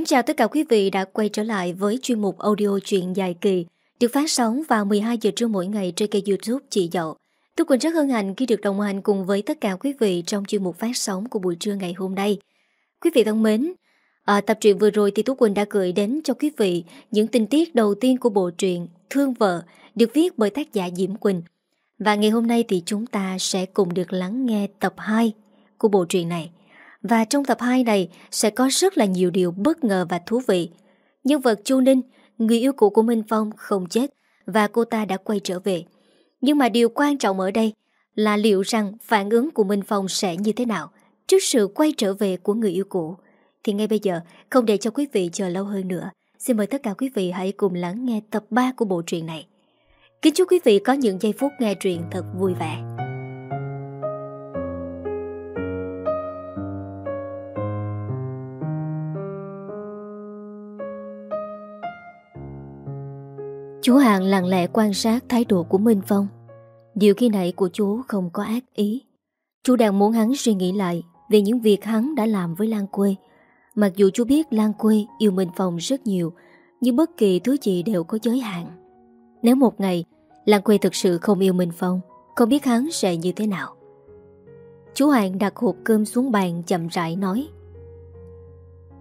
Kính chào tất cả quý vị đã quay trở lại với chuyên mục audio truyện dài kỳ được phát sóng vào 12 giờ trưa mỗi ngày trên kênh youtube Chị Dậu. Tôi Quỳnh rất hân hạnh khi được đồng hành cùng với tất cả quý vị trong chuyên mục phát sóng của buổi trưa ngày hôm nay. Quý vị thân mến, à, tập truyện vừa rồi thì Tú Quỳnh đã gửi đến cho quý vị những tình tiết đầu tiên của bộ truyện Thương Vợ được viết bởi tác giả Diễm Quỳnh. Và ngày hôm nay thì chúng ta sẽ cùng được lắng nghe tập 2 của bộ truyện này. Và trong tập 2 này sẽ có rất là nhiều điều bất ngờ và thú vị. Nhân vật Chu Ninh, người yêu cũ của Minh Phong không chết và cô ta đã quay trở về. Nhưng mà điều quan trọng ở đây là liệu rằng phản ứng của Minh Phong sẽ như thế nào trước sự quay trở về của người yêu cũ. Thì ngay bây giờ, không để cho quý vị chờ lâu hơn nữa, xin mời tất cả quý vị hãy cùng lắng nghe tập 3 của bộ truyện này. Kính chúc quý vị có những giây phút nghe truyện thật vui vẻ. Chú Hàng lặng lẽ quan sát thái độ của Minh Phong. Điều khi nãy của chú không có ác ý. Chú đang muốn hắn suy nghĩ lại về những việc hắn đã làm với Lan Quê. Mặc dù chú biết Lan Quê yêu Minh Phong rất nhiều, nhưng bất kỳ thứ gì đều có giới hạn. Nếu một ngày Lan Quê thực sự không yêu Minh Phong, không biết hắn sẽ như thế nào. Chú Hàng đặt hộp cơm xuống bàn chậm rãi nói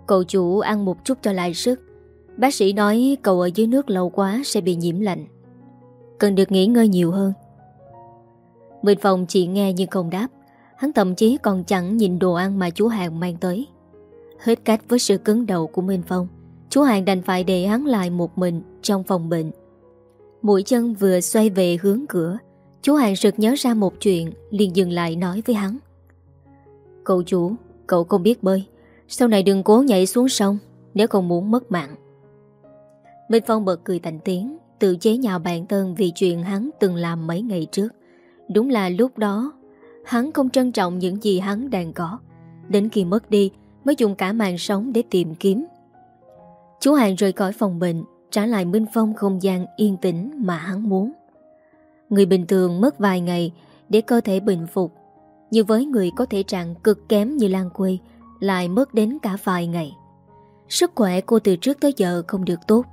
Cậu chủ ăn một chút cho lại sức Bác sĩ nói cậu ở dưới nước lâu quá sẽ bị nhiễm lạnh. Cần được nghỉ ngơi nhiều hơn. Minh Phong chỉ nghe nhưng không đáp. Hắn thậm chí còn chẳng nhìn đồ ăn mà chú Hàng mang tới. Hết cách với sự cứng đầu của Minh Phong Chú Hàng đành phải để hắn lại một mình trong phòng bệnh. Mũi chân vừa xoay về hướng cửa Chú Hàng sực nhớ ra một chuyện liền dừng lại nói với hắn. Cậu chủ, cậu không biết bơi Sau này đừng cố nhảy xuống sông Nếu không muốn mất mạng. Minh Phong bật cười thành tiếng, Tự chế nhạo bản thân vì chuyện hắn từng làm mấy ngày trước. Đúng là lúc đó, Hắn không trân trọng những gì hắn đang có. Đến khi mất đi, Mới dùng cả mạng sống để tìm kiếm. Chú Hàng rời khỏi phòng bệnh, Trả lại Minh Phong không gian yên tĩnh mà hắn muốn. Người bình thường mất vài ngày Để cơ thể bình phục Nhưng với người có thể trạng cực kém như Lan Quê, Lại mất đến cả vài ngày. Sức khỏe cô từ trước tới giờ không được tốt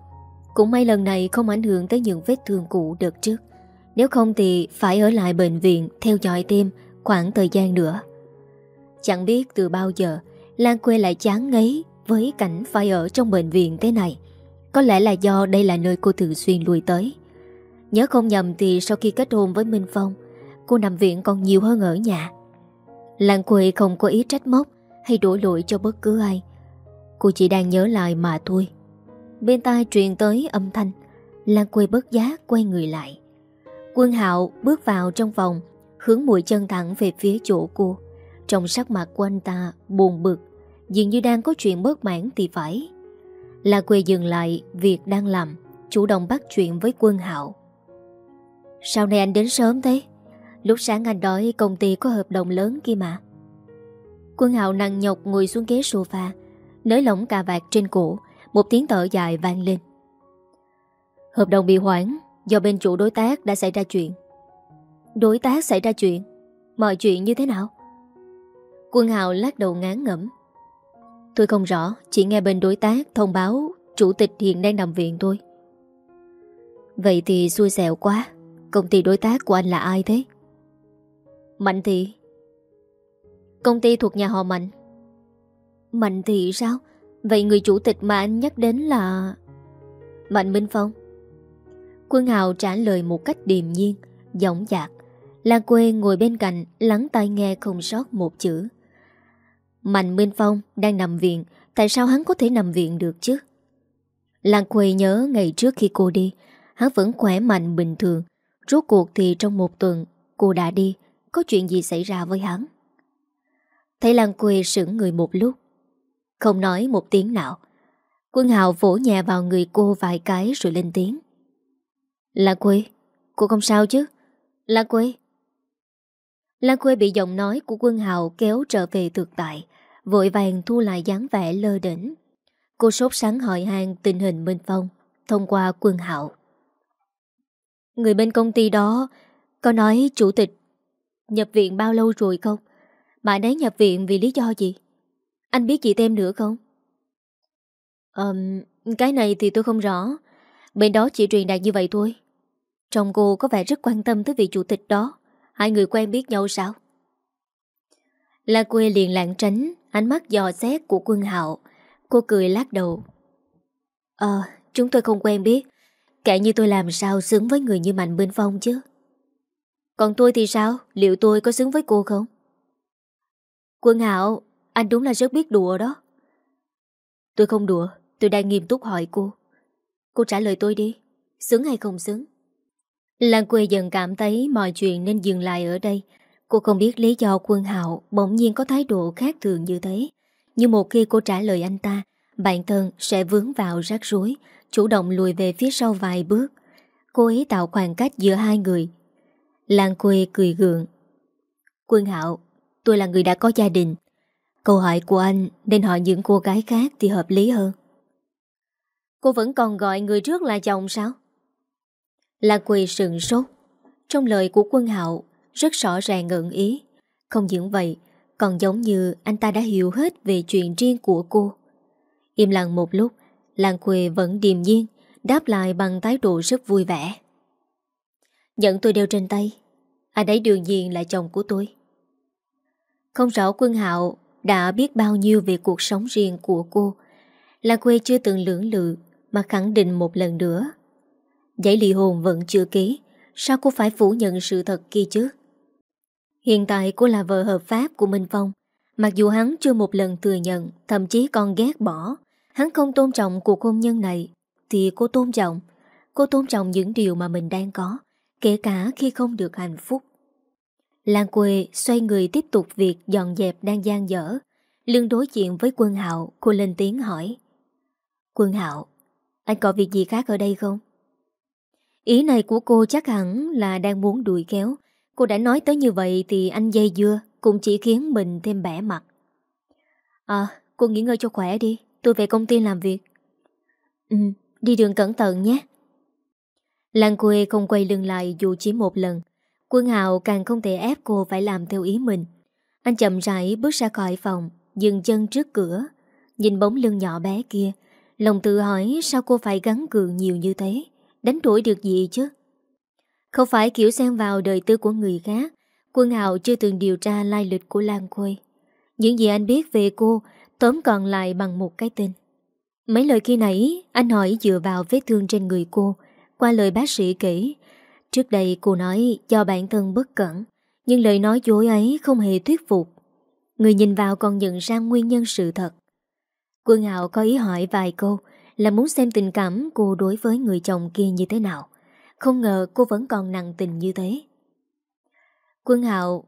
cũng may lần này không ảnh hưởng tới những vết thương cũ đợt trước. Nếu không thì phải ở lại bệnh viện Theo dõi thêm khoảng thời gian nữa. Chẳng biết từ bao giờ, Lan quê lại chán ngấy Với cảnh phải ở trong bệnh viện thế này. Có lẽ là do đây là nơi cô thường xuyên lùi tới. Nhớ không nhầm thì sau khi kết hôn với Minh Phong, Cô nằm viện còn nhiều hơn ở nhà. Lan quê không có ý trách móc Hay đổ lỗi cho bất cứ ai. Cô chỉ đang nhớ lại mà thôi. Bên tai truyền tới âm thanh. Lan quê bất giác quay người lại. Quân hạo bước vào trong phòng, Hướng mũi chân thẳng về phía chỗ cô. Trong sắc mặt của anh ta buồn bực, Dường như đang có chuyện bất mãn thì phải. Lan quê dừng lại, Việc đang làm, Chủ động bắt chuyện với quân hạo. Sao nay anh đến sớm thế. Lúc sáng anh đói, công ty có hợp đồng lớn kia mà. Quân hạo nặng nhọc ngồi xuống ghế sofa, Nới lỏng cà vạt trên cổ một tiếng thở dài vang lên. Hợp đồng bị hoãn Do bên chủ đối tác đã xảy ra chuyện. Đối tác xảy ra chuyện? Mọi chuyện như thế nào? Quân Hào lắc đầu ngán ngẩm. Tôi không rõ, Chỉ nghe bên đối tác thông báo Chủ tịch hiện đang nằm viện tôi Vậy thì xui xẻo quá, Công ty đối tác của anh là ai thế? Mạnh Thị. Công ty thuộc nhà họ Mạnh. Mạnh Thị sao? Vậy người chủ tịch mà anh nhắc đến là... Mạnh Minh Phong? Quân Hào trả lời một cách điềm nhiên, Giọng dạc. Lan quê ngồi bên cạnh, Lắng tai nghe không sót một chữ. Mạnh Minh Phong đang nằm viện, Tại sao hắn có thể nằm viện được chứ? Lan quê nhớ ngày trước khi cô đi, Hắn vẫn khỏe mạnh bình thường. Rốt cuộc thì trong một tuần, Cô đã đi. Có chuyện gì xảy ra với hắn? Thấy Lan quê sững người một lúc không nói một tiếng nào. Quân Hào vỗ nhẹ vào người cô vài cái rồi lên tiếng. Là quê, Cô không sao chứ? Là quê. La quê bị giọng nói của quân hào kéo trở về thực tại, Vội vàng thu lại dáng vẻ lơ đỉnh. Cô sốt sáng hỏi hàng tình hình Minh Phong Thông qua quân hạo Người bên công ty đó, Có nói chủ tịch Nhập viện bao lâu rồi không? Bạn ấy nhập viện vì lý do gì? Anh biết chị thêm nữa không? um, Cái này thì tôi không rõ. Bên đó chỉ truyền đạt như vậy thôi. Chồng cô có vẻ rất quan tâm tới vị chủ tịch đó. Hai người quen biết nhau sao? La quê liền lạng tránh Ánh mắt dò xét của quân hạo. Cô cười lắc đầu. Ờ chúng tôi không quen biết. Kẻ như tôi làm sao xứng với người như Mạnh Bên Phong chứ? Còn tôi thì sao? Liệu tôi có xứng với cô không? Quân hạo anh đúng là rất biết đùa đó. Tôi không đùa, Tôi đang nghiêm túc hỏi cô. Cô trả lời tôi đi Xứng hay không xứng Lan quê dần cảm thấy mọi chuyện nên dừng lại ở đây. Cô không biết lý do quân hạo Bỗng nhiên có thái độ khác thường như thế. Nhưng một khi cô trả lời anh ta Bạn thân sẽ vướng vào rắc rối, Chủ động lùi về phía sau vài bước. Cô ấy tạo khoảng cách giữa hai người. Lan quê cười gượng. Quân hạo, Tôi là người đã có gia đình Câu hỏi của anh nên hỏi những cô gái khác thì hợp lý hơn. Cô vẫn còn gọi người trước là chồng sao? Lan Quỳ sừng sốt. Trong lời của quân hạo, Rất rõ ràng ngợn ý. Không những vậy, Còn giống như anh ta đã hiểu hết về chuyện riêng của cô. Im lặng một lúc Lan Quỳ vẫn điềm nhiên, Đáp lại bằng thái độ rất vui vẻ. Nhận tôi đeo trên tay. Anh ấy đương nhiên là chồng của tôi. Không rõ quân hạo đã biết bao nhiêu về cuộc sống riêng của cô. Lan Quê chưa từng lưỡng lự Mà khẳng định một lần nữa. Giấy ly hôn vẫn chưa ký, Sao cô phải phủ nhận sự thật kia chứ? Hiện tại cô là vợ hợp pháp của Minh Phong. Mặc dù hắn chưa một lần thừa nhận, Thậm chí còn ghét bỏ, Hắn không tôn trọng cuộc hôn nhân này, Thì cô tôn trọng. Cô tôn trọng những điều mà mình đang có, Kể cả khi không được hạnh phúc. Lan quê xoay người tiếp tục việc dọn dẹp đang gian dở. Lưng đối diện với quân hạo, Cô lên tiếng hỏi. Quân hạo, Anh có việc gì khác ở đây không? Ý này của cô chắc hẳn là đang muốn đuổi kéo. Cô đã nói tới như vậy thì anh dây dưa, Cũng chỉ khiến mình thêm bẻ mặt. À cô nghỉ ngơi cho khỏe đi, Tôi về công ty làm việc. Ừ đi đường cẩn thận nhé. Lan quê không quay lưng lại dù chỉ một lần. Quân Hào càng không thể ép cô phải làm theo ý mình. Anh chậm rãi bước ra khỏi phòng, Dừng chân trước cửa. Nhìn bóng lưng nhỏ bé kia, Lòng tự hỏi sao cô phải gắn cường nhiều như thế, Đánh đuổi được gì chứ? Không phải kiểu xen vào đời tư của người khác, Quân Hào chưa từng điều tra lai lịch của Lan Quê Những gì anh biết về cô, Tóm còn lại bằng một cái tên. Mấy lời khi nãy, Anh hỏi dựa vào vết thương trên người cô, Qua lời bác sĩ kể Trước đây cô nói do bản thân bất cẩn, Nhưng lời nói dối ấy không hề thuyết phục. Người nhìn vào còn nhận ra nguyên nhân sự thật. Quân Hạo có ý hỏi vài câu Là muốn xem tình cảm cô đối với người chồng kia như thế nào. Không ngờ cô vẫn còn nặng tình như thế. Quân Hạo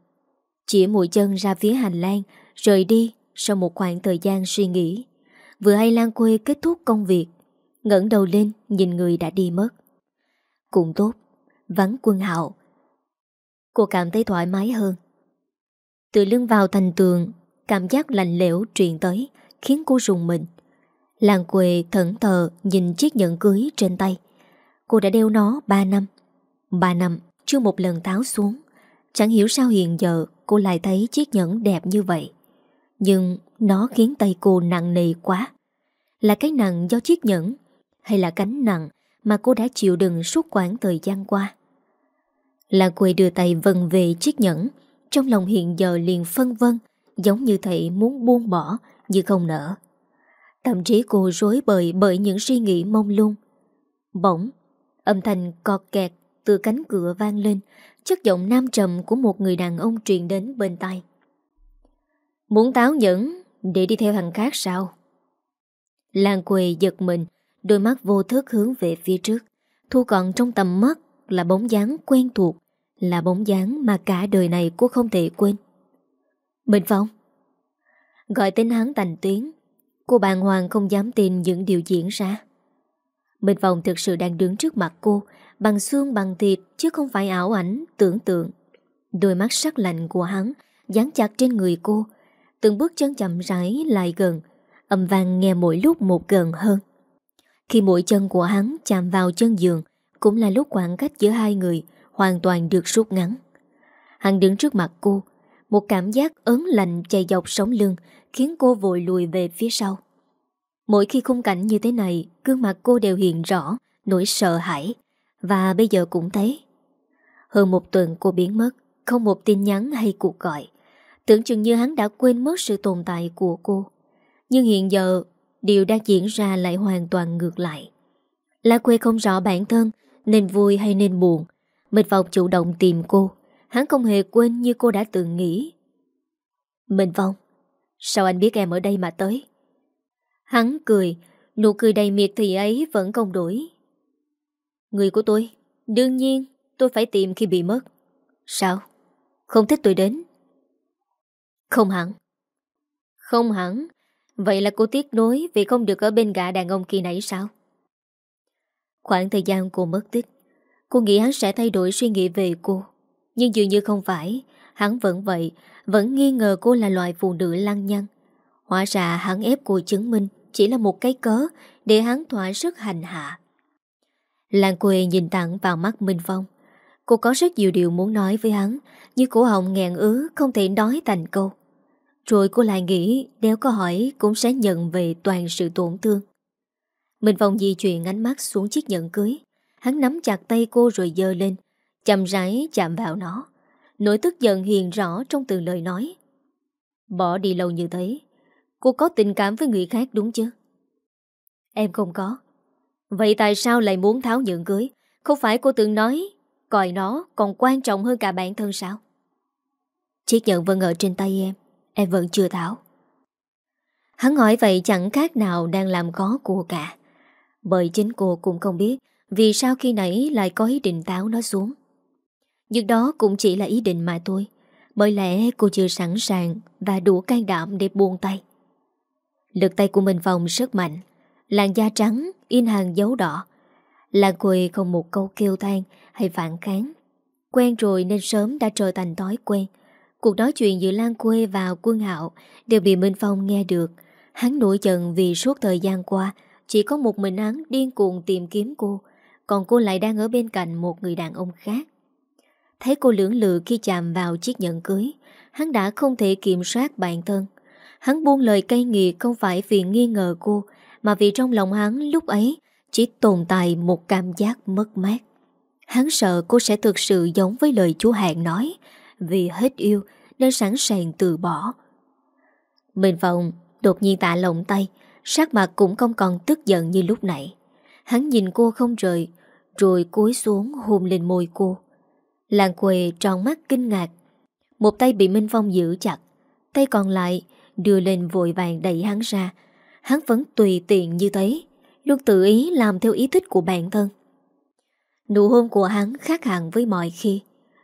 chỉ mũi chân ra phía hành lang, Rời đi sau một khoảng thời gian suy nghĩ. Vừa hay Lan Quê kết thúc công việc, ngẩng đầu lên nhìn người đã đi mất. Cũng tốt. Vắng quân hạo Cô cảm thấy thoải mái hơn. Từ lưng vào thành tường, Cảm giác lạnh lẽo truyền tới, Khiến cô rùng mình. Làng quê thẫn thờ nhìn chiếc nhẫn cưới trên tay. Cô đã đeo nó 3 năm. 3 năm, chưa một lần tháo xuống. Chẳng hiểu sao hiện giờ cô lại thấy chiếc nhẫn đẹp như vậy. Nhưng nó khiến tay cô nặng nề quá. Là cái nặng do chiếc nhẫn, Hay là cánh nặng mà cô đã chịu đựng suốt quãng thời gian qua? Lan Quê đưa tay vần về chiếc nhẫn. Trong lòng hiện giờ liền phân vân, Giống như thầy muốn buông bỏ, Nhưng không nở Tâm chí cô rối bời bởi những suy nghĩ mông lung. Bỗng, Âm thanh cọt kẹt từ cánh cửa vang lên. Chất giọng nam trầm của một người đàn ông truyền đến bên tai. Muốn táo nhẫn, Để đi theo thằng khác sao? Lan quê giật mình, Đôi mắt vô thức hướng về phía trước. Thu còn trong tầm mắt là bóng dáng quen thuộc, là bóng dáng mà cả đời này cô không thể quên. Bình Phong Gọi tên hắn thành tuyến, cô bàng hoàng không dám tin những điều diễn ra. Bình Phong thực sự đang đứng trước mặt cô, bằng xương bằng thịt chứ không phải ảo ảnh, tưởng tượng. Đôi mắt sắc lạnh của hắn dán chặt trên người cô, từng bước chân chậm rãi lại gần, âm vang nghe mỗi lúc một gần hơn. Khi mũi chân của hắn chạm vào chân giường, cũng là lúc khoảng cách giữa hai người hoàn toàn được rút ngắn. Hắn đứng trước mặt cô, một cảm giác ớn lạnh chạy dọc sống lưng khiến cô vội lùi về phía sau. Mỗi khi khung cảnh như thế này, gương mặt cô đều hiện rõ nỗi sợ hãi. Và bây giờ cũng thấy. Hơn một tuần cô biến mất, không một tin nhắn hay cuộc gọi. Tưởng chừng như hắn đã quên mất sự tồn tại của cô. Nhưng hiện giờ, điều đang diễn ra lại hoàn toàn ngược lại. La quê không rõ bản thân, nên vui hay nên buồn. Mình Vọng chủ động tìm cô. Hắn không hề quên như cô đã từng nghĩ. Mình Vọng, sao anh biết em ở đây mà tới? Hắn cười, nụ cười đầy miệt thì ấy vẫn không đổi. Người của tôi, đương nhiên tôi phải tìm khi bị mất. Sao? Không thích tôi đến? Không hẳn. Không hẳn. Vậy là cô tiếc nối vì không được ở bên gã đàn ông kỳ nãy sao? Khoảng thời gian cô mất tích, cô nghĩ hắn sẽ thay đổi suy nghĩ về cô. Nhưng dường như không phải, hắn vẫn vậy, vẫn nghi ngờ cô là loại phụ nữ lăng nhăng. Hóa ra hắn ép cô chứng minh chỉ là một cái cớ để hắn thỏa sức hành hạ. Lan quê nhìn thẳng vào mắt Minh Phong. Cô có rất nhiều điều muốn nói với hắn, nhưng cổ họng nghẹn ứ không thể nói thành câu. Rồi cô lại nghĩ nếu có hỏi cũng sẽ nhận về toàn sự tổn thương. Minh Phong di chuyển ánh mắt xuống chiếc nhẫn cưới. Hắn nắm chặt tay cô rồi dơ lên, Chầm rãi chạm vào nó. Nỗi tức giận hiền rõ trong từng lời nói. Bỏ đi lâu như thế, cô có tình cảm với người khác đúng chứ? Em không có. Vậy tại sao lại muốn tháo nhẫn cưới? Không phải cô từng nói coi nó còn quan trọng hơn cả bản thân sao? Chiếc nhẫn vẫn ở trên tay em, em vẫn chưa tháo. Hắn hỏi vậy chẳng khác nào đang làm khó cô cả. Bởi chính cô cũng không biết vì sao khi nãy lại có ý định táo nó xuống. Nhưng đó cũng chỉ là ý định mà thôi. Bởi lẽ cô chưa sẵn sàng và đủ can đảm để buông tay. Lực tay của mình vòng rất mạnh. Làn da trắng, in hàng dấu đỏ. Lan Quỳ không một câu kêu than hay phản kháng. Quen rồi nên sớm đã trở thành thói quen. Cuộc nói chuyện giữa Lan Quê và Quân Hạo đều bị Minh Phong nghe được. Hắn nổi giận vì suốt thời gian qua chỉ có một mình hắn điên cuồng tìm kiếm cô, Còn cô lại đang ở bên cạnh một người đàn ông khác. Thấy cô lưỡng lự khi chạm vào chiếc nhẫn cưới, Hắn đã không thể kiểm soát bản thân. Hắn buông lời cay nghiệt không phải vì nghi ngờ cô, Mà vì trong lòng hắn lúc ấy Chỉ tồn tại một cảm giác mất mát. Hắn sợ cô sẽ thực sự giống với lời chú Hạn nói, Vì hết yêu nên sẵn sàng từ bỏ. Mình phòng đột nhiên tạ lộng tay sát mặt cũng không còn tức giận như lúc nãy. Hắn nhìn cô không rời, Rồi cúi xuống hôn lên môi cô. Làng quề tròn mắt kinh ngạc. Một tay bị Minh Phong giữ chặt, Tay còn lại đưa lên vội vàng đẩy hắn ra. Hắn vẫn tùy tiện như thế, Luôn tự ý làm theo ý thích của bản thân. Nụ hôn của hắn khác hẳn với mọi khi.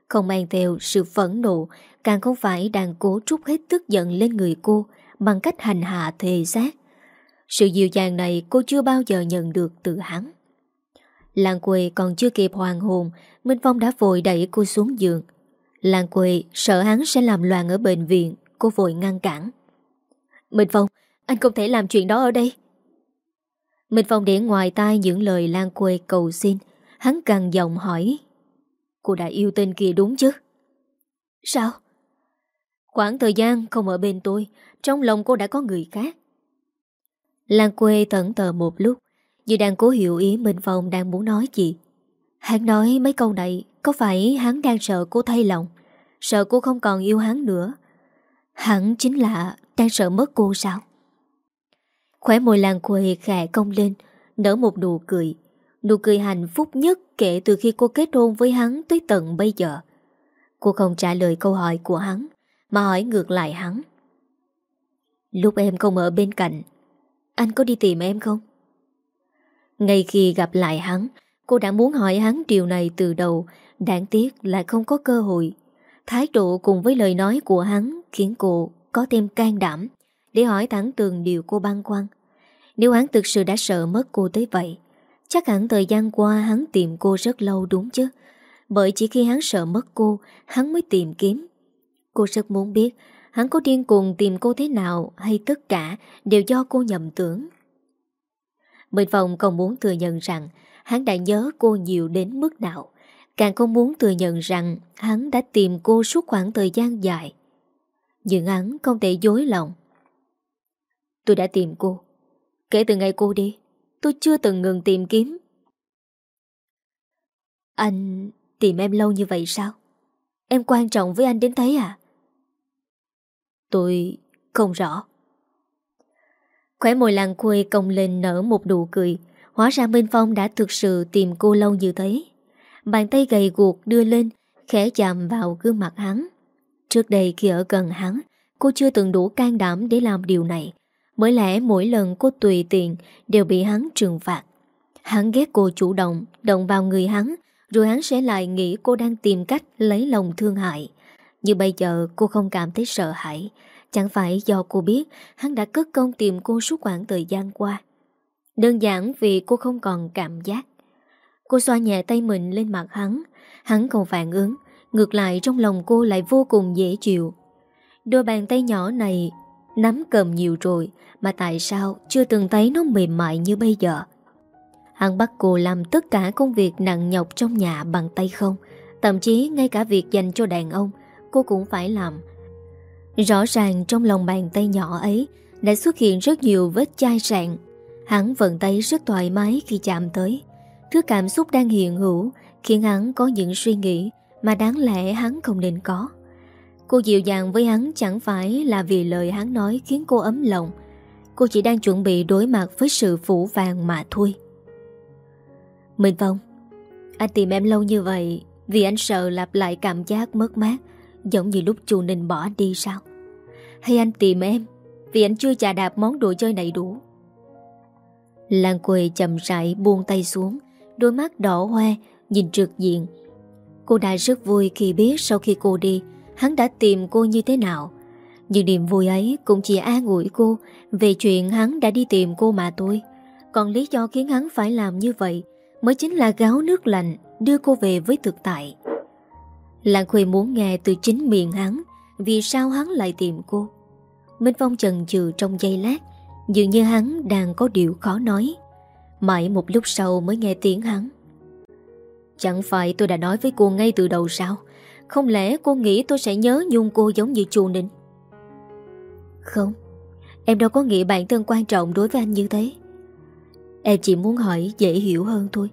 Không mang theo sự phẫn nộ, Càng không phải đang cố trút hết tức giận lên người cô Bằng cách hành hạ thề giác sự dịu dàng này cô chưa bao giờ nhận được từ hắn. Lan quê còn chưa kịp hoàng hồn, Minh Phong đã vội đẩy cô xuống giường. Lan quê sợ hắn sẽ làm loạn ở bệnh viện, cô vội ngăn cản. Minh Phong, anh không thể làm chuyện đó ở đây. Minh Phong để ngoài tai những lời Lan quê cầu xin, hắn càng giọng hỏi. Cô đã yêu tên kia đúng chứ? Sao? Khoảng thời gian không ở bên tôi, trong lòng cô đã có người khác. Lan quê tẩn tờ một lúc Như đang cố hiểu ý Minh Phong đang muốn nói gì. Hắn nói mấy câu này Có phải hắn đang sợ cô thay lòng? Sợ cô không còn yêu hắn nữa? Hắn chính là Đang sợ mất cô sao? Khỏe môi Lan quê khẽ cong lên Nở một nụ cười. Nụ cười hạnh phúc nhất kể từ khi cô kết hôn với hắn tới tận bây giờ. Cô không trả lời câu hỏi của hắn, mà hỏi ngược lại hắn. Lúc em không ở bên cạnh, anh có đi tìm em không? Ngay khi gặp lại hắn, Cô đã muốn hỏi hắn điều này từ đầu. Đáng tiếc lại không có cơ hội. Thái độ cùng với lời nói của hắn Khiến cô có thêm can đảm Để hỏi thẳng tường điều cô băn khoăn. Nếu hắn thực sự đã sợ mất cô tới vậy, Chắc hẳn thời gian qua hắn tìm cô rất lâu đúng chứ? Bởi chỉ khi hắn sợ mất cô, Hắn mới tìm kiếm. Cô rất muốn biết Hắn có điên cuồng tìm cô thế nào hay tất cả đều do cô nhầm tưởng. Bình Phong không muốn thừa nhận rằng hắn đã nhớ cô nhiều đến mức nào. Càng không muốn thừa nhận rằng hắn đã tìm cô suốt khoảng thời gian dài. Nhưng hắn không thể dối lòng. Tôi đã tìm cô. Kể từ ngày cô đi, Tôi chưa từng ngừng tìm kiếm Anh tìm em lâu như vậy sao? Em quan trọng với anh đến thế à? Tôi không rõ. Khỏe môi làng quê cong lên nở một nụ cười. Hóa ra Minh Phong đã thực sự tìm cô lâu như thế. Bàn tay gầy guộc đưa lên, Khẽ chạm vào gương mặt hắn. Trước đây khi ở gần hắn, Cô chưa từng đủ can đảm để làm điều này. Bởi lẽ mỗi lần cô tùy tiện Đều bị hắn trừng phạt. Hắn ghét cô chủ động Động vào người hắn, Rồi hắn sẽ lại nghĩ cô đang tìm cách Lấy lòng thương hại. Như bây giờ cô không cảm thấy sợ hãi. Chẳng phải do cô biết Hắn đã cất công tìm cô suốt khoảng thời gian qua. Đơn giản vì cô không còn cảm giác. Cô xoa nhẹ tay mình lên mặt hắn. Hắn không phản ứng. Ngược lại trong lòng cô lại vô cùng dễ chịu. Đôi bàn tay nhỏ này Nắm cầm nhiều rồi, Mà tại sao chưa từng thấy nó mềm mại như bây giờ? Hắn bắt cô làm tất cả công việc nặng nhọc trong nhà bằng tay không? Thậm chí ngay cả việc dành cho đàn ông Cô cũng phải làm. Rõ ràng trong lòng bàn tay nhỏ ấy Đã xuất hiện rất nhiều vết chai sạn. Hắn vận tay rất thoải mái khi chạm tới. Thứ cảm xúc đang hiện hữu Khiến hắn có những suy nghĩ Mà đáng lẽ hắn không nên có. Cô dịu dàng với hắn chẳng phải là vì lời hắn nói khiến cô ấm lòng. Cô chỉ đang chuẩn bị đối mặt với sự phủ vàng mà thôi. Minh Phong, Anh tìm em lâu như vậy Vì anh sợ lặp lại cảm giác mất mát. Giống như lúc chu Ninh bỏ đi sao? Hay anh tìm em Vì anh chưa chà đạp món đồ chơi này đủ? Lan Quỳ chậm rãi buông tay xuống, Đôi mắt đỏ hoe, Nhìn trượt diện. Cô đã rất vui khi biết sau khi cô đi, Hắn đã tìm cô như thế nào. Nhưng niềm vui ấy cũng chỉ an ủi cô Về chuyện hắn đã đi tìm cô mà thôi. Còn lý do khiến hắn phải làm như vậy Mới chính là gáo nước lạnh Đưa cô về với thực tại. Lan Khuê muốn nghe từ chính miệng hắn, Vì sao hắn lại tìm cô? Minh Phong chần chừ trong giây lát, Dường như hắn đang có điều khó nói. Mãi một lúc sau mới nghe tiếng hắn. Chẳng phải tôi đã nói với cô ngay từ đầu sao? Không lẽ cô nghĩ tôi sẽ nhớ nhung cô giống như chu Ninh? Không, Em đâu có nghĩ bản thân quan trọng đối với anh như thế. Em chỉ muốn hỏi dễ hiểu hơn thôi.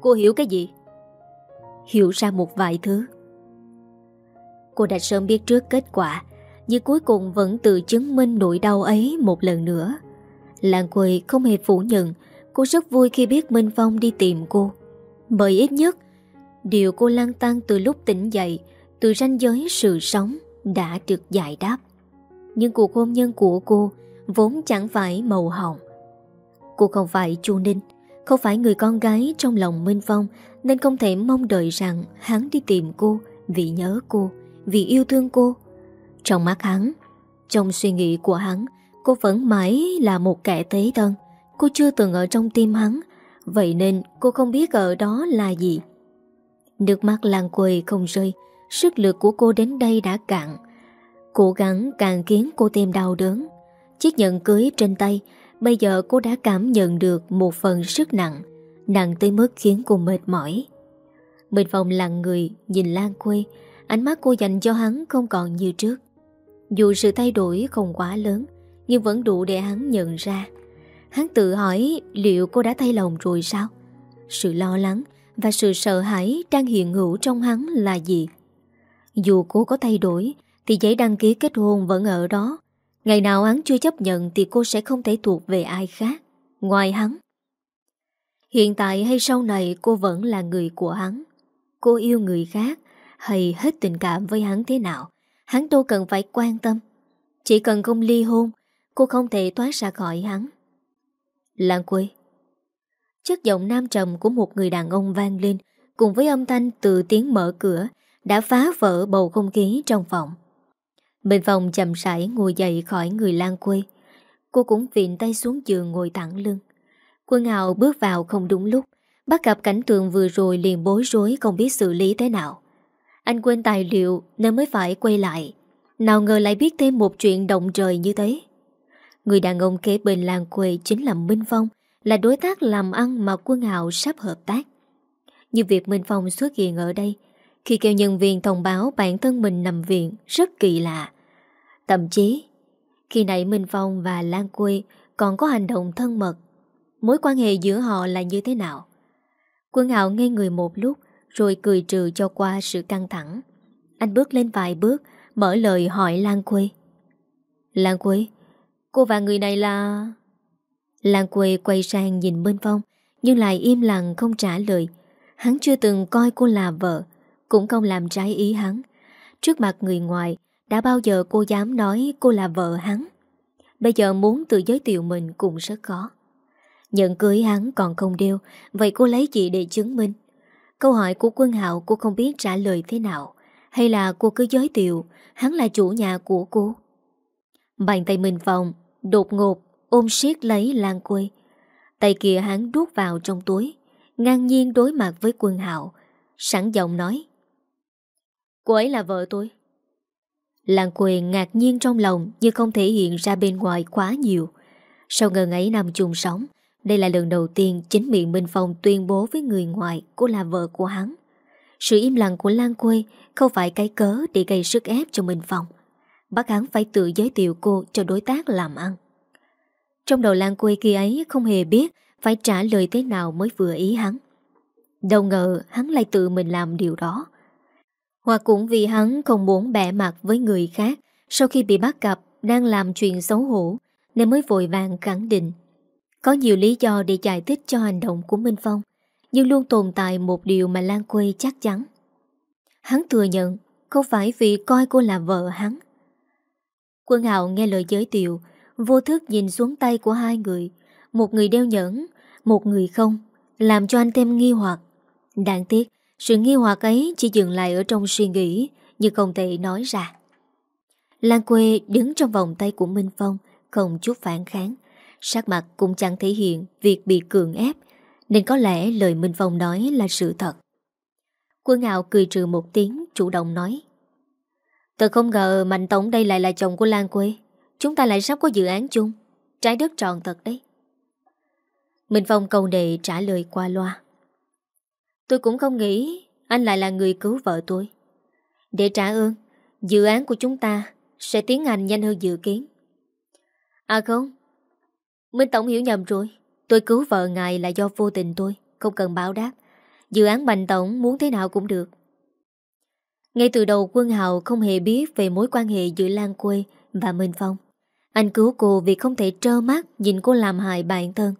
Cô hiểu cái gì? Hiểu ra một vài thứ. Cô đã sớm biết trước kết quả, Nhưng cuối cùng vẫn tự chứng minh nỗi đau ấy một lần nữa. Lan Quỳ không hề phủ nhận, Cô rất vui khi biết Minh Phong đi tìm cô. Bởi ít nhất, Điều cô lang tăng từ lúc tỉnh dậy, Từ ranh giới sự sống Đã được giải đáp. Nhưng cuộc hôn nhân của cô Vốn chẳng phải màu hồng. Cô không phải Chu Ninh, Không phải người con gái trong lòng Minh Phong nên không thể mong đợi rằng Hắn đi tìm cô Vì nhớ cô, Vì yêu thương cô. Trong mắt hắn, Trong suy nghĩ của hắn, Cô vẫn mãi là một kẻ tế thân Cô chưa từng ở trong tim hắn, Vậy nên cô không biết ở đó là gì. Nước mắt làng quầy không rơi, Sức lực của cô đến đây đã cạn. Cố gắng càng khiến cô thêm đau đớn. Chiếc nhẫn cưới trên tay, Bây giờ cô đã cảm nhận được Một phần sức nặng. Nặng tới mức khiến cô mệt mỏi Bên phòng lặng người Nhìn Lan quê Ánh mắt cô dành cho hắn không còn như trước Dù sự thay đổi không quá lớn Nhưng vẫn đủ để hắn nhận ra Hắn tự hỏi liệu cô đã thay lòng rồi sao? Sự lo lắng và sự sợ hãi đang hiện hữu trong hắn là gì? Dù cô có thay đổi thì giấy đăng ký kết hôn vẫn ở đó. Ngày nào hắn chưa chấp nhận thì cô sẽ không thể thuộc về ai khác, ngoài hắn. Hiện tại hay sau này cô vẫn là người của hắn. Cô yêu người khác hay hết tình cảm với hắn thế nào, hắn đâu cần phải quan tâm. Chỉ cần không ly hôn, cô không thể thoát ra khỏi hắn. Lan quê Chất giọng nam trầm của một người đàn ông vang lên Cùng với âm thanh từ tiếng mở cửa Đã phá vỡ bầu không khí trong phòng Bên phòng chậm rãi ngồi dậy khỏi người Lan quê Cô cũng viện tay xuống giường ngồi thẳng lưng Quân hào bước vào không đúng lúc. Bắt gặp cảnh tượng vừa rồi liền bối rối, Không biết xử lý thế nào. Anh quên tài liệu nên mới phải quay lại. Nào ngờ lại biết thêm một chuyện động trời như thế. Người đàn ông kế bên làng quê chính là Minh Phong, Là đối tác làm ăn mà quân hào sắp hợp tác. Như việc Minh Phong xuất hiện ở đây, Khi kêu nhân viên thông báo bản thân mình nằm viện, Rất kỳ lạ. Thậm chí, Khi nãy Minh Phong và Lan Quê còn có hành động thân mật. Mối quan hệ giữa họ là như thế nào? Quân hạo ngây người một lúc rồi cười trừ cho qua sự căng thẳng. Anh bước lên vài bước, mở lời hỏi Lan Quê. Lan Quê, cô và người này là... Lan Quê quay sang nhìn bên Phong, nhưng lại im lặng không trả lời. Hắn chưa từng coi cô là vợ, cũng không làm trái ý hắn. Trước mặt người ngoài, đã bao giờ cô dám nói cô là vợ hắn. Bây giờ muốn tự giới thiệu mình cũng rất khó. Nhận cưới hắn còn không đeo, vậy cô lấy gì để chứng minh? Câu hỏi của quân hạo cô không biết trả lời thế nào. Hay là cô cứ giới thiệu hắn là chủ nhà của cô? Bàn tay mình phòng, đột ngột, ôm siết lấy Lan Quê. Tay kia hắn đút vào trong túi, ngang nhiên đối mặt với quân hạo, sẵn giọng nói. Cô ấy là vợ tôi. Lan Quê ngạc nhiên trong lòng nhưng không thể hiện ra bên ngoài quá nhiều. Sau ngần ấy nằm chung sống, đây là lần đầu tiên chính miệng Minh Phong tuyên bố với người ngoài cô là vợ của hắn. Sự im lặng của Lan Quê không phải cái cớ để gây sức ép cho Minh Phong. Bác hắn phải tự giới thiệu cô cho đối tác làm ăn. Trong đầu Lan Quê kia ấy không hề biết phải trả lời thế nào mới vừa ý hắn. Đâu ngờ hắn lại tự mình làm điều đó. Hoặc cũng vì hắn không muốn bẻ mặt với người khác, sau khi bị bắt gặp đang làm chuyện xấu hổ, nên mới vội vàng khẳng định. Có nhiều lý do để giải thích cho hành động của Minh Phong, nhưng luôn tồn tại một điều mà Lan Quê chắc chắn. Hắn thừa nhận, không phải vì coi cô là vợ hắn. Quân Hạo nghe lời giới thiệu, vô thức nhìn xuống tay của hai người một người đeo nhẫn, một người không, làm cho anh thêm nghi hoặc. Đáng tiếc, sự nghi hoặc ấy chỉ dừng lại ở trong suy nghĩ Nhưng không thể nói ra Lan Quê đứng trong vòng tay của Minh Phong, Không chút phản kháng Sắc mặt cũng chẳng thể hiện Việc bị cường ép Nên có lẽ lời Minh Phong nói là sự thật Quân Hạo cười trừ một tiếng Chủ động nói Tôi không ngờ Mạnh Tổng đây lại là chồng của Lan Quê Chúng ta lại sắp có dự án chung Trái đất tròn thật đấy Minh Phong cầu đề trả lời qua loa Tôi cũng không nghĩ anh lại là người cứu vợ tôi. Để trả ơn, dự án của chúng ta sẽ tiến hành nhanh hơn dự kiến. À không, Minh Tổng hiểu nhầm rồi. Tôi cứu vợ ngài là do vô tình tôi, không cần báo đáp. Dự án Bành Tổng muốn thế nào cũng được. Ngay từ đầu Quân Hào không hề biết về mối quan hệ giữa Lan Quê và Minh Phong. Anh cứu cô vì không thể trơ mắt nhìn cô làm hại bản thân.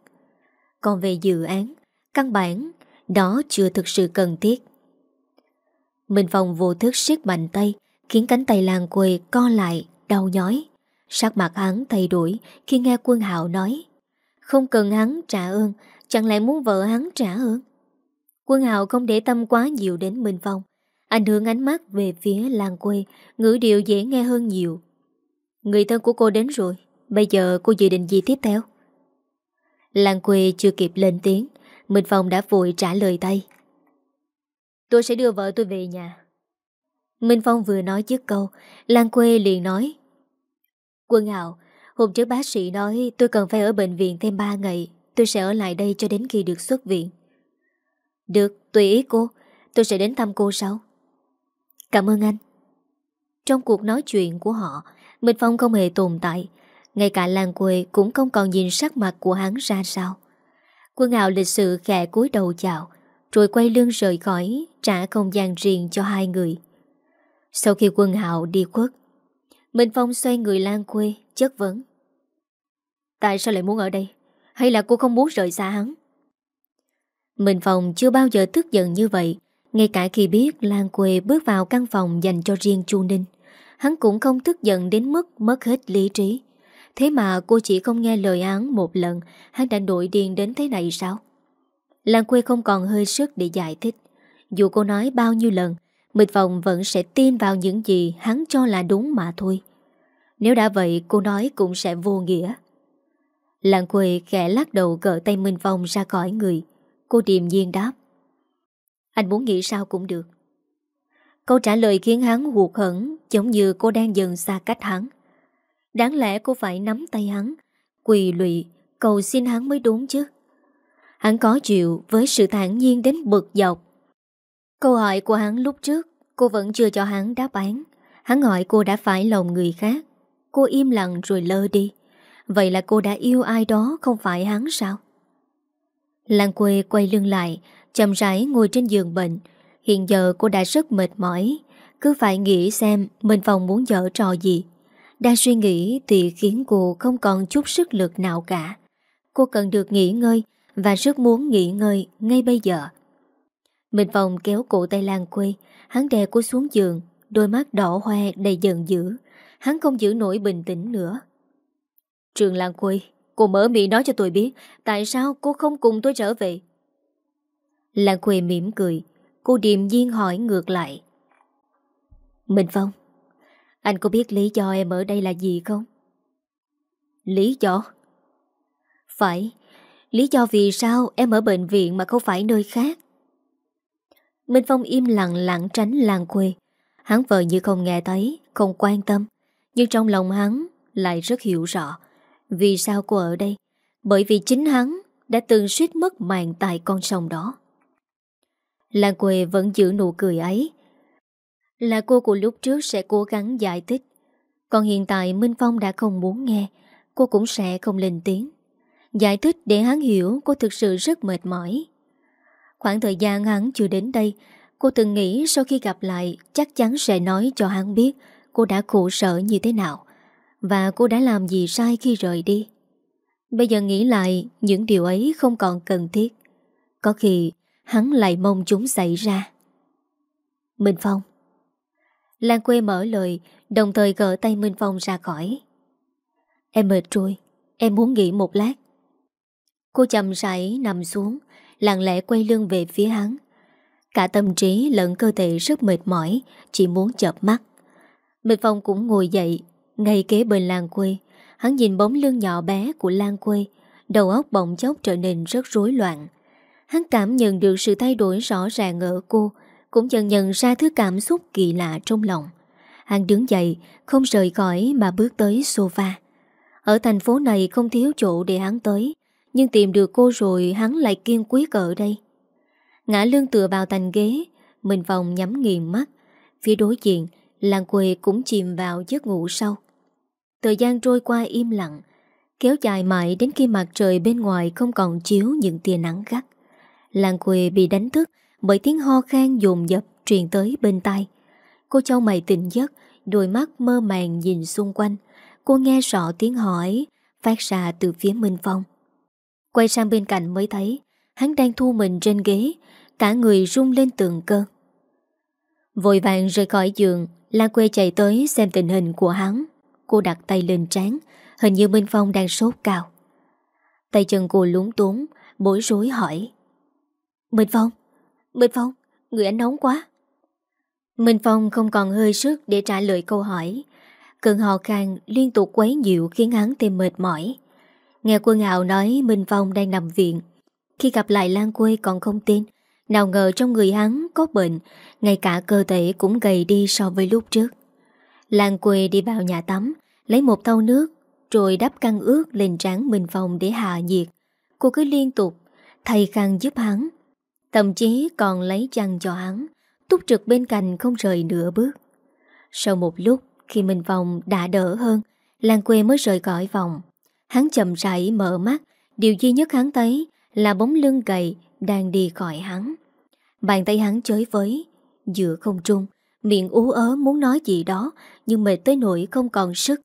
Còn về dự án, căn bản đó chưa thực sự cần thiết Minh Phong vô thức siết mạnh tay Khiến cánh tay làng quê co lại Đau nhói Sắc mặt hắn thay đổi khi nghe quân hạo nói, Không cần hắn trả ơn, Chẳng lẽ muốn vợ hắn trả ơn? Quân hạo không để tâm quá nhiều đến Minh Phong Anh hướng ánh mắt về phía làng quê, Ngữ điệu dễ nghe hơn nhiều. Người thân của cô đến rồi, Bây giờ cô dự định gì tiếp theo? Làng quê chưa kịp lên tiếng, Minh Phong đã vội trả lời tay. Tôi sẽ đưa vợ tôi về nhà. Minh Phong vừa nói dứt câu Lan quê liền nói Quân Hào Hôm trước bác sĩ nói tôi cần phải ở bệnh viện thêm 3 ngày Tôi sẽ ở lại đây cho đến khi được xuất viện. Được, tùy ý cô Tôi sẽ đến thăm cô sau. Cảm ơn anh. Trong cuộc nói chuyện của họ Minh Phong không hề tồn tại Ngay cả Lan quê cũng không còn nhìn sắc mặt của hắn ra sao. Quân hào lịch sự khẽ cúi đầu chào Rồi quay lưng rời khỏi Trả không gian riêng cho hai người. Sau khi quân hào đi khuất Minh Phong xoay người lan quê Chất vấn. Tại sao lại muốn ở đây? Hay là cô không muốn rời xa hắn? Minh Phong chưa bao giờ tức giận như vậy, Ngay cả khi biết Lan Quê bước vào căn phòng dành cho riêng Chu Ninh, Hắn cũng không tức giận đến mức mất hết lý trí. Thế mà cô chỉ không nghe lời án một lần, Hắn đã nổi điên đến thế này sao? Lan quê không còn hơi sức để giải thích. Dù cô nói bao nhiêu lần Mịch vọng vẫn sẽ tin vào những gì Hắn cho là đúng mà thôi. Nếu đã vậy, cô nói cũng sẽ vô nghĩa. Làng quê khẽ lắc đầu gỡ tay Minh Phong ra khỏi người. Cô điềm nhiên đáp. Anh muốn nghĩ sao cũng được. Câu trả lời khiến hắn hụt hẫng Giống như cô đang dần xa cách hắn. Đáng lẽ cô phải nắm tay hắn, Quỳ lụy, Cầu xin hắn mới đúng chứ. Hắn có chịu với sự thản nhiên đến bực dọc. Câu hỏi của hắn lúc trước Cô vẫn chưa cho hắn đáp án Hắn hỏi cô đã phải lòng người khác Cô im lặng rồi lơ đi Vậy là cô đã yêu ai đó không phải hắn sao? Lan quê quay lưng lại, chậm rãi ngồi trên giường bệnh. Hiện giờ cô đã rất mệt mỏi, cứ phải nghĩ xem mình phòng muốn dở trò gì. Đang suy nghĩ thì khiến cô không còn chút sức lực nào cả. Cô cần được nghỉ ngơi và rất muốn nghỉ ngơi ngay bây giờ. Minh Phong kéo cổ tay Lan quê, hắn đè cô xuống giường, đôi mắt đỏ hoe đầy giận dữ. Hắn không giữ nổi bình tĩnh nữa. Trường Lan quê, cô mở miệng nói cho tôi biết tại sao cô không cùng tôi trở về. Lan quê mỉm cười, cô điềm nhiên hỏi ngược lại. Minh Phong, anh có biết lý do em ở đây là gì không? Lý do? Phải, lý do vì sao em ở bệnh viện mà không phải nơi khác? Minh Phong im lặng lặng tránh làng quê. Hắn vợ như không nghe thấy, không quan tâm. Nhưng trong lòng hắn lại rất hiểu rõ. Vì sao cô ở đây? Bởi vì chính hắn đã từng suýt mất mạng tại con sông đó. Làng quê vẫn giữ nụ cười ấy. Là cô của lúc trước sẽ cố gắng giải thích. Còn hiện tại Minh Phong đã không muốn nghe, cô cũng sẽ không lên tiếng. Giải thích để hắn hiểu cô thực sự rất mệt mỏi. Khoảng thời gian hắn chưa đến đây, cô từng nghĩ sau khi gặp lại chắc chắn sẽ nói cho hắn biết cô đã khổ sở như thế nào và cô đã làm gì sai khi rời đi. Bây giờ nghĩ lại những điều ấy không còn cần thiết. Có khi hắn lại mong chúng xảy ra. Minh Phong Lan quê mở lời Đồng thời gỡ tay Minh Phong ra khỏi Em mệt rồi Em muốn nghỉ một lát Cô chậm rãi nằm xuống Lặng lẽ quay lưng về phía hắn. Cả tâm trí lẫn cơ thể rất mệt mỏi, Chỉ muốn chợp mắt. Minh Phong cũng ngồi dậy, Ngay kế bên làng quê. Hắn nhìn bóng lưng nhỏ bé của Lan quê, Đầu óc bỗng chốc trở nên rất rối loạn. Hắn cảm nhận được sự thay đổi rõ ràng ở cô, Cũng dần nhận ra thứ cảm xúc kỳ lạ trong lòng. Hắn đứng dậy, Không rời khỏi mà bước tới sofa. Ở thành phố này không thiếu chỗ để hắn tới. Nhưng tìm được cô rồi Hắn lại kiên quyết ở đây. Ngã lưng tựa vào thành ghế, Mình vòng nhắm nghiền mắt. Phía đối diện, Làng quê cũng chìm vào giấc ngủ sâu Thời gian trôi qua im lặng, Kéo dài mãi đến khi mặt trời bên ngoài Không còn chiếu những tia nắng gắt. Làng quê bị đánh thức Bởi tiếng ho khan dồn dập Truyền tới bên tai. Cô châu mày tỉnh giấc, Đôi mắt mơ màng nhìn xung quanh. Cô nghe rõ tiếng hỏi Phát ra từ phía Minh Phong. Quay sang bên cạnh mới thấy, Hắn đang thu mình trên ghế, Cả người rung lên tường cơn. Vội vàng rời khỏi giường Lan quê chạy tới xem tình hình của hắn. Cô đặt tay lên trán, Hình như Minh Phong đang sốt cao. Tay chân cô lúng túng, Bối rối hỏi. Minh Phong Minh Phong, Người anh nóng quá. Minh Phong không còn hơi sức để trả lời câu hỏi. Cơn hò khan liên tục quấy nhiều khiến hắn thêm mệt mỏi. Nghe quân hào nói Minh Phong đang nằm viện. Khi gặp lại Lan Quê còn không tin. Nào ngờ trong người hắn có bệnh, Ngay cả cơ thể cũng gầy đi so với lúc trước. Lan Quê đi vào nhà tắm, Lấy một thau nước, Rồi đắp khăn ướt lên trán Minh Phong để hạ nhiệt. Cô cứ liên tục, Thay khăn giúp hắn. Thậm chí còn lấy chăn cho hắn, Túc trực bên cạnh không rời nửa bước. Sau một lúc, Khi Minh Phong đã đỡ hơn, Lan quê mới rời khỏi phòng. Hắn chậm rãi mở mắt. Điều duy nhất hắn thấy là bóng lưng gầy Đang đi khỏi hắn. Bàn tay hắn chới với, Giữa không trung, Miệng ú ớ muốn nói gì đó, Nhưng mệt tới nỗi không còn sức.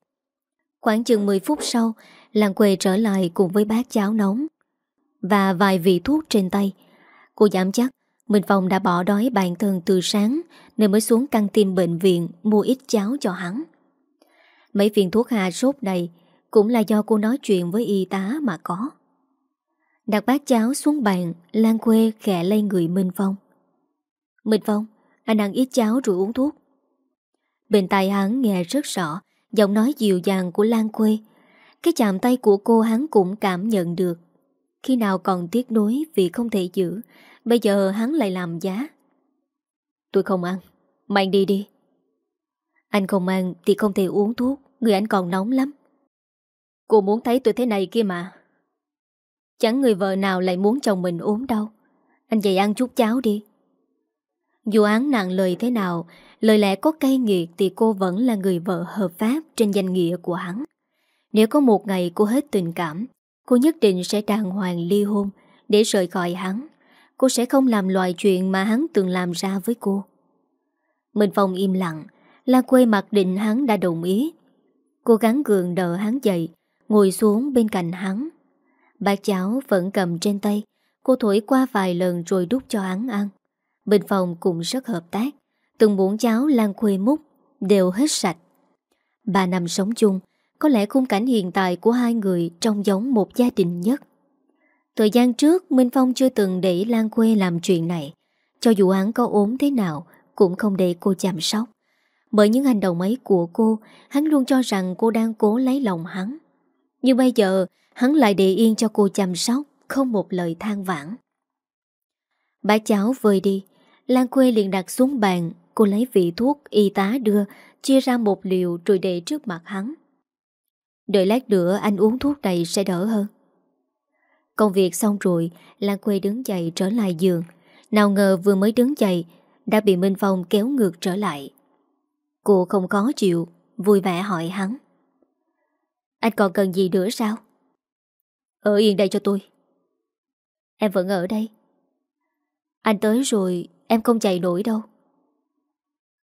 Khoảng chừng 10 phút sau, làng quê trở lại cùng với bát cháo nóng Và vài vị thuốc trên tay. Cô dám chắc, Minh Phong đã bỏ đói bản thân từ sáng Nên mới xuống căng tin bệnh viện Mua ít cháo cho hắn. Mấy viên thuốc hạ sốt này cũng là do cô nói chuyện với y tá mà có. Đặt bát cháo xuống bàn, Lan quê khẽ lây người Minh Phong. Minh Phong, Anh ăn ít cháo rồi uống thuốc. Bên tai hắn nghe rất rõ Giọng nói dịu dàng của Lan quê Cái chạm tay của cô hắn cũng cảm nhận được. Khi nào còn tiếc nuối vì không thể giữ, Bây giờ hắn lại làm giá. Tôi không ăn, Mang đi đi. Anh không ăn thì không thể uống thuốc, Người anh còn nóng lắm. Cô muốn thấy tôi thế này kia mà. Chẳng người vợ nào lại muốn chồng mình ốm đâu Anh dậy ăn chút cháo đi. Dù án nặng lời thế nào, Lời lẽ có cay nghiệt Thì cô vẫn là người vợ hợp pháp Trên danh nghĩa của hắn. Nếu có một ngày cô hết tình cảm, Cô nhất định sẽ đàng hoàng ly hôn Để rời khỏi hắn. Cô sẽ không làm loại chuyện mà hắn từng làm ra với cô. Minh Phong im lặng, La quê mặc định hắn đã đồng ý. Cô gắng gượng đỡ hắn dậy Ngồi xuống bên cạnh hắn. Bát cháo vẫn cầm trên tay, Cô thổi qua vài lần rồi đút cho hắn ăn. Bên phòng cũng rất hợp tác, Từng muỗng cháo Lan Khuê múc, Đều hết sạch. Ba năm sống chung, Có lẽ khung cảnh hiện tại của hai người Trông giống một gia đình nhất. Thời gian trước, Minh Phong chưa từng để Lan Khuê làm chuyện này. Cho dù hắn có ốm thế nào, Cũng không để cô chăm sóc. Bởi những hành động ấy của cô, Hắn luôn cho rằng cô đang cố lấy lòng hắn. Nhưng bây giờ, Hắn lại để yên cho cô chăm sóc, Không một lời than vãn. Bác cháu vơi đi, Lan Khuê liền đặt xuống bàn, Cô lấy vị thuốc y tá đưa, Chia ra một liều rồi để trước mặt hắn. Đợi lát nữa anh uống thuốc này sẽ đỡ hơn. Công việc xong rồi, Lan Khuê đứng dậy trở lại giường. Nào ngờ vừa mới đứng dậy, Đã bị Minh Phong kéo ngược trở lại. Cô không có chịu, Vui vẻ hỏi hắn. Anh còn cần gì nữa sao? Ở yên đây cho tôi. Em vẫn ở đây. Anh tới rồi, Em không chạy nổi đâu.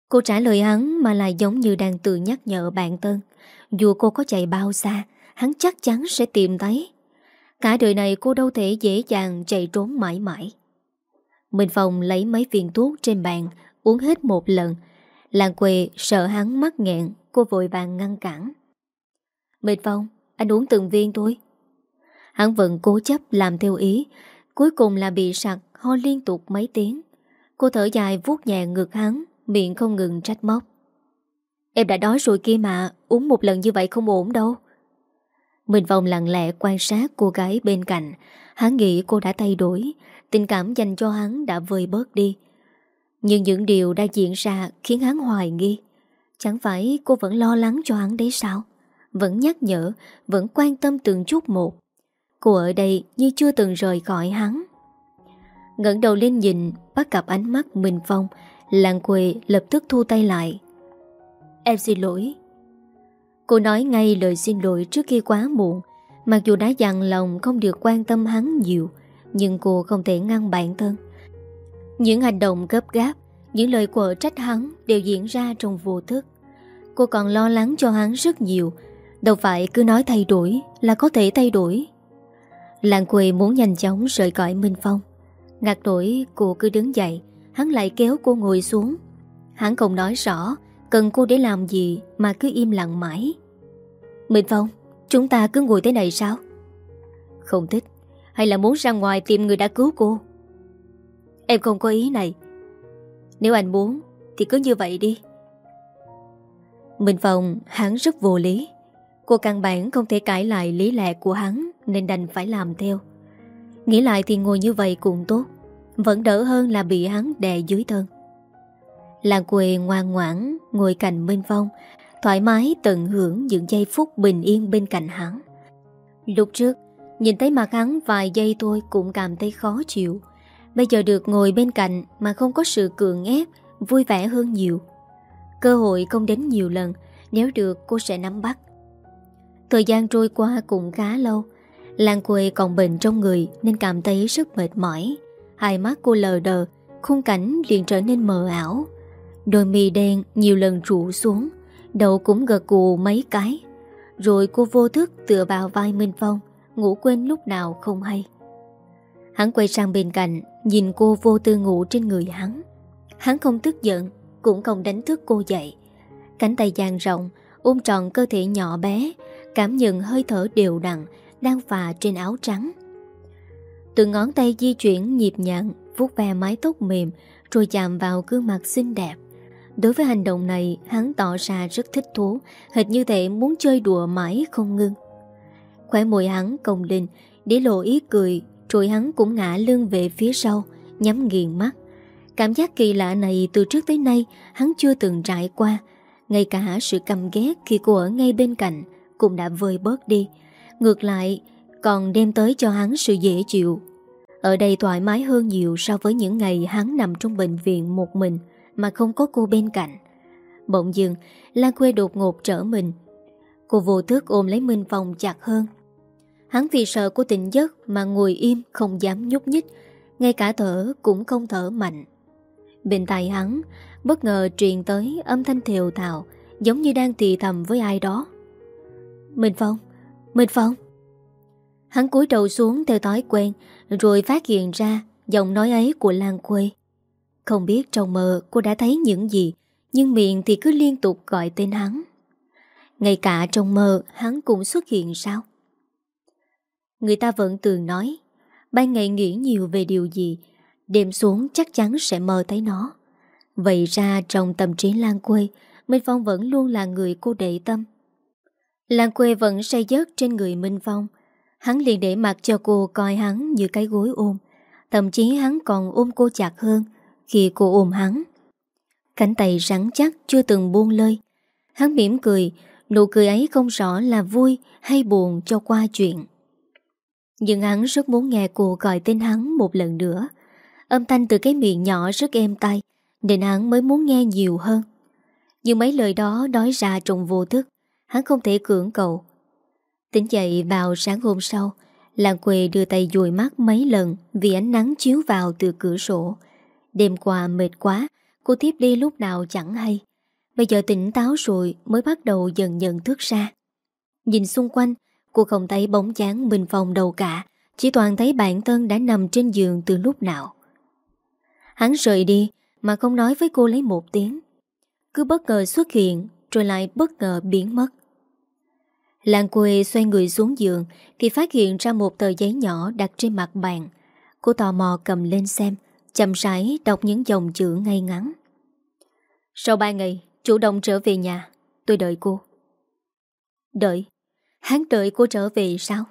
Cô trả lời hắn mà lại giống như đang tự nhắc nhở bạn Tân. Dù cô có chạy bao xa, Hắn chắc chắn sẽ tìm thấy. Cả đời này cô đâu thể dễ dàng chạy trốn mãi mãi. Minh Phong lấy mấy viên thuốc trên bàn, Uống hết một lần. Làng quê sợ hắn mắc nghẹn, Cô vội vàng ngăn cản. Mệt Phong Anh uống từng viên thôi. Hắn vẫn cố chấp làm theo ý, Cuối cùng là bị sặc ho liên tục mấy tiếng. Cô thở dài vuốt nhẹ ngực hắn, Miệng không ngừng trách móc. Em đã đói rồi kia mà, Uống một lần như vậy không ổn đâu. Mình vòng lặng lẽ quan sát cô gái bên cạnh. Hắn nghĩ cô đã thay đổi, Tình cảm dành cho hắn đã vơi bớt đi. Nhưng những điều đã diễn ra Khiến hắn hoài nghi. Chẳng phải cô vẫn lo lắng cho hắn đấy sao? Vẫn nhắc nhở, Vẫn quan tâm từng chút một. Cô ở đây như chưa từng rời khỏi hắn. Ngẩng đầu lên nhìn, Bắt gặp ánh mắt Minh Phong, Làng quê lập tức thu tay lại. Em xin lỗi. Cô nói ngay lời xin lỗi trước khi quá muộn. Mặc dù đã dặn lòng không được quan tâm hắn nhiều, Nhưng cô không thể ngăn bản thân. Những hành động gấp gáp, Những lời quở trách hắn Đều diễn ra trong vô thức. Cô còn lo lắng cho hắn rất nhiều Đâu phải cứ nói thay đổi Là có thể thay đổi. Làng quê muốn nhanh chóng rời cõi Minh Phong. Ngạc nổi cô cứ đứng dậy, Hắn lại kéo cô ngồi xuống. Hắn không nói rõ Cần cô để làm gì mà cứ im lặng mãi. Minh Phong, Chúng ta cứ ngồi thế này sao? Không thích, Hay là muốn ra ngoài tìm người đã cứu cô? Em không có ý này. Nếu anh muốn Thì cứ như vậy đi. Minh Phong, hắn rất vô lý. Cô căn bản không thể cãi lại lý lẽ của hắn, Nên đành phải làm theo. Nghĩ lại thì ngồi như vậy cũng tốt, Vẫn đỡ hơn là bị hắn đè dưới thân. Làng quê ngoan ngoãn, Ngồi cạnh Minh Phong, Thoải mái tận hưởng những giây phút bình yên bên cạnh hắn. Lúc trước, Nhìn thấy mặt hắn vài giây thôi Cũng cảm thấy khó chịu. Bây giờ được ngồi bên cạnh Mà không có sự cường ép, Vui vẻ hơn nhiều. Cơ hội không đến nhiều lần, Nếu được cô sẽ nắm bắt. Thời gian trôi qua cũng khá lâu. Lan quê còn bệnh trong người Nên cảm thấy rất mệt mỏi. Hai mắt cô lờ đờ, Khung cảnh liền trở nên mờ ảo. Đôi mì đen nhiều lần trụ xuống, Đầu cũng gật gù mấy cái. Rồi cô vô thức tựa vào vai Minh Phong, Ngủ quên lúc nào không hay. Hắn quay sang bên cạnh, Nhìn cô vô tư ngủ trên người hắn. Hắn không tức giận, Cũng không đánh thức cô dậy. Cánh tay dang rộng, Ôm tròn cơ thể nhỏ bé Cảm nhận hơi thở đều đặn Đang phà trên áo trắng. Từ ngón tay di chuyển nhịp nhàng, vuốt ve mái tóc mềm, Rồi chạm vào gương mặt xinh đẹp. Đối với hành động này, Hắn tỏ ra rất thích thú, Hệt như thể muốn chơi đùa mãi không ngưng. Khỏe môi hắn cong lên, Để lộ ý cười, Rồi hắn cũng ngã lưng về phía sau, Nhắm nghiền mắt. Cảm giác kỳ lạ này từ trước tới nay, Hắn chưa từng trải qua, Ngay cả sự căm ghét khi cô ở ngay bên cạnh. Cũng đã vơi bớt đi. Ngược lại, còn đem tới cho hắn sự dễ chịu. Ở đây thoải mái hơn nhiều So với những ngày hắn nằm trong bệnh viện một mình Mà không có cô bên cạnh. Bỗng dưng Lan Khuê đột ngột trở mình. Cô vô thức ôm lấy Minh Phong chặt hơn. Hắn vì sợ cô tỉnh giấc Mà ngồi im không dám nhúc nhích, Ngay cả thở cũng không thở mạnh. Bên tai hắn, Bất ngờ truyền tới âm thanh thều thào, Giống như đang thì thầm với ai đó. Minh Phong Minh Phong. Hắn cúi đầu xuống theo thói quen, Rồi phát hiện ra Giọng nói ấy của Lan Quê Không biết trong mơ cô đã thấy những gì, Nhưng miệng thì cứ liên tục gọi tên hắn. Ngay cả trong mơ, Hắn cũng xuất hiện sao? Người ta vẫn thường nói, Ban ngày nghĩ nhiều về điều gì, Đêm xuống chắc chắn sẽ mơ thấy nó. Vậy ra trong tâm trí Lan Quê Minh Phong vẫn luôn là người cô đệ tâm. Lan Quê vẫn say giấc trên người Minh Phong. Hắn liền để mặt cho cô coi hắn như cái gối ôm. Thậm chí hắn còn ôm cô chặt hơn Khi cô ôm hắn. Cánh tay rắn chắc chưa từng buông lơi. Hắn mỉm cười, Nụ cười ấy không rõ là vui hay buồn cho qua chuyện. Nhưng hắn rất muốn nghe cô gọi tên hắn một lần nữa. Âm thanh từ cái miệng nhỏ rất êm tay Nên hắn mới muốn nghe nhiều hơn. Nhưng mấy lời đó nói ra trong vô thức. Hắn không thể cưỡng cầu. Tỉnh dậy vào sáng hôm sau, Làng quê đưa tay dùi mắt mấy lần Vì ánh nắng chiếu vào từ cửa sổ. Đêm qua mệt quá, Cô tiếp đi lúc nào chẳng hay. Bây giờ tỉnh táo rồi Mới bắt đầu dần nhận thức ra. Nhìn xung quanh, Cô không thấy bóng dáng bình phòng đâu cả, Chỉ toàn thấy bản thân đã nằm trên giường từ lúc nào. Hắn rời đi Mà không nói với cô lấy một tiếng. Cứ bất ngờ xuất hiện, Rồi lại bất ngờ biến mất. Lan quê xoay người xuống giường Thì phát hiện ra một tờ giấy nhỏ đặt trên mặt bàn. Cô tò mò cầm lên xem, Chậm rãi đọc những dòng chữ ngay ngắn. Sau ba ngày, Chủ động trở về nhà. Tôi đợi cô. Đợi? Hắn đợi cô trở về sao?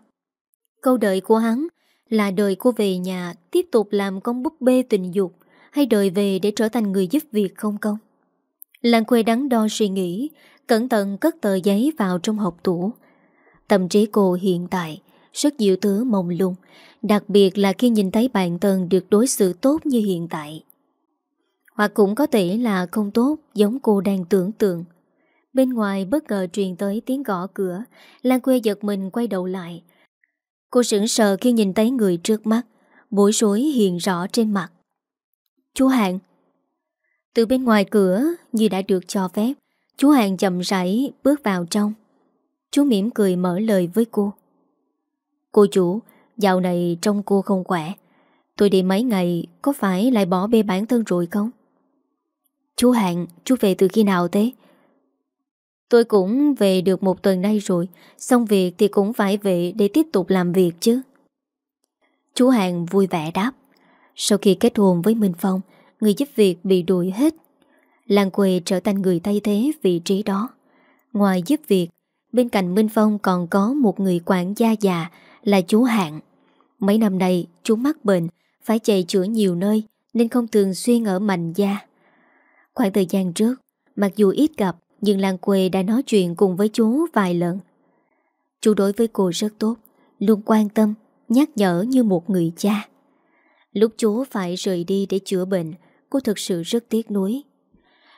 Câu đợi của hắn Là đợi cô về nhà Tiếp tục làm công búp bê tình dục Hay đợi về để trở thành người giúp việc không công? Lan quê đắn đo suy nghĩ Cẩn thận cất tờ giấy vào trong hộp tủ. Tâm trí cô hiện tại Rất nhiều thứ mông lung, Đặc biệt là khi nhìn thấy bạn thân Được đối xử tốt như hiện tại. Hoặc cũng có thể là không tốt, Giống cô đang tưởng tượng. Bên ngoài bất ngờ truyền tới tiếng gõ cửa Lan quê giật mình quay đầu lại. Cô sững sờ khi nhìn thấy người trước mắt, Bối rối hiện rõ trên mặt. Chú Hạng. Từ bên ngoài cửa, Như đã được cho phép Chú Hàng chậm rãi bước vào trong. Chú mỉm cười mở lời với cô. Cô chủ, Dạo này trông cô không khỏe. Tôi đi mấy ngày, Có phải lại bỏ bê bản thân rồi không? Chú Hạng Chú về từ khi nào thế? Tôi cũng về được một tuần nay rồi, Xong việc thì cũng phải về Để tiếp tục làm việc chứ. Chú Hàng vui vẻ đáp. Sau khi kết hôn với Minh Phong, Người giúp việc bị đuổi hết. Lan Quê trở thành người thay thế vị trí đó. Ngoài giúp việc, Bên cạnh Minh Phong còn có một người quản gia già Là chú Hạng. Mấy năm nay, chú mắc bệnh, Phải chạy chữa nhiều nơi Nên không thường xuyên ở Mạnh Gia. Khoảng thời gian trước, Mặc dù ít gặp, Nhưng Lan Quê đã nói chuyện cùng với chú vài lần. Chú đối với cô rất tốt, Luôn quan tâm, Nhắc nhở như một người cha. Lúc chú phải rời đi để chữa bệnh, Cô thực sự rất tiếc nuối.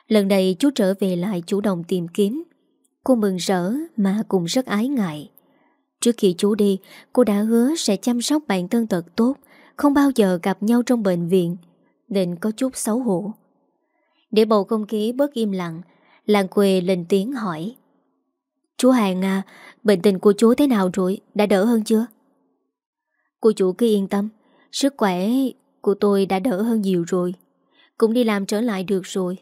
Lần này chú trở về lại chủ động tìm kiếm. Cô mừng rỡ mà cũng rất ái ngại. Trước khi chú đi, Cô đã hứa sẽ chăm sóc bản thân thật tốt, Không bao giờ gặp nhau trong bệnh viện, Nên có chút xấu hổ. Để bầu không khí bớt im lặng, Làng quê lên tiếng hỏi. Chú Hàng à Bệnh tình của chú thế nào rồi? Đã đỡ hơn chưa? Cô chủ cứ yên tâm, Sức khỏe của tôi đã đỡ hơn nhiều rồi. Cũng đi làm trở lại được rồi.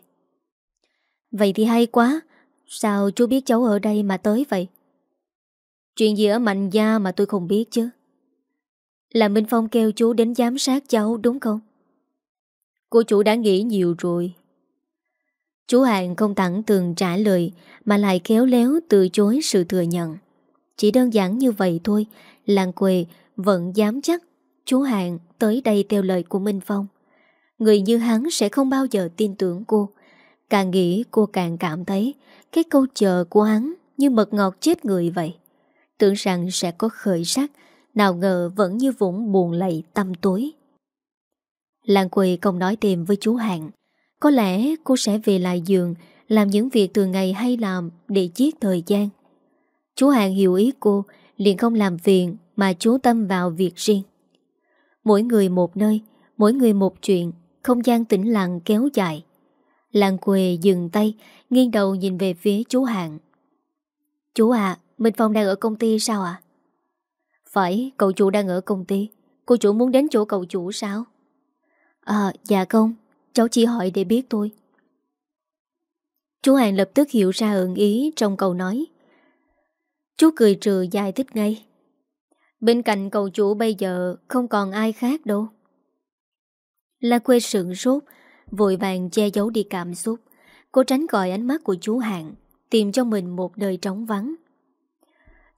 Vậy thì hay quá. Sao chú biết cháu ở đây mà tới vậy? Chuyện gì ở Mạnh Gia mà tôi không biết chứ? Là Minh Phong kêu chú đến giám sát cháu, đúng không? Cô chủ đã nghĩ nhiều rồi. Chú Hàng không thẳng tường trả lời, Mà lại khéo léo từ chối sự thừa nhận. Chỉ đơn giản như vậy thôi, Làng quê vẫn dám chắc Chú Hàng tới đây theo lời của Minh Phong. Người như hắn sẽ không bao giờ tin tưởng cô. Càng nghĩ cô càng cảm thấy Cái câu chờ của hắn Như mật ngọt chết người vậy. Tưởng rằng sẽ có khởi sắc, Nào ngờ vẫn như vũng buồn lầy tâm tối. Lan Quỳ không nói tìm với chú Hạng. Có lẽ cô sẽ về lại giường, Làm những việc từ ngày hay làm Để giết thời gian. Chú Hạng hiểu ý cô, liền không làm phiền Mà chú tâm vào việc riêng. Mỗi người một nơi, Mỗi người một chuyện, Không gian tĩnh lặng kéo dài. Làng quê dừng tay, Nghiêng đầu nhìn về phía chú Hạng. Chú à Minh Phong đang ở công ty sao ạ? Phải, cậu chủ đang ở công ty. Cô chủ muốn đến chỗ cậu chủ sao? À dạ không, Cháu chỉ hỏi để biết thôi. Chú Hàng lập tức hiểu ra ẩn ý trong câu nói. Chú cười trừ giải thích ngay. Bên cạnh cậu chủ bây giờ Không còn ai khác đâu. La quê sượng sốt Vội vàng che giấu đi cảm xúc. Cô tránh gọi ánh mắt của chú Hạng Tìm cho mình một đời trống vắng.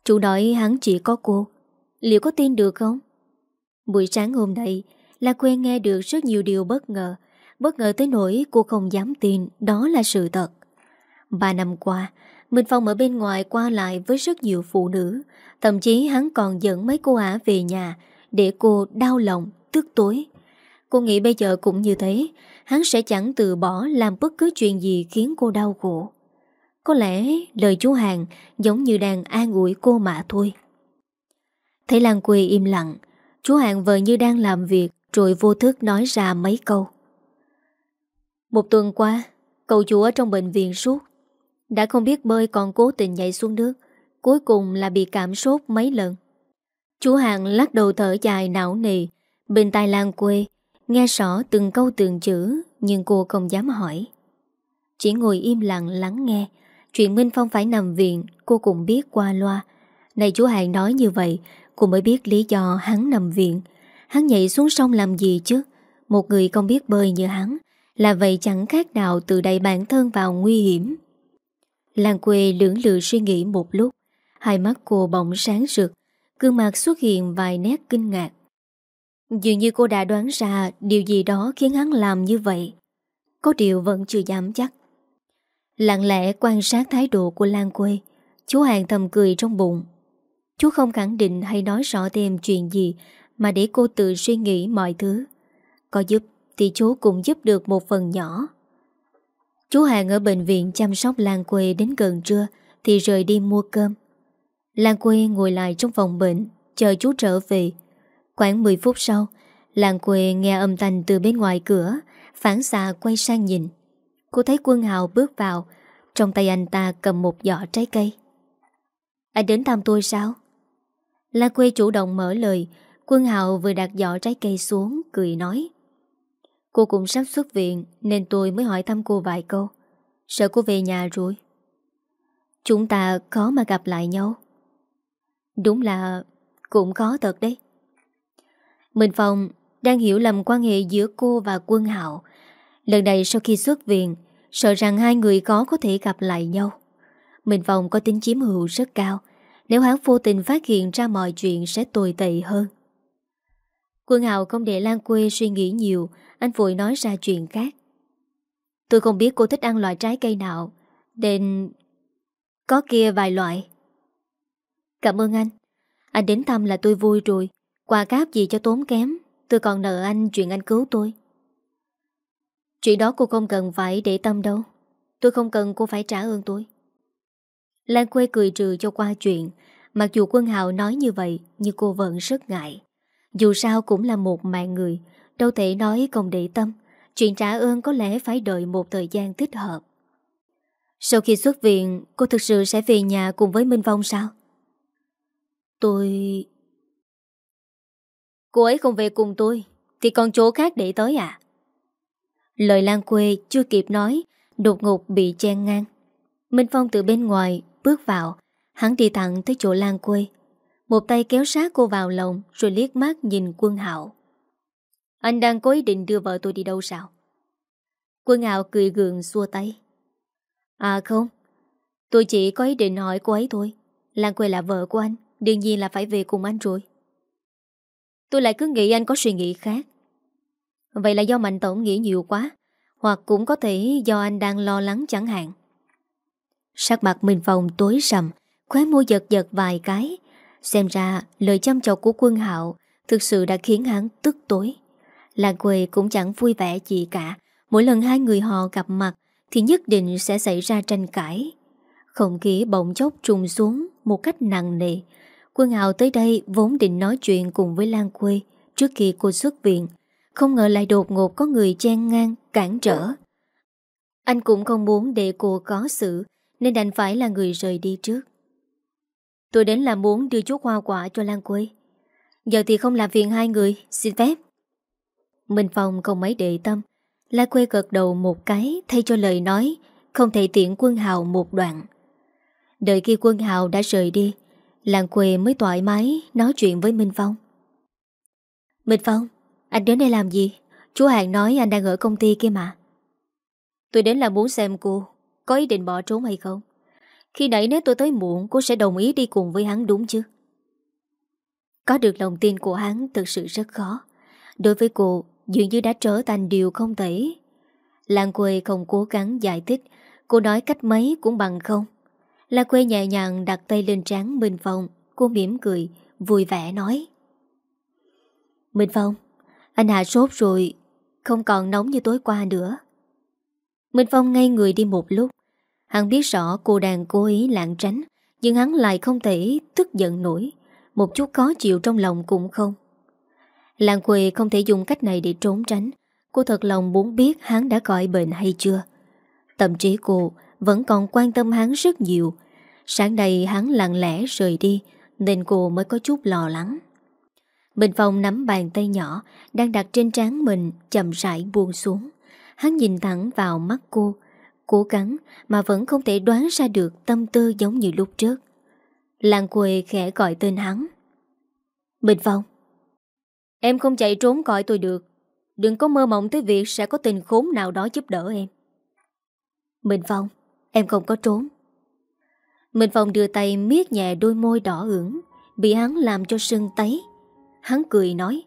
Chú nói hắn chỉ có cô. Liệu có tin được không? Buổi sáng hôm nay La quê nghe được rất nhiều điều bất ngờ. Bất ngờ tới nỗi cô không dám tin Đó là sự thật. Ba năm qua Minh Phong ở bên ngoài qua lại với rất nhiều phụ nữ. Thậm chí hắn còn dẫn mấy cô ả về nhà Để cô đau lòng, tức tối. Cô nghĩ bây giờ cũng như thế. Hắn sẽ chẳng từ bỏ làm bất cứ chuyện gì khiến cô đau khổ. Có lẽ lời chú Hàng giống như đang an ủi cô mà thôi. Thấy Lan Quê im lặng Chú Hàng vờ như đang làm việc Rồi vô thức nói ra mấy câu. Một tuần qua, Cậu chú ở trong bệnh viện suốt Đã không biết bơi còn cố tình nhảy xuống nước, Cuối cùng là bị cảm sốt mấy lần. Chú Hàng lắc đầu thở dài não nề Bên tai Lan Quê Nghe rõ từng câu từng chữ, Nhưng cô không dám hỏi. Chỉ ngồi im lặng lắng nghe. Chuyện Minh Phong phải nằm viện, Cô cũng biết qua loa. Này chú Hàng nói như vậy, Cô mới biết lý do hắn nằm viện. Hắn nhảy xuống sông làm gì chứ? Một người không biết bơi như hắn, Là vậy chẳng khác nào từ đẩy bản thân vào nguy hiểm. Lan quê lưỡng lự suy nghĩ một lúc, Hai mắt cô bỗng sáng rực, Gương mặt xuất hiện vài nét kinh ngạc. Dường như cô đã đoán ra Điều gì đó khiến hắn làm như vậy. Có điều vẫn chưa dám chắc. Lặng lẽ quan sát thái độ của Lan quê, Chú Hàng thầm cười trong bụng. Chú không khẳng định hay nói rõ thêm chuyện gì Mà để cô tự suy nghĩ mọi thứ. Có giúp thì chú cũng giúp được một phần nhỏ. Chú Hàng ở bệnh viện chăm sóc Lan Quê đến gần trưa Thì rời đi mua cơm. Lan Quê ngồi lại trong phòng bệnh, Chờ chú trở về. Khoảng 10 phút sau Lan Quê nghe âm thanh từ bên ngoài cửa, Phản xạ quay sang nhìn. Cô thấy quân hào bước vào, Trong tay anh ta cầm một giỏ trái cây. Anh đến thăm tôi sao? La Quê chủ động mở lời, Quân Hào vừa đặt giỏ trái cây xuống, Cười nói. Cô cũng sắp xuất viện, Nên tôi mới hỏi thăm cô vài câu. Sợ cô về nhà rồi. Chúng ta khó mà gặp lại nhau. Đúng là Cũng khó thật đấy. Minh Phong đang hiểu lầm quan hệ giữa cô và Quân Hạo. Lần này sau khi xuất viện, Sợ rằng hai người có có thể gặp lại nhau. Minh Phong có tính chiếm hữu rất cao. Nếu hắn vô tình phát hiện ra mọi chuyện sẽ tồi tệ hơn. Quân Hạo không để Lan Quê suy nghĩ nhiều, Anh vội nói ra chuyện khác. Tôi không biết cô thích ăn loại trái cây nào, Nên Có kia vài loại. Cảm ơn anh. Anh đến thăm là tôi vui rồi. Quà cáp gì cho tốn kém, Tôi còn nợ anh chuyện anh cứu tôi. Chuyện đó cô không cần phải để tâm đâu, Tôi không cần cô phải trả ơn tôi. Lan Quê cười trừ cho qua chuyện, Mặc dù quân hào nói như vậy, Nhưng cô vẫn rất ngại. Dù sao cũng là một mạng người, Đâu thể nói không để tâm, Chuyện trả ơn có lẽ phải đợi một thời gian thích hợp. Sau khi xuất viện, Cô thực sự sẽ về nhà cùng với Minh Phong sao? Tôi... Cô ấy không về cùng tôi, Thì còn chỗ khác để tới à? Lời Lan Quê chưa kịp nói, Đột ngột bị chen ngang. Minh Phong từ bên ngoài Bước vào, Hắn đi thẳng tới chỗ Lan quê Một tay kéo sát cô vào lòng, Rồi liếc mắt nhìn quân hạo. Anh đang có ý định đưa vợ tôi đi đâu sao? Quân hạo cười gượng xua tay. À không, Tôi chỉ có ý định hỏi cô ấy thôi. Lan quê là vợ của anh, Đương nhiên là phải về cùng anh rồi. Tôi lại cứ nghĩ anh có suy nghĩ khác. Vậy là do Mạnh Tổng nghĩ nhiều quá, Hoặc cũng có thể do anh đang lo lắng chẳng hạn. Sắc mặt Minh Phong tối sầm, Khóe môi giật giật vài cái. Xem ra lời chăm chọc của quân hạo Thực sự đã khiến hắn tức tối. Làng quê cũng chẳng vui vẻ gì cả. Mỗi lần hai người họ gặp mặt Thì nhất định sẽ xảy ra tranh cãi. Không khí bỗng chốc trùng xuống một cách nặng nề. Quân Hào tới đây vốn định nói chuyện cùng với Lan Quê trước khi cô xuất viện. Không ngờ lại đột ngột có người chen ngang, cản trở. Anh cũng không muốn để cô có sự, nên đành phải là người rời đi trước. Tôi đến là muốn đưa chút hoa quả cho Lan Quê. Giờ thì không làm phiền hai người, xin phép. Minh Phong không mấy để tâm. Lan Quê gật đầu một cái thay cho lời nói, không thể tiện quân hào một đoạn. Đợi khi quân hào đã rời đi, Làng Quê mới thoải mái nói chuyện với Minh Phong. Minh Phong, anh đến đây làm gì? Chú Hàng nói anh đang ở công ty kia mà. Tôi đến là muốn xem cô có ý định bỏ trốn hay không. Khi nãy nếu tôi tới muộn Cô sẽ đồng ý đi cùng với hắn đúng chứ Có được lòng tin của hắn Thực sự rất khó Đối với cô dường như đã trở thành điều không thể Làng quê không cố gắng giải thích Cô nói cách mấy cũng bằng không La quê nhẹ nhàng đặt tay lên trán Minh Phong, Cô mỉm cười, Vui vẻ nói. Minh Phong, Anh hạ sốt rồi, Không còn nóng như tối qua nữa. Minh Phong ngay người đi một lúc. Hắn biết rõ cô đang cố ý lạng tránh, Nhưng hắn lại không thể tức giận nổi. Một chút khó chịu trong lòng cũng không. Làng quê không thể dùng cách này để trốn tránh. Cô thật lòng muốn biết hắn đã gọi bệnh hay chưa. Tâm trí cô vẫn còn quan tâm hắn rất nhiều. Sáng nay hắn lặng lẽ rời đi, Nên cô mới có chút lo lắng. Bình Phong nắm bàn tay nhỏ Đang đặt trên trán mình, Chậm rãi buông xuống. Hắn nhìn thẳng vào mắt cô, Cố gắng mà vẫn không thể đoán ra được tâm tư giống như lúc trước. Làng quê khẽ gọi tên hắn. Bình Phong Em không chạy trốn gọi tôi được. Đừng có mơ mộng tới việc sẽ có tình khốn nào đó giúp đỡ em. Bình Phong Em không có trốn. Minh Phong đưa tay miết nhẹ đôi môi đỏ ửng, Bị hắn làm cho sưng tấy. Hắn cười nói,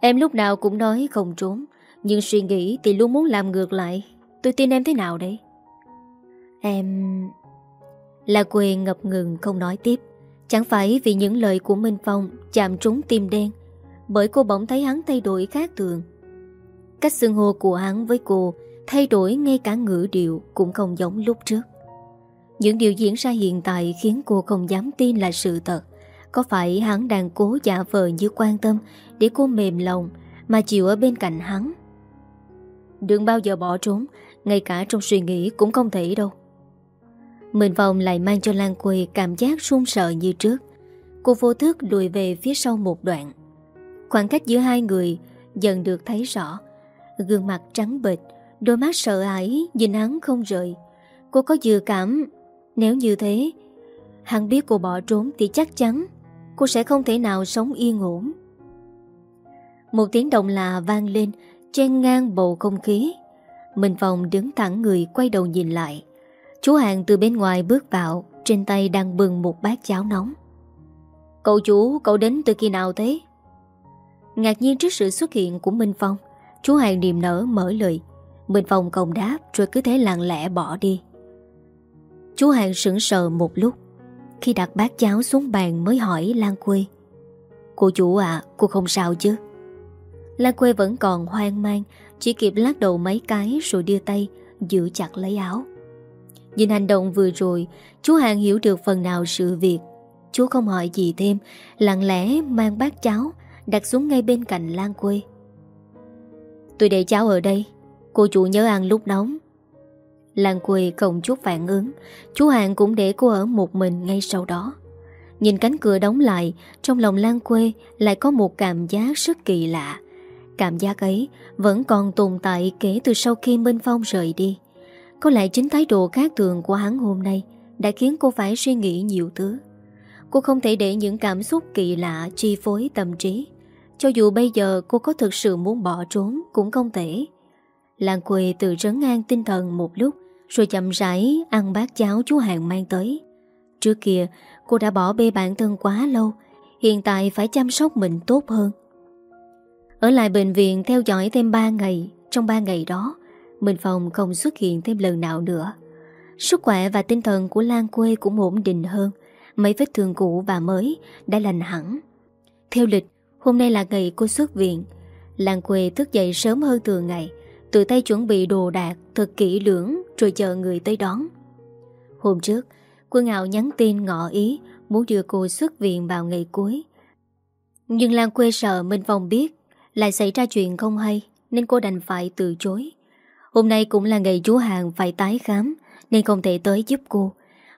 Em lúc nào cũng nói không trốn, Nhưng suy nghĩ thì luôn muốn làm ngược lại. Tôi tin em thế nào đấy Em... Là quê ngập ngừng không nói tiếp. Chẳng phải vì những lời của Minh Phong Chạm trúng tim đen, Bởi cô bỗng thấy hắn thay đổi khác thường. Cách xưng hô của hắn với cô Thay đổi ngay cả ngữ điệu Cũng không giống lúc trước. Những điều diễn ra hiện tại Khiến cô không dám tin là sự thật. Có phải hắn đang cố giả vờ như quan tâm Để cô mềm lòng Mà chịu ở bên cạnh hắn? Đừng bao giờ bỏ trốn, ngay cả trong suy nghĩ cũng không thể đâu. Mình vòng lại mang cho Lan Quỳ cảm giác run sợ như trước. Cô vô thức lùi về phía sau một đoạn. Khoảng cách giữa hai người dần được thấy rõ. Gương mặt trắng bệch Đôi mắt sợ hãi nhìn hắn không rời. Cô có dự cảm Nếu như thế Hắn biết cô bỏ trốn thì chắc chắn Cô sẽ không thể nào sống yên ổn. Một tiếng động lạ vang lên Chen ngang bầu không khí. Minh Phong đứng thẳng người quay đầu nhìn lại. Chú Hàng từ bên ngoài bước vào Trên tay đang bừng một bát cháo nóng. Cậu chú, cậu đến từ khi nào thế? Ngạc nhiên trước sự xuất hiện của Minh Phong Chú Hàng niềm nở mở lời. Minh Phong không đáp Rồi cứ thế lặng lẽ bỏ đi. Chú Hàng sững sờ một lúc. Khi đặt bát cháo xuống bàn mới hỏi Lan Quê. Cô chủ à, cô không sao chứ? Lan Quê vẫn còn hoang mang chỉ kịp lắc đầu mấy cái rồi đưa tay Giữ chặt lấy áo. Nhìn hành động vừa rồi Chú Hàng hiểu được phần nào sự việc. Chú không hỏi gì thêm Lặng lẽ mang bát cháo Đặt xuống ngay bên cạnh Lan quê. Tôi để cháo ở đây. Cô chủ nhớ ăn lúc nóng Lan Quỳ không chút phản ứng, Chú Hàng cũng để cô ở một mình ngay sau đó Nhìn cánh cửa đóng lại, Trong lòng Lan quê lại có một cảm giác rất kỳ lạ Cảm giác ấy vẫn còn tồn tại kể từ sau khi Minh Phong rời đi. Có lẽ chính thái độ khác thường của hắn hôm nay đã khiến cô phải suy nghĩ nhiều thứ. Cô không thể để những cảm xúc kỳ lạ chi phối tâm trí. Cho dù bây giờ cô có thực sự muốn bỏ trốn cũng không thể. Làng Quỳ từ trấn an tinh thần một lúc, rồi chậm rãi ăn bát cháo chú Hàng mang tới. Trước kia, cô đã bỏ bê bản thân quá lâu, Hiện tại phải chăm sóc mình tốt hơn. Ở lại bệnh viện theo dõi thêm 3 ngày, Trong 3 ngày đó, Minh Phong không xuất hiện thêm lần nào nữa. Sức khỏe và tinh thần của Lan quê cũng ổn định hơn, Mấy vết thương cũ và mới đã lành hẳn. Theo lịch, Hôm nay là ngày cô xuất viện. Lan quê thức dậy sớm hơn thường ngày Tự tay chuẩn bị đồ đạc, Thật kỹ lưỡng, Rồi chờ người tới đón. Hôm trước, Quân Hạo nhắn tin ngỏ ý Muốn đưa cô xuất viện vào ngày cuối. Nhưng Lan quê sợ Minh Phong biết Lại xảy ra chuyện không hay, Nên cô đành phải từ chối. Hôm nay cũng là ngày chú Hàng phải tái khám, Nên không thể tới giúp cô.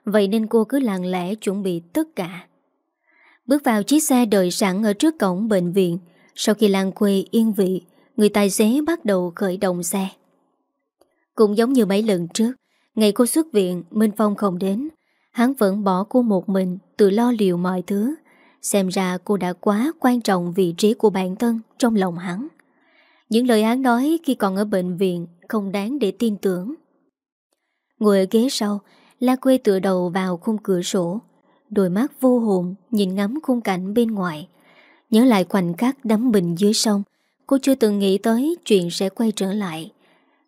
Vậy nên cô cứ lặng lẽ chuẩn bị tất cả. Bước vào chiếc xe đợi sẵn ở trước cổng bệnh viện, Sau khi Lan quê yên vị Người tài xế bắt đầu khởi động xe. Cũng giống như mấy lần trước, Ngày cô xuất viện, Minh Phong không đến. Hắn vẫn bỏ cô một mình, Tự lo liệu mọi thứ. Xem ra cô đã quá quan trọng vị trí của bản thân Trong lòng hắn. Những lời hắn nói khi còn ở bệnh viện Không đáng để tin tưởng. Ngồi ở ghế sau, La quê tựa đầu vào khung cửa sổ. Đôi mắt vô hồn Nhìn ngắm khung cảnh bên ngoài. Nhớ lại khoảnh khắc đắm bình dưới sông Cô chưa từng nghĩ tới chuyện sẽ quay trở lại.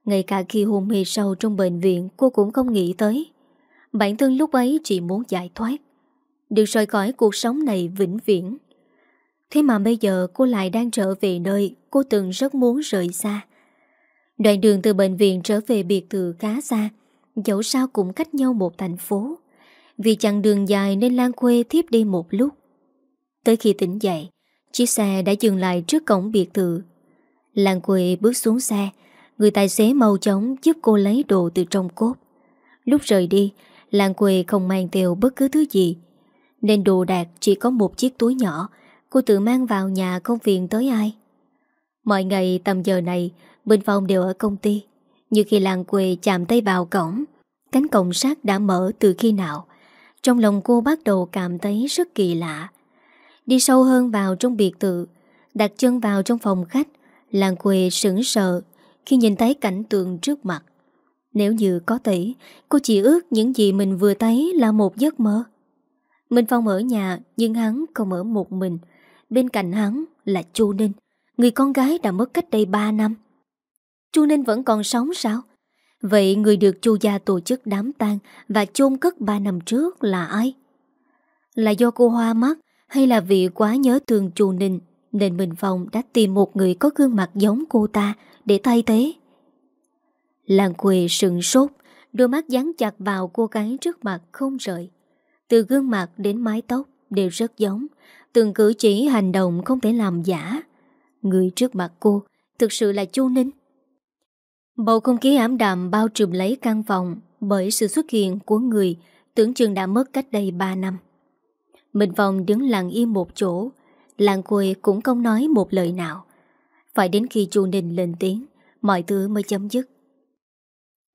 Ngay cả khi hôn mê sâu trong bệnh viện, Cô cũng không nghĩ tới. Bản thân lúc ấy chỉ muốn giải thoát. Được rời khỏi cuộc sống này vĩnh viễn. Thế mà bây giờ cô lại đang trở về nơi Cô từng rất muốn rời xa. Đoạn đường từ bệnh viện trở về biệt thự khá xa, Dẫu sao cũng cách nhau một thành phố. Vì chặng đường dài nên Lan Khuê thiếp đi một lúc. Tới khi tỉnh dậy, Chiếc xe đã dừng lại trước cổng biệt thự. Lan Quỳ bước xuống xe, Người tài xế mau chóng giúp cô lấy đồ từ trong cốt Lúc rời đi Lan Quỳ không mang theo bất cứ thứ gì. Nên đồ đạc chỉ có một chiếc túi nhỏ, Cô tự mang vào nhà không phiền tới ai. Mọi ngày tầm giờ này, Bên phòng đều ở công ty Như khi Lan Quỳ chạm tay vào cổng, Cánh cổng sắt đã mở từ khi nào. Trong lòng cô bắt đầu cảm thấy rất kỳ lạ. Đi sâu hơn vào trong biệt thự, Đặt chân vào trong phòng khách Làng Quê sững sợ Khi nhìn thấy cảnh tượng trước mặt nếu như có thể, cô chỉ ước những gì mình vừa thấy là một giấc mơ. Minh Phong ở nhà, nhưng hắn không ở một mình. Bên cạnh hắn là Chu Ninh, người con gái đã mất cách đây 3 năm. Chu Ninh vẫn còn sống sao? Vậy người được Chu gia tổ chức đám tang và chôn cất 3 năm trước là ai? Là do cô hoa mắt hay là vì quá nhớ thương Chu Ninh nên Minh Phong đã tìm một người có gương mặt giống cô ta để thay thế? Lan quỳ sừng sốt, Đôi mắt dán chặt vào cô gái trước mặt không rời. Từ gương mặt đến mái tóc Đều rất giống, Từng cử chỉ hành động không thể làm giả. Người trước mặt cô Thực sự là Chu Ninh. Bầu không khí ảm đạm bao trùm lấy căn phòng Bởi sự xuất hiện của người, Tưởng chừng đã mất cách đây 3 năm. Minh Phong đứng lặng im một chỗ Làng quê cũng không nói một lời nào. Phải đến khi Chu Ninh lên tiếng, Mọi thứ mới chấm dứt.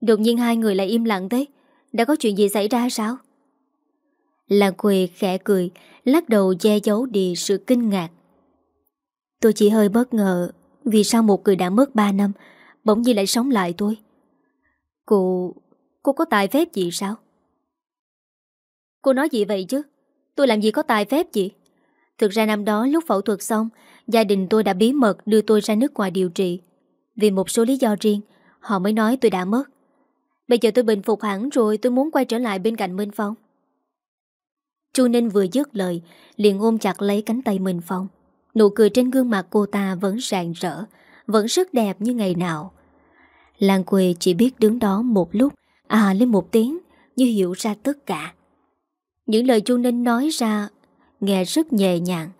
Đột nhiên hai người lại im lặng thế. Đã có chuyện gì xảy ra sao? Làng quê khẽ cười, Lắc đầu che giấu đi sự kinh ngạc. Tôi chỉ hơi bất ngờ Vì sao một người đã mất 3 năm, Bỗng nhiên lại sống lại tôi Cô... Cô có tài phép gì sao? Cô nói gì vậy chứ? Tôi làm gì có tài phép gì? Thực ra năm đó lúc phẫu thuật xong Gia đình tôi đã bí mật đưa tôi ra nước ngoài điều trị Vì một số lý do riêng Họ mới nói tôi đã mất Bây giờ tôi bình phục hẳn rồi tôi muốn quay trở lại bên cạnh Minh Phong. Chu Ninh vừa dứt lời, liền ôm chặt lấy cánh tay Minh Phong. Nụ cười trên gương mặt cô ta vẫn rạng rỡ, vẫn rất đẹp như ngày nào. Lan quê chỉ biết đứng đó một lúc, à lên một tiếng, như hiểu ra tất cả. Những lời Chu Ninh nói ra nghe rất nhẹ nhàng,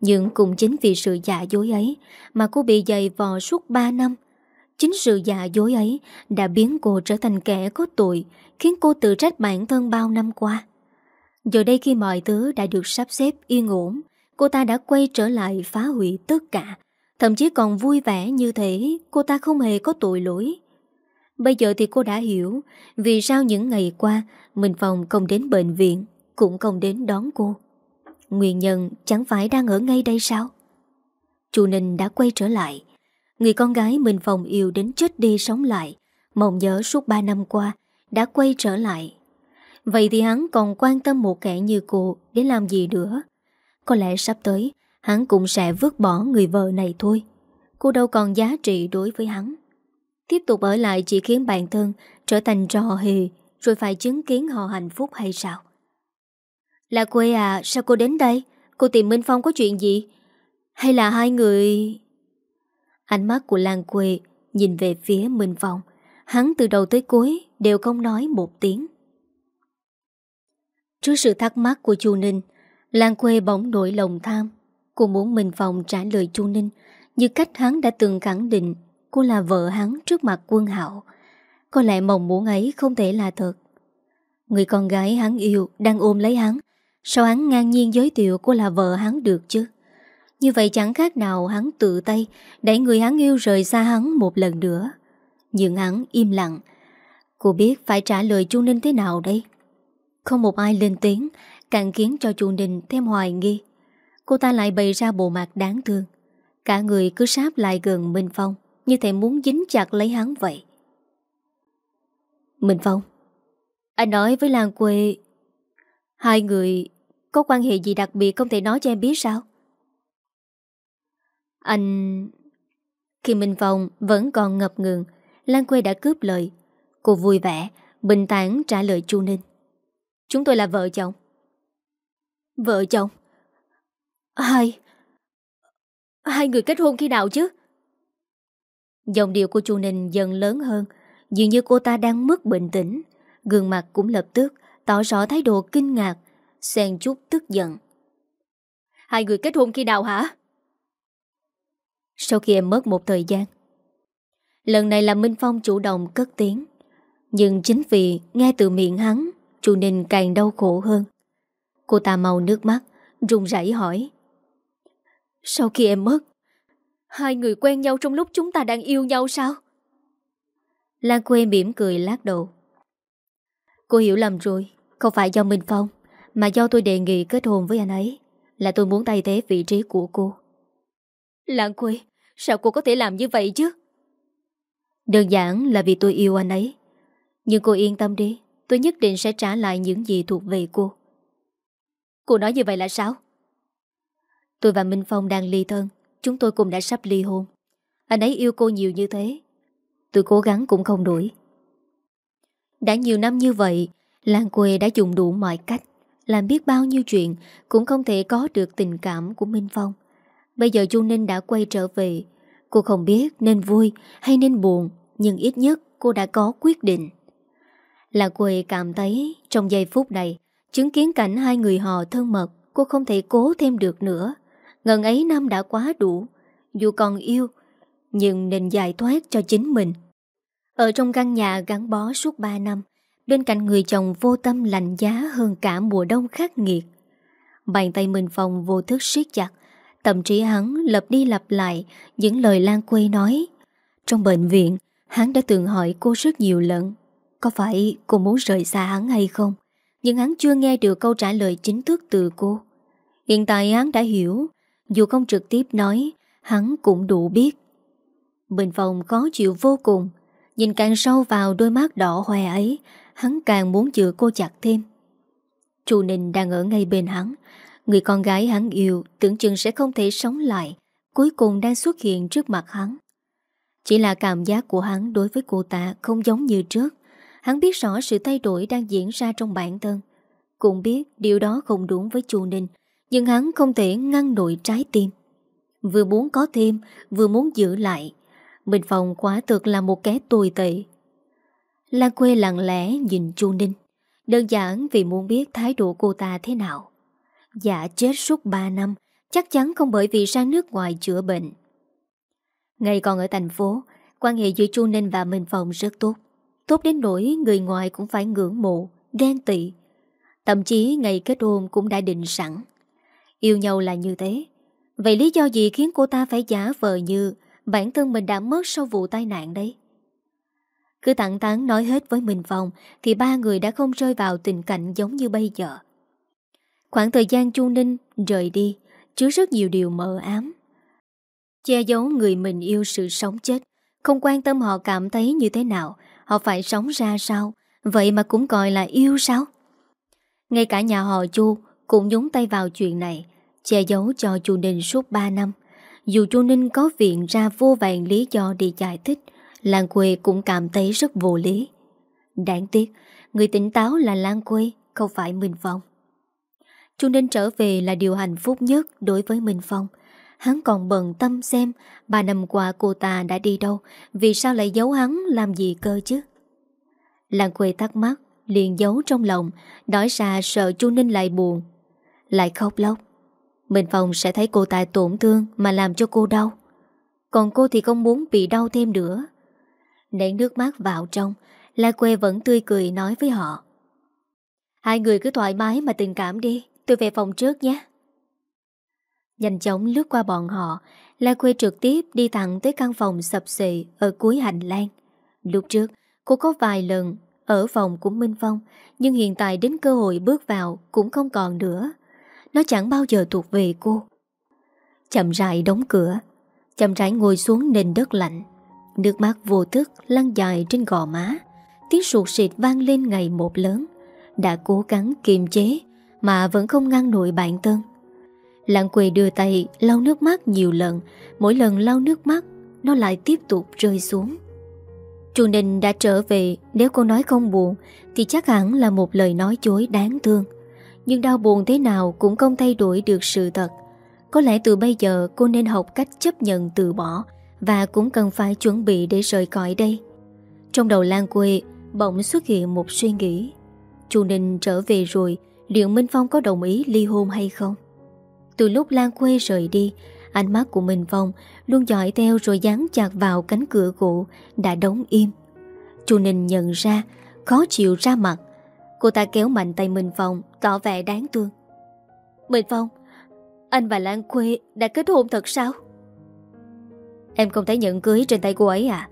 nhưng cũng chính vì sự giả dối ấy mà cô bị dày vò suốt 3 năm, Chính sự giả dối ấy đã biến cô trở thành kẻ có tội, khiến cô tự trách bản thân bao năm qua. Giờ đây khi mọi thứ đã được sắp xếp yên ổn, cô ta đã quay trở lại phá hủy tất cả. Thậm chí còn vui vẻ như thế, cô ta không hề có tội lỗi. Bây giờ thì cô đã hiểu vì sao những ngày qua Minh Phong không đến bệnh viện, cũng không đến đón cô. Nguyên nhân chẳng phải đang ở ngay đây sao? Chu Ninh đã quay trở lại. Người con gái mình phòng yêu đến chết đi sống lại, Mộng nhớ suốt 3 năm qua, Đã quay trở lại. Vậy thì hắn còn quan tâm một kẻ như cô Để làm gì nữa? Có lẽ sắp tới, Hắn cũng sẽ vứt bỏ người vợ này thôi. Cô đâu còn giá trị đối với hắn. Tiếp tục ở lại chỉ khiến bản thân Trở thành trò hề, Rồi phải chứng kiến họ hạnh phúc hay sao? Là quê à Sao cô đến đây? Cô tìm Minh Phong có chuyện gì? Hay là hai người Ánh mắt của Lan Quê nhìn về phía Minh Phong. Hắn từ đầu tới cuối đều không nói một tiếng. Trước sự thắc mắc của chu Ninh Lan quê bỗng nổi lòng tham. Cô muốn Minh Phong trả lời chu Ninh. Như cách hắn đã từng khẳng định, Cô là vợ hắn trước mặt quân hạo Có lẽ mong muốn ấy không thể là thật. Người con gái hắn yêu Đang ôm lấy hắn. Sao hắn ngang nhiên giới thiệu cô là vợ hắn được chứ? Như vậy chẳng khác nào hắn tự tay Đẩy người hắn yêu rời xa hắn một lần nữa. Nhưng hắn im lặng. Cô biết phải trả lời chu Ninh thế nào đây? Không một ai lên tiếng, Càng khiến cho chu Ninh thêm hoài nghi. Cô ta lại bày ra bộ mặt đáng thương. Cả người cứ sáp lại gần Minh Phong, Như thể muốn dính chặt lấy hắn vậy. Minh Phong, Anh nói với làng Quê Hai người có quan hệ gì đặc biệt không thể nói cho em biết sao? Anh... Khi Minh Phong vẫn còn ngập ngừng Lan Quê đã cướp lời Cô vui vẻ, bình tản trả lời Chu Ninh Chúng tôi là vợ chồng Vợ chồng? Hai... Hai người kết hôn khi nào chứ? Dòng điệu của Chu Ninh dần lớn hơn Dường như cô ta đang mất bình tĩnh Gương mặt cũng lập tức Tỏ rõ thái độ kinh ngạc Xen chút tức giận. Hai người kết hôn khi nào hả? Sau khi em mất một thời gian Lần này là Minh Phong chủ động cất tiếng Nhưng chính vì nghe từ miệng hắn Chu Ninh càng đau khổ hơn. Cô ta màu nước mắt run rẩy hỏi. Sau khi em mất Hai người quen nhau trong lúc chúng ta đang yêu nhau sao? Lan quê mỉm cười lát đầu. Cô hiểu lầm rồi Không phải do Minh Phong Mà do tôi đề nghị kết hôn với anh ấy Là tôi muốn thay thế vị trí của cô. Lan quê Sao cô có thể làm như vậy chứ? Đơn giản là vì tôi yêu anh ấy. Nhưng cô yên tâm đi Tôi nhất định sẽ trả lại những gì thuộc về cô. Cô nói như vậy là sao? Tôi và Minh Phong đang ly thân Chúng tôi cũng đã sắp ly hôn. Anh ấy yêu cô nhiều như thế Tôi cố gắng cũng không đuổi Đã nhiều năm như vậy Lan quê đã dùng đủ mọi cách, Làm biết bao nhiêu chuyện Cũng không thể có được tình cảm của Minh Phong. Bây giờ Chu Ninh đã quay trở về. Cô không biết nên vui hay nên buồn, Nhưng ít nhất cô đã có quyết định. Làng quê cảm thấy Trong giây phút này, Chứng kiến cảnh hai người họ thân mật, Cô không thể cố thêm được nữa. Ngần ấy năm đã quá đủ, Dù còn yêu, Nhưng nên giải thoát cho chính mình. Ở trong căn nhà gắn bó suốt 3 năm Bên cạnh người chồng vô tâm lạnh giá hơn cả mùa đông khắc nghiệt, Bàn tay mình Phong vô thức siết chặt Tâm trí hắn lập đi lặp lại Những lời Lan Quê nói. Trong bệnh viện, Hắn đã từng hỏi cô rất nhiều lần, Có phải cô muốn rời xa hắn hay không? Nhưng hắn chưa nghe được câu trả lời chính thức từ cô. Hiện tại hắn đã hiểu, dù không trực tiếp nói, Hắn cũng đủ biết. Bình phòng khó chịu vô cùng, Nhìn càng sâu vào đôi mắt đỏ hoe ấy Hắn càng muốn giữ cô chặt thêm. Chu Ninh đang ở ngay bên hắn. Người con gái hắn yêu, Tưởng chừng sẽ không thể sống lại, Cuối cùng đang xuất hiện trước mặt hắn. Chỉ là cảm giác của hắn Đối với cô ta không giống như trước. Hắn biết rõ sự thay đổi đang diễn ra trong bản thân. Cũng biết điều đó không đúng với Chu Ninh, nhưng hắn không thể ngăn nổi trái tim. Vừa muốn có thêm, Vừa muốn giữ lại. Bình phòng quá thực là một kẻ tồi tệ. Lan quê lặng lẽ nhìn Chu Ninh, Đơn giản vì muốn biết thái độ cô ta thế nào. Dạ chết suốt 3 năm, Chắc chắn không bởi vì sang nước ngoài chữa bệnh. Ngày còn ở thành phố, Quan hệ giữa Chu Ninh và Minh Phong rất tốt. Tốt đến nỗi người ngoài cũng phải ngưỡng mộ, Ghen tị. Thậm chí ngày kết hôn cũng đã định sẵn. Yêu nhau là như thế. Vậy lý do gì khiến cô ta phải giả vờ như Bản thân mình đã mất sau vụ tai nạn đấy? Cứ tặng tán nói hết với Minh Phong Thì ba người đã không rơi vào tình cảnh giống như bây giờ. Khoảng thời gian Chu Ninh rời đi Chứa rất nhiều điều mờ ám. Che giấu người mình yêu sự sống chết Không quan tâm họ cảm thấy như thế nào Họ phải sống ra sao Vậy mà cũng gọi là yêu sao? Ngay cả nhà họ Chu Cũng nhúng tay vào chuyện này che giấu cho chu Ninh suốt 3 năm. Dù chu Ninh có viện ra vô vàng lý do để giải thích, Lan Quê cũng cảm thấy rất vô lý. Đáng tiếc, người tỉnh táo là Lan Quê, không phải Minh Phong. Chu Ninh trở về là điều hạnh phúc nhất đối với Minh Phong. Hắn còn bận tâm xem ba năm qua cô ta đã đi đâu, vì sao lại giấu hắn làm gì cơ chứ? Lan Quê tắt mắt, liền giấu trong lòng, nói ra sợ chu Ninh lại buồn. Lại khóc lóc. Minh Phong sẽ thấy cô ta tổn thương mà làm cho cô đau. Còn cô thì không muốn bị đau thêm nữa. Nén nước mắt vào trong, La Quê vẫn tươi cười nói với họ. Hai người cứ thoải mái mà tình cảm đi, tôi về phòng trước nhé. Nhanh chóng lướt qua bọn họ, La Quê trực tiếp đi thẳng tới căn phòng sập xị ở cuối hành lang. Lúc trước, cô có vài lần ở phòng của Minh Phong, nhưng hiện tại đến cơ hội bước vào cũng không còn nữa. Nó chẳng bao giờ thuộc về cô. Chậm rãi đóng cửa, chậm rãi ngồi xuống nền đất lạnh. Nước mắt vô thức lăn dài trên gò má. Tiếng sụt sịt vang lên ngày một lớn. Đã cố gắng kiềm chế, mà vẫn không ngăn nổi bản thân. Lạng quỳ đưa tay lau nước mắt nhiều lần Mỗi lần lau nước mắt, Nó lại tiếp tục rơi xuống Chu Ninh đã trở về, Nếu cô nói không buồn, Thì chắc hẳn là một lời nói chối đáng thương Nhưng đau buồn thế nào Cũng không thay đổi được sự thật Có lẽ từ bây giờ cô nên học cách chấp nhận từ bỏ và cũng cần phải chuẩn bị để rời khỏi đây. Trong đầu Lan quê, Bỗng xuất hiện một suy nghĩ. Chu Ninh trở về rồi, Liệu Minh Phong có đồng ý ly hôn hay không? Từ lúc Lan quê rời đi, Ánh mắt của Minh Phong Luôn dõi theo rồi dán chặt vào cánh cửa gỗ Đã đóng im. Chu Ninh nhận ra, Khó chịu ra mặt. Cô ta kéo mạnh tay Minh Phong, Tỏ vẻ đáng thương. Minh Phong, Anh và Lan Quê đã kết hôn thật sao? Em không thấy nhẫn cưới trên tay cô ấy à?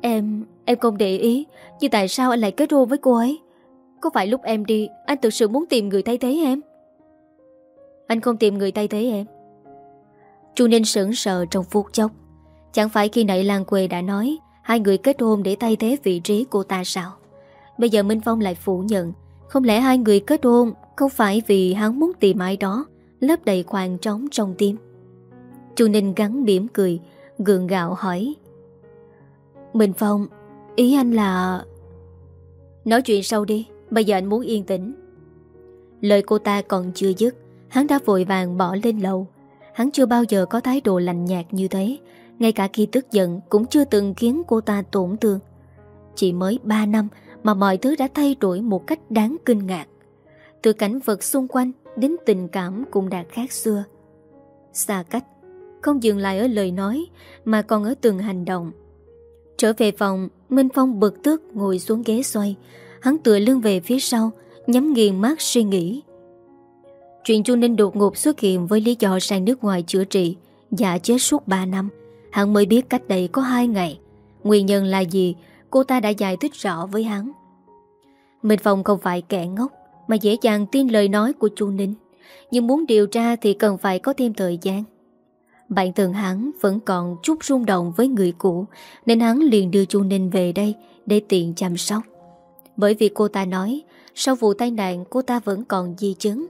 Em Em không để ý, Nhưng tại sao anh lại kết hôn với cô ấy? Có phải lúc em đi, Anh thực sự muốn tìm người thay thế em? Anh không tìm người thay thế em. Chu Ninh sững sờ trong phút chốc. Chẳng phải khi nãy Lan Quê đã nói, Hai người kết hôn để thay thế vị trí cô ta sao? Bây giờ Minh Phong lại phủ nhận, Không lẽ hai người kết hôn Không phải vì hắn muốn tìm ai đó, Lấp đầy khoảng trống trong tim? Chu Ninh gắn mỉm cười, Gượng gạo hỏi. Minh Phong, Ý anh là Nói chuyện sau đi, Bây giờ anh muốn yên tĩnh. Lời cô ta còn chưa dứt, Hắn đã vội vàng bỏ lên lầu. Hắn chưa bao giờ có thái độ lạnh nhạt như thế, Ngay cả khi tức giận Cũng chưa từng khiến cô ta tổn thương. Chỉ mới 3 năm Mà mọi thứ đã thay đổi một cách đáng kinh ngạc. Từ cảnh vật xung quanh Đến tình cảm cũng đã khác xưa. Xa cách không dừng lại ở lời nói, Mà còn ở từng hành động. Trở về phòng, Minh Phong bực tức ngồi xuống ghế xoay. Hắn tựa lưng về phía sau, Nhắm nghiền mắt suy nghĩ. Chuyện Chu Ninh đột ngột xuất hiện với lý do sang nước ngoài chữa trị, Giả chết suốt 3 năm. Hắn mới biết cách đây có 2 ngày. Nguyên nhân là gì, Cô ta đã giải thích rõ với hắn. Minh Phong không phải kẻ ngốc, Mà dễ dàng tin lời nói của Chu Ninh. Nhưng muốn điều tra thì cần phải có thêm thời gian. Bạn thân hắn vẫn còn chút rung động với người cũ, Nên hắn liền đưa Chu Ninh về đây Để tiện chăm sóc. Bởi vì cô ta nói, Sau vụ tai nạn cô ta vẫn còn di chứng.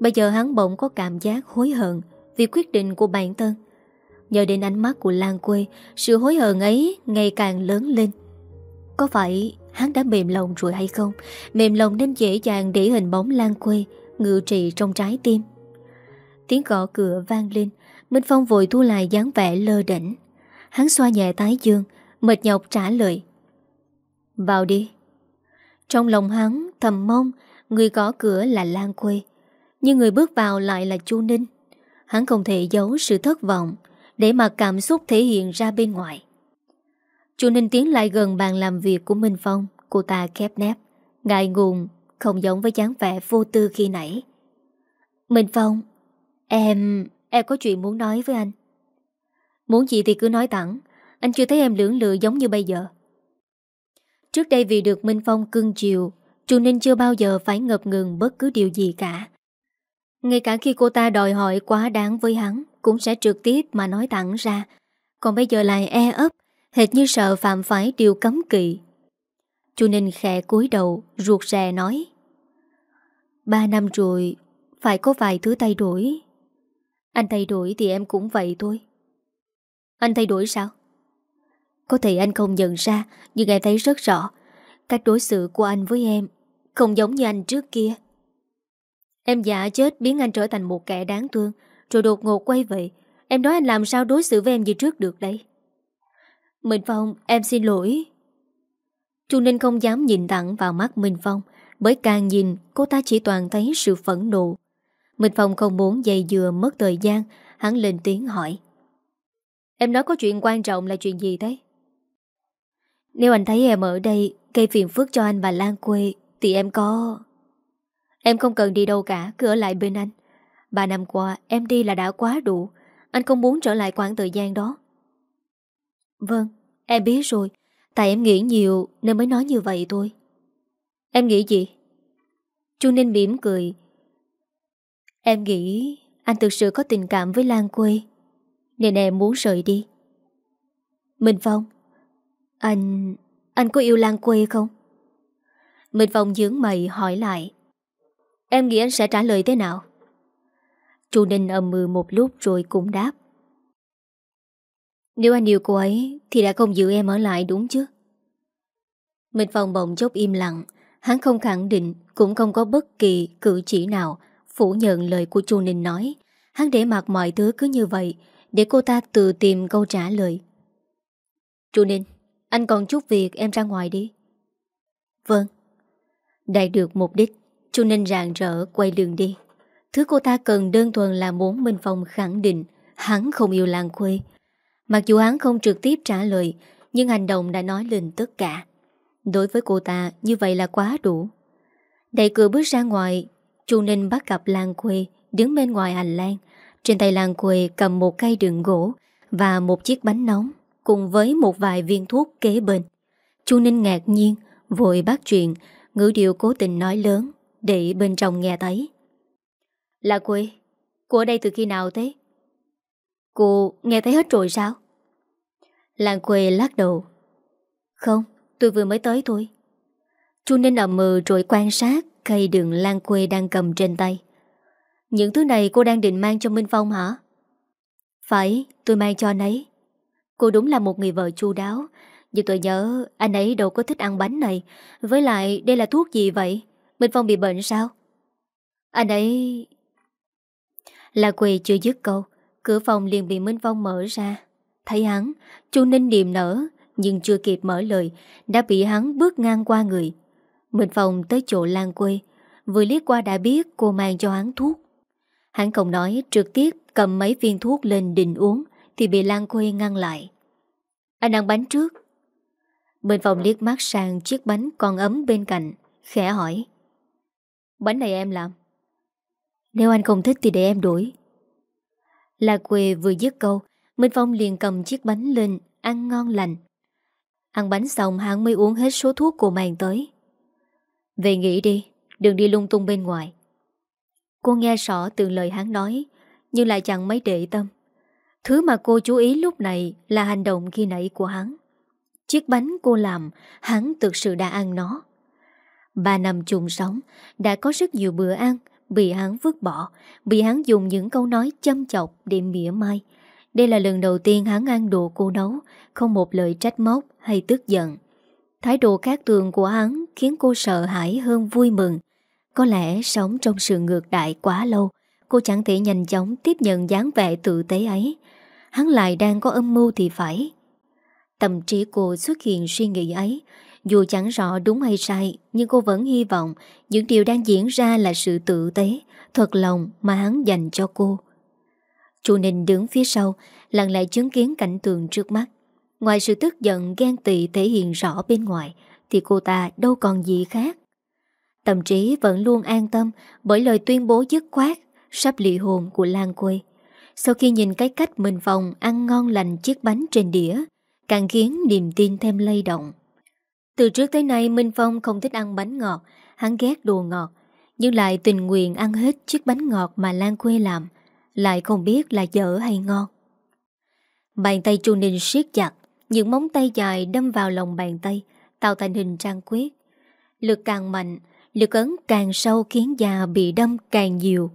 Bây giờ hắn bỗng có cảm giác hối hận Vì quyết định của bản thân. Nhờ đến ánh mắt của Lan Quê, Sự hối hận ấy ngày càng lớn lên. Có phải hắn đã mềm lòng rồi hay không? Mềm lòng nên dễ dàng để hình bóng Lan Quê Ngự trị trong trái tim. Tiếng gõ cửa vang lên Minh Phong vội thu lại dáng vẻ lơ đỉnh. Hắn xoa nhẹ tái dương, Mệt nhọc trả lời. Vào đi. Trong lòng hắn thầm mong Người có cửa là Lan Quê nhưng người bước vào lại là Chu Ninh. Hắn không thể giấu sự thất vọng Để mà cảm xúc thể hiện ra bên ngoài. Chu Ninh tiến lại gần bàn làm việc của Minh Phong, Cô ta khép nép, Ngại ngùng, Không giống với dáng vẻ vô tư khi nãy. Minh Phong, Em em có chuyện muốn nói với anh. Muốn gì thì cứ nói thẳng. Anh chưa thấy em lưỡng lự giống như bây giờ. Trước đây vì được Minh Phong cưng chiều, Chu Ninh chưa bao giờ phải ngập ngừng bất cứ điều gì cả. Ngay cả khi cô ta đòi hỏi quá đáng với hắn, Cũng sẽ trực tiếp mà nói thẳng ra. Còn bây giờ lại e ấp, Hệt như sợ phạm phải điều cấm kỵ. Chu Ninh khẽ cúi đầu, Ruột rè nói, Ba năm rồi, Phải có vài thứ thay đổi. Anh thay đổi thì em cũng vậy thôi. Anh thay đổi sao? Có thể anh không nhận ra, Nhưng em thấy rất rõ. Cách đối xử của anh với em Không giống như anh trước kia. Em giả chết biến anh trở thành một kẻ đáng thương, Rồi đột ngột quay về. Em nói anh làm sao đối xử với em như trước được đây Minh Phong, em xin lỗi. Chu Ninh không dám nhìn thẳng vào mắt Minh Phong, Bởi càng nhìn, cô ta chỉ toàn thấy sự phẫn nộ. Minh Phong không muốn dây dừa mất thời gian, Hắn lên tiếng hỏi. Em nói có chuyện quan trọng là chuyện gì thế? Nếu anh thấy em ở đây, Gây phiền phức cho anh và Lan quê, Thì em có... Em không cần đi đâu cả, Cứ ở lại bên anh. Ba năm qua, em đi là đã quá đủ. Anh không muốn trở lại khoảng thời gian đó. Vâng Em biết rồi. Tại em nghĩ nhiều, nên mới nói như vậy thôi. Em nghĩ gì? Chu Ninh mỉm cười. Em nghĩ anh thực sự có tình cảm với Lan Quê, Nên em muốn rời đi. Minh Phong, Anh... anh có yêu Lan Quê không? Minh Phong dướng mày hỏi lại. Em nghĩ anh sẽ trả lời thế nào? Chu Ninh ầm mừ một lúc rồi cũng đáp. Nếu anh yêu cô ấy Thì đã không giữ em ở lại đúng chứ? Minh Phong bỗng chốc im lặng. Hắn không khẳng định, Cũng không có bất kỳ cử chỉ nào Phủ nhận lời của Chu Ninh nói. Hắn để mặc mọi thứ cứ như vậy, Để cô ta tự tìm câu trả lời. Chu Ninh, Anh còn chút việc em ra ngoài đi. Vâng. Đạt được mục đích, Chu Ninh rạng rỡ quay đường đi. Thứ cô ta cần đơn thuần là muốn Minh Phong khẳng định Hắn không yêu làng quê. Mặc dù hắn không trực tiếp trả lời, Nhưng hành động đã nói lên tất cả. Đối với cô ta, như vậy là quá đủ. Đẩy cửa bước ra ngoài Chu Ninh bắt gặp Lan Quê Đứng bên ngoài hành lang. Trên tay Lan Quê cầm một cây đường gỗ Và một chiếc bánh nóng Cùng với một vài viên thuốc kế bên. Chu Ninh ngạc nhiên, Vội bắt chuyện, Ngữ điệu cố tình nói lớn Để bên trong nghe thấy. Là Quê Cô ở đây từ khi nào thế? Cô nghe thấy hết rồi sao? Lan Quê lắc đầu. Không, Tôi vừa mới tới thôi. Chu Ninh ậm mờ ừ rồi quan sát Cây đường lan quê đang cầm trên tay. Những thứ này cô đang định mang cho Minh Phong hả? Phải, tôi mang cho anh ấy. Cô đúng là một người vợ chu đáo. Nhưng tôi nhớ anh ấy đâu có thích ăn bánh này. Với lại đây là thuốc gì vậy? Minh Phong bị bệnh sao? Anh ấy... Là quê chưa dứt câu. Cửa phòng liền bị Minh Phong mở ra. Thấy hắn Chu Ninh niềm nở nhưng chưa kịp mở lời Đã bị hắn bước ngang qua người. Minh Phong tới chỗ Lan quê. Vừa liếc qua đã biết cô mang cho hắn thuốc. Hắn không nói, trực tiếp cầm mấy viên thuốc lên định uống, Thì bị Lan quê ngăn lại. Anh ăn bánh trước. Minh Phong liếc mắt sang chiếc bánh còn ấm bên cạnh, Khẽ hỏi. Bánh này em làm? Nếu anh không thích thì để em đuổi Lan quê vừa dứt câu, Minh Phong liền cầm chiếc bánh lên, Ăn ngon lành. Ăn bánh xong hắn mới uống hết số thuốc cô mang tới. Về nghỉ đi, Đừng đi lung tung bên ngoài. Cô nghe rõ từ lời hắn nói, Nhưng lại chẳng mấy để tâm. Thứ mà cô chú ý lúc này Là hành động khi nãy của hắn. Chiếc bánh cô làm, Hắn thực sự đã ăn nó. Ba năm chung sống, Đã có rất nhiều bữa ăn, Bị hắn vứt bỏ, Bị hắn dùng những câu nói châm chọc để mỉa mai. Đây là lần đầu tiên hắn ăn đồ cô nấu, Không một lời trách móc hay tức giận. Thái độ khác thường của hắn Khiến cô sợ hãi hơn vui mừng. Có lẽ sống trong sự ngược đại quá lâu, Cô chẳng thể nhanh chóng tiếp nhận dáng vẻ tự tế ấy. Hắn lại đang có âm mưu thì phải. Tâm trí cô xuất hiện suy nghĩ ấy. Dù chẳng rõ đúng hay sai, Nhưng cô vẫn hy vọng Những điều đang diễn ra là sự tự tế, Thật lòng mà hắn dành cho cô. Chu Ninh đứng phía sau, Lặng lại chứng kiến cảnh tượng trước mắt. Ngoài sự tức giận, ghen tị thể hiện rõ bên ngoài, Thì cô ta đâu còn gì khác. Tâm trí vẫn luôn an tâm Bởi lời tuyên bố dứt khoát, Sắp lị hồn của Lan Quê. Sau khi nhìn cái cách mình phòng Ăn ngon lành chiếc bánh trên đĩa, Càng khiến niềm tin thêm lay động. Từ trước tới nay, Minh Phong không thích ăn bánh ngọt, Hắn ghét đồ ngọt, Nhưng lại tình nguyện ăn hết chiếc bánh ngọt mà Lan Quê làm, lại không biết là dở hay ngon. Bàn tay Chu Ninh siết chặt những móng tay dài đâm vào lòng bàn tay, Tạo thành hình trang quyết Lực càng mạnh, Lực ấn càng sâu khiến da bị đâm càng nhiều.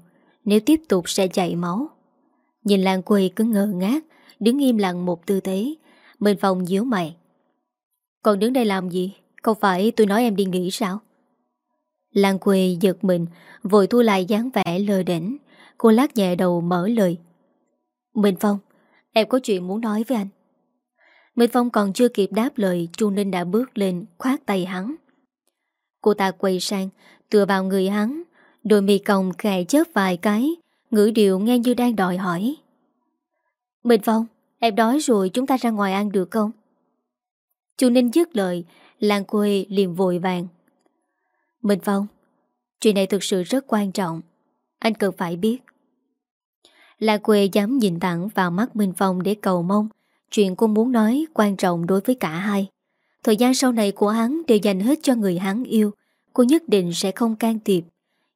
Nếu tiếp tục sẽ chảy máu. Nhìn Lan quỳ cứ ngờ ngác, Đứng im lặng một tư thế Bên phòng díu mày. Còn đứng đây làm gì? Không phải tôi nói em đi nghỉ sao? Lan quỳ giật mình, Vội thu lại dáng vẻ lờ đỉnh Cô lát nhẹ đầu mở lời. Minh Phong, Em có chuyện muốn nói với anh. Minh Phong còn chưa kịp đáp lời, Chu Ninh đã bước lên, khoát tay hắn. Cô ta quay sang, Tựa vào người hắn. Đôi mì còng khẽ chớp vài cái, Ngữ điệu nghe như đang đòi hỏi. Minh Phong, Em đói rồi chúng ta ra ngoài ăn được không? Chu Ninh dứt lời Lan quê liền vội vàng. Minh Phong, Chuyện này thực sự rất quan trọng, Anh cần phải biết. Lan quê dám nhìn thẳng vào mắt Minh Phong để cầu mong Chuyện cô muốn nói quan trọng đối với cả hai. Thời gian sau này của hắn đều dành hết cho người hắn yêu, Cô nhất định sẽ không can thiệp.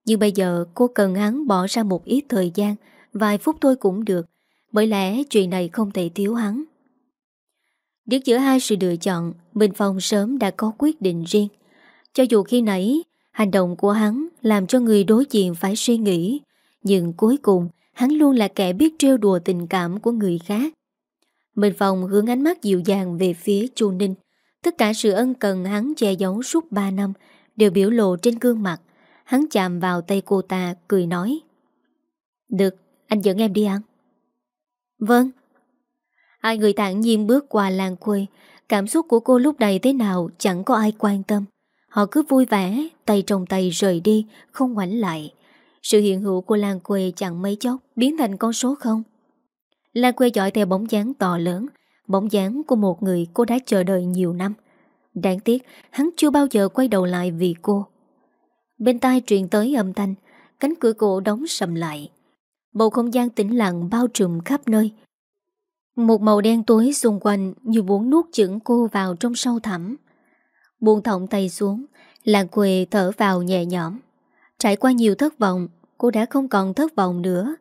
Nhưng bây giờ cô cần hắn bỏ ra một ít thời gian, Vài phút thôi cũng được, Bởi lẽ chuyện này không thể thiếu hắn. Đứng giữa hai sự lựa chọn Minh Phong sớm đã có quyết định riêng. Cho dù khi nãy, Hành động của hắn làm cho người đối diện phải suy nghĩ, Nhưng cuối cùng Hắn luôn là kẻ biết trêu đùa tình cảm của người khác. Minh Phong hướng ánh mắt dịu dàng về phía Chu Ninh. Tất cả sự ân cần hắn che giấu suốt 3 năm Đều biểu lộ trên gương mặt. Hắn chạm vào tay cô ta cười nói. Được, anh dẫn em đi ăn. Vâng. Hai người tản nhiên bước qua làng quê. Cảm xúc của cô lúc này thế nào Chẳng có ai quan tâm. Họ cứ vui vẻ Tay trong tay rời đi Không ngoảnh lại. Sự hiện hữu của làng quê chẳng mấy chốc Biến thành con số không. Lan quê dõi theo bóng dáng to lớn, Bóng dáng của một người cô đã chờ đợi nhiều năm. Đáng tiếc, Hắn chưa bao giờ quay đầu lại vì cô. Bên tai truyền tới âm thanh, Cánh cửa cổ đóng sầm lại. Bầu không gian tĩnh lặng bao trùm khắp nơi. Một màu đen tối xung quanh Như muốn nuốt chửng cô vào trong sâu thẳm. Buông thọng tay xuống Làng quê thở vào nhẹ nhõm. Trải qua nhiều thất vọng, Cô đã không còn thất vọng nữa.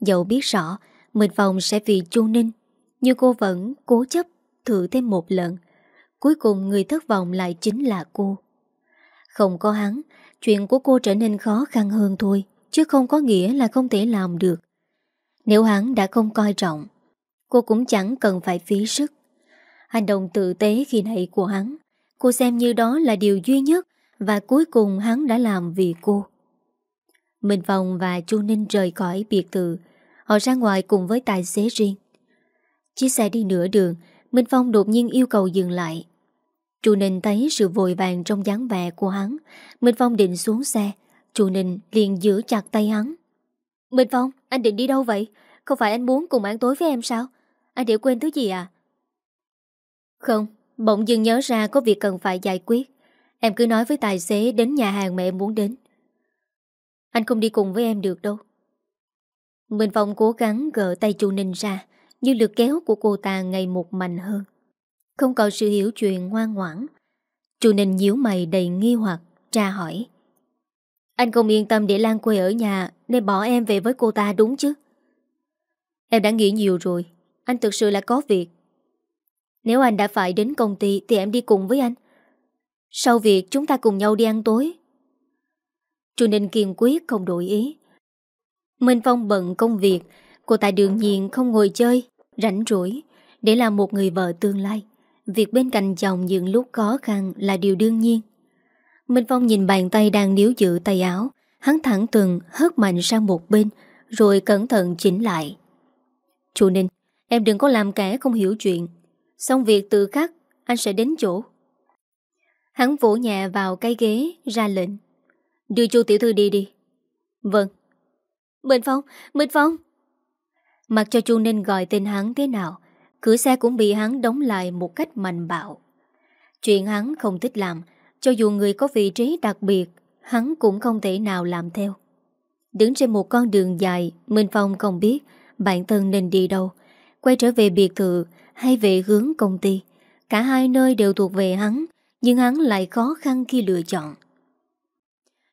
Dẫu biết rõ mình phòng sẽ vì chu ninh. Nhưng cô vẫn cố chấp Thử thêm một lần. Cuối cùng người thất vọng lại chính là cô. Không có hắn, Chuyện của cô trở nên khó khăn hơn thôi, Chứ không có nghĩa là không thể làm được. Nếu hắn đã không coi trọng, Cô cũng chẳng cần phải phí sức. Hành động tự tế khi nãy của hắn, Cô xem như đó là điều duy nhất Và cuối cùng hắn đã làm vì cô. Minh Phong và Chu Ninh rời khỏi biệt thự. Họ ra ngoài cùng với tài xế riêng. Chiếc xe đi nửa đường Minh Phong đột nhiên yêu cầu dừng lại. Chu Ninh thấy sự vội vàng trong dáng vẻ của hắn Minh Phong định xuống xe. Chu Ninh liền giữ chặt tay hắn. Minh Phong, anh định đi đâu vậy? Không phải anh muốn cùng ăn tối với em sao? Anh để quên thứ gì à? Không, bỗng dưng nhớ ra có việc cần phải giải quyết. Em cứ nói với tài xế đến nhà hàng mà em muốn đến. Anh không đi cùng với em được đâu. Minh Phong cố gắng gỡ tay Chu Ninh ra Nhưng lực kéo của cô ta ngày một mạnh hơn. Không còn sự hiểu chuyện ngoan ngoãn, Chu Ninh nhíu mày đầy nghi hoặc, Tra hỏi. Anh không yên tâm để Lan quê ở nhà, Nên bỏ em về với cô ta đúng chứ? Em đã nghĩ nhiều rồi, Anh thực sự là có việc. Nếu anh đã phải đến công ty Thì em đi cùng với anh. Sau việc chúng ta cùng nhau đi ăn tối. Chu Ninh kiên quyết không đổi ý. Minh Phong bận công việc. Cô ta đương nhiên không ngồi chơi, Rảnh rỗi, Để làm một người vợ tương lai. Việc bên cạnh chồng những lúc khó khăn Là điều đương nhiên. Minh Phong nhìn bàn tay đang níu giữ tay áo. Hắn thẳng từng hớt mạnh sang một bên, Rồi cẩn thận chỉnh lại. Chú Ninh, Em đừng có làm kẻ không hiểu chuyện. Xong việc tự khắc, Anh sẽ đến chỗ. Hắn vỗ nhẹ vào cái ghế, ra lệnh. Đưa chu tiểu thư đi đi. Vâng. Minh Phong, Minh Phong. Mặc cho chu Ninh gọi tên hắn thế nào Cửa xe cũng bị hắn đóng lại một cách mạnh bạo. Chuyện hắn không thích làm Cho dù người có vị trí đặc biệt Hắn cũng không thể nào làm theo. Đứng trên một con đường dài Minh Phong không biết Bản thân nên đi đâu Quay trở về biệt thự Hay về hướng công ty. Cả hai nơi đều thuộc về hắn Nhưng hắn lại khó khăn khi lựa chọn.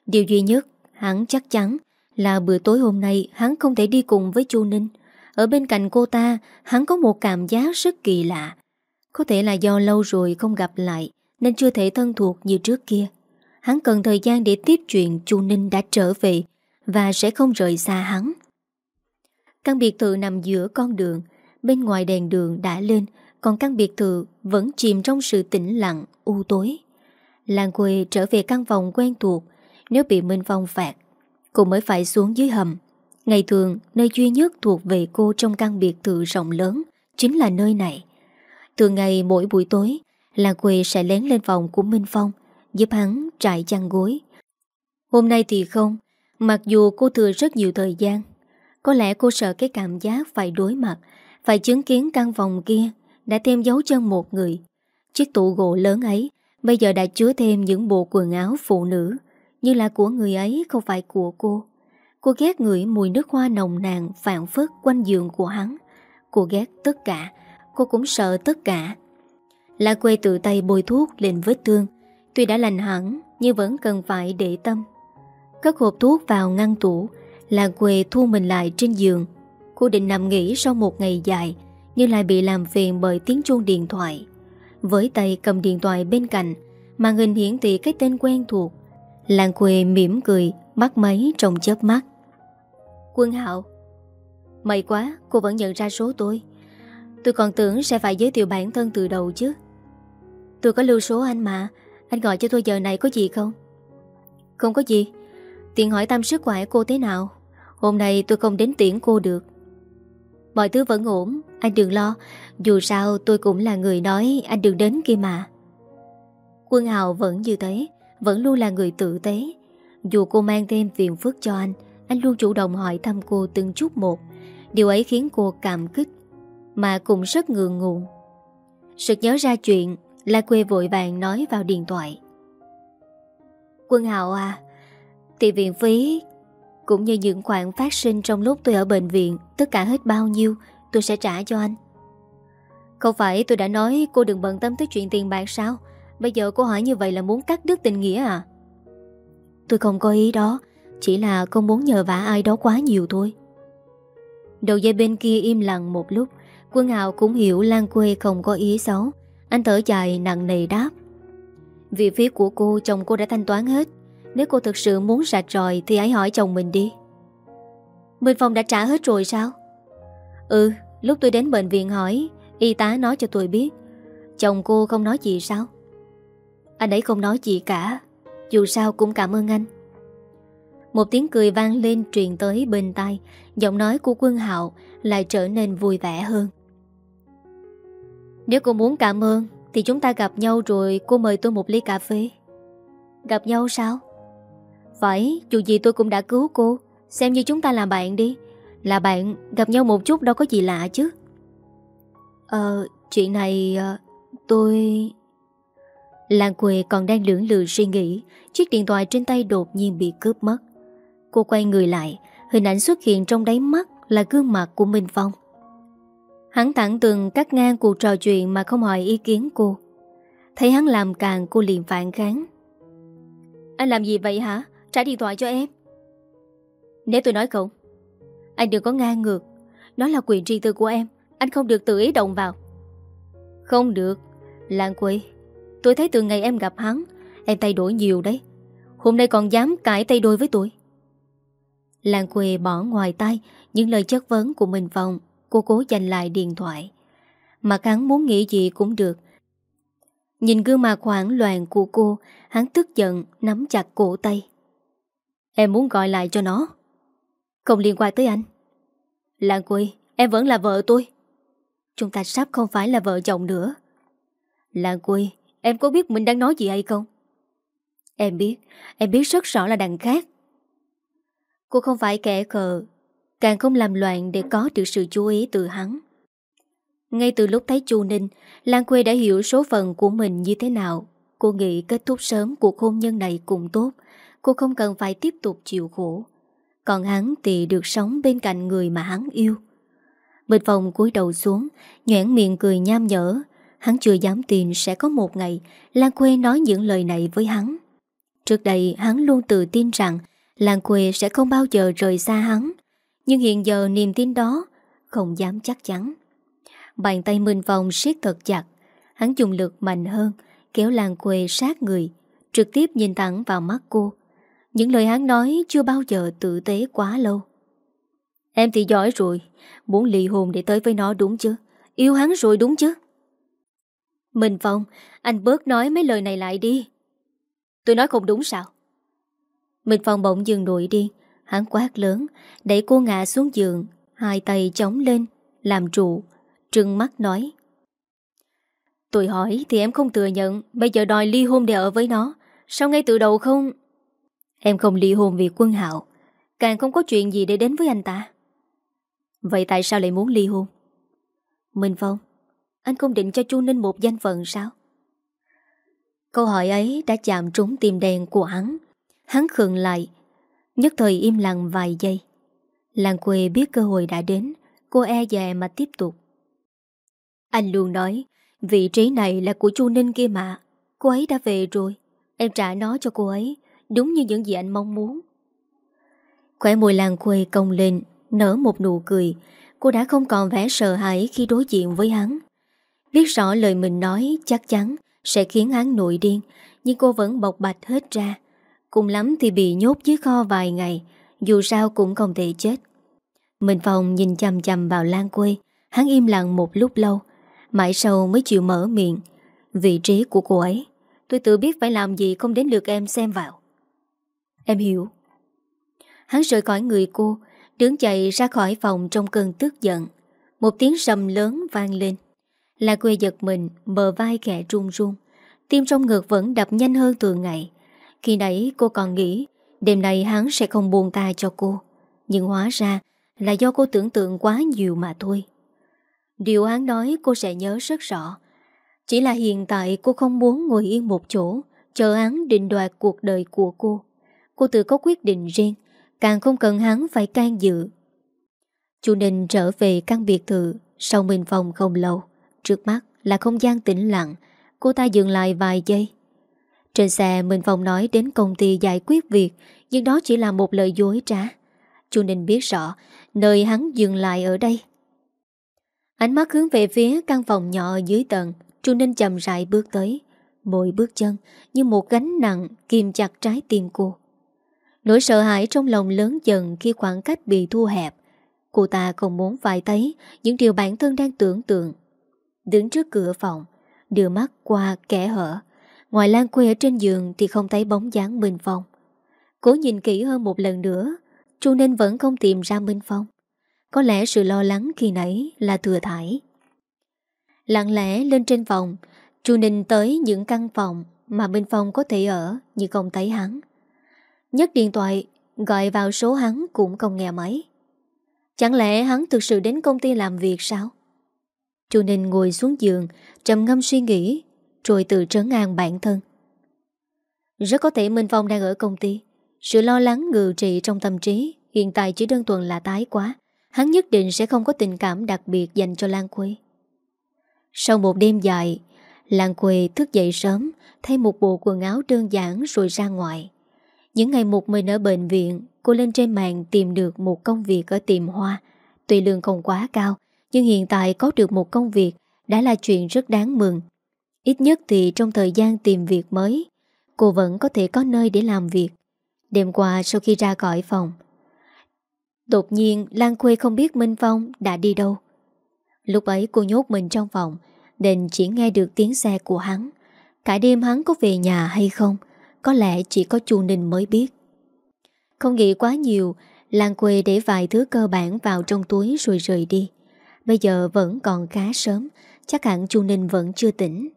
Điều duy nhất Hắn chắc chắn là bữa tối hôm nay hắn không thể đi cùng với Chu Ninh. Ở bên cạnh cô ta, hắn có một cảm giác rất kỳ lạ. Có thể là do lâu rồi không gặp lại, nên chưa thể thân thuộc như trước kia. Hắn cần thời gian để tiếp chuyện Chu Ninh đã trở về và sẽ không rời xa hắn. Căn biệt thự nằm giữa con đường, bên ngoài đèn đường đã lên, còn căn biệt thự vẫn chìm trong sự tĩnh lặng, u tối. Lan quê trở về căn phòng quen thuộc, nếu bị Minh Phong phạt, Cô mới phải xuống dưới hầm. Ngày thường, nơi duy nhất thuộc về cô trong căn biệt thự rộng lớn Chính là nơi này. Từ ngày mỗi buổi tối Lan quỳ sẽ lén lên phòng của Minh Phong, Giúp hắn trải chăn gối. Hôm nay thì không, Mặc dù cô thừa rất nhiều thời gian, Có lẽ cô sợ cái cảm giác phải đối mặt, Phải chứng kiến căn phòng kia Đã thêm dấu chân một người. Chiếc tủ gỗ lớn ấy Bây giờ đã chứa thêm những bộ quần áo phụ nữ. Như là của người ấy, không phải của cô. Cô ghét ngửi mùi nước hoa nồng nàn phản phất quanh giường của hắn. Cô ghét tất cả. Cô cũng sợ tất cả. La quê tự tay bôi thuốc lên vết thương. Tuy đã lành hẳn, Nhưng vẫn cần phải để tâm. Cất hộp thuốc vào ngăn tủ, La quê thu mình lại trên giường. Cô định nằm nghỉ sau một ngày dài, Nhưng lại bị làm phiền bởi tiếng chuông điện thoại. Với tay cầm điện thoại bên cạnh, Màn hình hiển thị cái tên quen thuộc. Lan quê mỉm cười Bắt máy trong chớp mắt. Quân Hạo May quá cô vẫn nhận ra số tôi. Tôi còn tưởng sẽ phải giới thiệu bản thân từ đầu chứ. Tôi có lưu số anh mà Anh gọi cho tôi giờ này có gì không? Không có gì. Tiện hỏi tâm sức khỏe cô thế nào? Hôm nay tôi không đến tiễn cô được. Mọi thứ vẫn ổn Anh đừng lo. Dù sao tôi cũng là người nói anh đừng đến kia mà. Quân Hào vẫn như thế vẫn luôn là người tự tế. Dù cô mang thêm phiền phức cho anh Anh luôn chủ động hỏi thăm cô từng chút một. Điều ấy khiến cô cảm kích, Mà cũng rất ngượng ngùng. Sực nhớ ra chuyện, La quê vội vàng nói vào điện thoại. Quân Hạo à thì viện phí, Cũng như những khoản phát sinh trong lúc tôi ở bệnh viện, Tất cả hết bao nhiêu, Tôi sẽ trả cho anh. Không phải tôi đã nói cô đừng bận tâm tới chuyện tiền bạc sao? Bây giờ cô hỏi như vậy là muốn cắt đứt tình nghĩa à? Tôi không có ý đó, Chỉ là không muốn nhờ vả ai đó quá nhiều thôi. Đầu dây bên kia im lặng một lúc, Quân hào cũng hiểu Lan Quê không có ý xấu. Anh thở dài nặng nề đáp. Vì phía của cô, chồng cô đã thanh toán hết. Nếu cô thực sự muốn sạch rồi Thì hãy hỏi chồng mình đi. Minh Phong đã trả hết rồi sao? Ừ lúc tôi đến bệnh viện hỏi, Y tá nói cho tôi biết. Chồng cô không nói gì sao? Anh ấy không nói gì cả. Dù sao cũng cảm ơn anh. Một tiếng cười vang lên truyền tới bên tai. Giọng nói của quân hạo Lại trở nên vui vẻ hơn. Nếu cô muốn cảm ơn, Thì chúng ta gặp nhau rồi Cô mời tôi một ly cà phê. Gặp nhau sao? Phải, dù gì tôi cũng đã cứu cô. Xem như chúng ta là bạn đi. Là bạn, gặp nhau một chút đâu có gì lạ chứ. Ờ Chuyện này ờ, Tôi Lan Quê còn đang lưỡng lự suy nghĩ, Chiếc điện thoại trên tay đột nhiên bị cướp mất. Cô quay người lại, Hình ảnh xuất hiện trong đáy mắt Là gương mặt của Minh Phong. Hắn thẳng từng cắt ngang cuộc trò chuyện Mà không hỏi ý kiến cô. Thấy hắn làm càng, cô liền phản kháng. Anh làm gì vậy hả? Trả điện thoại cho em. Nếu tôi nói không, Anh đừng có ngang ngược. Nó là quyền riêng tư của em, Anh không được tự ý động vào. Không được Lan Quê Tôi thấy từ ngày em gặp hắn, Em thay đổi nhiều đấy. Hôm nay còn dám cãi tay đôi với tôi. Lan Quê bỏ ngoài tay Những lời chất vấn của mình vòng Cô cố giành lại điện thoại. Mà hắn muốn nghĩ gì cũng được. Nhìn gương mặt hoảng loạn của cô, Hắn tức giận, Nắm chặt cổ tay. Em muốn gọi lại cho nó. Không liên quan tới anh. Lan Quê, Em vẫn là vợ tôi. Chúng ta sắp không phải là vợ chồng nữa. Lan Quê Em có biết mình đang nói gì hay không? Em biết. Em biết rất rõ là đằng khác. Cô không phải kẻ khờ, Càng không làm loạn để có được sự chú ý từ hắn. Ngay từ lúc thấy chu Ninh, Lan Quê đã hiểu số phận của mình như thế nào. Cô nghĩ kết thúc sớm cuộc hôn nhân này cũng tốt. Cô không cần phải tiếp tục chịu khổ. Còn hắn thì được sống bên cạnh người mà hắn yêu. Bịch vòng cúi đầu xuống Nhoảng miệng cười nham nhở. Hắn chưa dám tin sẽ có một ngày Lan Quê nói những lời này với hắn. Trước đây, hắn luôn tự tin rằng Lan Quê sẽ không bao giờ rời xa hắn. Nhưng hiện giờ niềm tin đó Không dám chắc chắn. Bàn tay Minh Phong siết thật chặt. Hắn dùng lực mạnh hơn, Kéo Lan Quê sát người, Trực tiếp nhìn thẳng vào mắt cô. Những lời hắn nói chưa bao giờ tự tế quá lâu. Em thì giỏi rồi, Muốn ly hôn để tới với nó đúng chứ? Yêu hắn rồi đúng chứ? Minh Phong, Anh bớt nói mấy lời này lại đi. Tôi nói không đúng sao? Minh Phong bỗng dừng nổi đi. Hắn quát lớn, Đẩy cô ngã xuống giường, Hai tay chống lên, Làm trụ, Trừng mắt nói. Tôi hỏi thì em không thừa nhận, Bây giờ đòi ly hôn để ở với nó. Sao ngay từ đầu không? Em không ly hôn vì quân hạo. Càng không có chuyện gì để đến với anh ta. Vậy tại sao lại muốn ly hôn? Minh Phong anh không định cho chu Ninh một danh phận sao? Câu hỏi ấy đã chạm trúng tim đèn của hắn. Hắn khừng lại, Nhất thời im lặng vài giây. Làng quê biết cơ hội đã đến, Cô e dè mà tiếp tục. Anh luôn nói, Vị trí này là của chu Ninh kia mà, Cô ấy đã về rồi, Em trả nó cho cô ấy, Đúng như những gì anh mong muốn. Khỏe mùi làng quê cong lên, Nở một nụ cười. Cô đã không còn vẻ sợ hãi khi đối diện với hắn. Biết rõ lời mình nói chắc chắn Sẽ khiến hắn nổi điên, Nhưng cô vẫn bộc bạch hết ra. Cùng lắm thì bị nhốt dưới kho vài ngày, Dù sao cũng không thể chết. Mình phòng nhìn chầm chầm vào Lan Quê, Hắn im lặng một lúc lâu, Mãi sau mới chịu mở miệng. Vị trí của cô ấy, Tôi tự biết phải làm gì không đến lượt em xem vào. Em hiểu. Hắn rời khỏi người cô, Đứng chạy ra khỏi phòng trong cơn tức giận. Một tiếng sầm lớn vang lên. Là quê giật mình, Bờ vai kẻ run run. Tim trong ngực vẫn đập nhanh hơn từ ngày. Khi nãy cô còn nghĩ, Đêm nay hắn sẽ không buông ta cho cô. Nhưng hóa ra Là do cô tưởng tượng quá nhiều mà thôi. Điều hắn nói cô sẽ nhớ rất rõ. Chỉ là hiện tại cô không muốn ngồi yên một chỗ, Chờ hắn định đoạt cuộc đời của cô. Cô tự có quyết định riêng, Càng không cần hắn phải can dự. Chu Ninh trở về căn biệt thự, Sau mình phòng không lâu. Trước mắt là không gian tĩnh lặng. Cô ta dừng lại vài giây. Trên xe, Minh Phong nói đến công ty giải quyết việc, Nhưng đó chỉ là một lời dối trá. Chu Ninh biết rõ, Nơi hắn dừng lại ở đây. Ánh mắt hướng về phía căn phòng nhỏ dưới tầng, Chu Ninh chậm rãi bước tới. Mỗi bước chân như một gánh nặng kìm chặt trái tim cô. Nỗi sợ hãi trong lòng lớn dần khi khoảng cách bị thu hẹp. Cô ta không muốn phải thấy những điều bản thân đang tưởng tượng. Đứng trước cửa phòng, đưa mắt qua kẻ hở. Ngoài Lan Quy ở trên giường thì không thấy bóng dáng Minh Phong. Cố nhìn kỹ hơn một lần nữa, Chu Ninh vẫn không tìm ra Minh Phong. Có lẽ sự lo lắng khi nãy là thừa thải. Lặng lẽ lên trên phòng, Chu Ninh tới những căn phòng mà Minh Phong có thể ở nhưng không thấy hắn nhấc điện thoại Gọi vào số hắn cũng không nghe máy Chẳng lẽ hắn thực sự đến công ty làm việc sao Chu Ninh ngồi xuống giường trầm ngâm suy nghĩ Rồi tự trấn an bản thân. Rất có thể Minh Phong đang ở công ty. Sự lo lắng ngự trị trong tâm trí Hiện tại chỉ đơn thuần là tái quá. Hắn nhất định sẽ không có tình cảm đặc biệt dành cho Lan Quê Sau một đêm dài Lan Quê thức dậy sớm Thay một bộ quần áo đơn giản rồi ra ngoài. Những ngày một mình ở bệnh viện, cô lên trên mạng tìm được một công việc ở tiệm hoa. Tuy lương không quá cao, nhưng hiện tại có được một công việc đã là chuyện rất đáng mừng. Ít nhất thì trong thời gian tìm việc mới, cô vẫn có thể có nơi để làm việc. Đêm qua sau khi ra khỏi phòng, đột nhiên Lan Khuê không biết Minh Phong đã đi đâu. Lúc ấy cô nhốt mình trong phòng, nên chỉ nghe được tiếng xe của hắn. Cả đêm hắn có về nhà hay không? Có lẽ chỉ có chu Ninh mới biết Không nghĩ quá nhiều Lan quê để vài thứ cơ bản vào trong túi rồi rời đi Bây giờ vẫn còn khá sớm, Chắc hẳn chu Ninh vẫn chưa tỉnh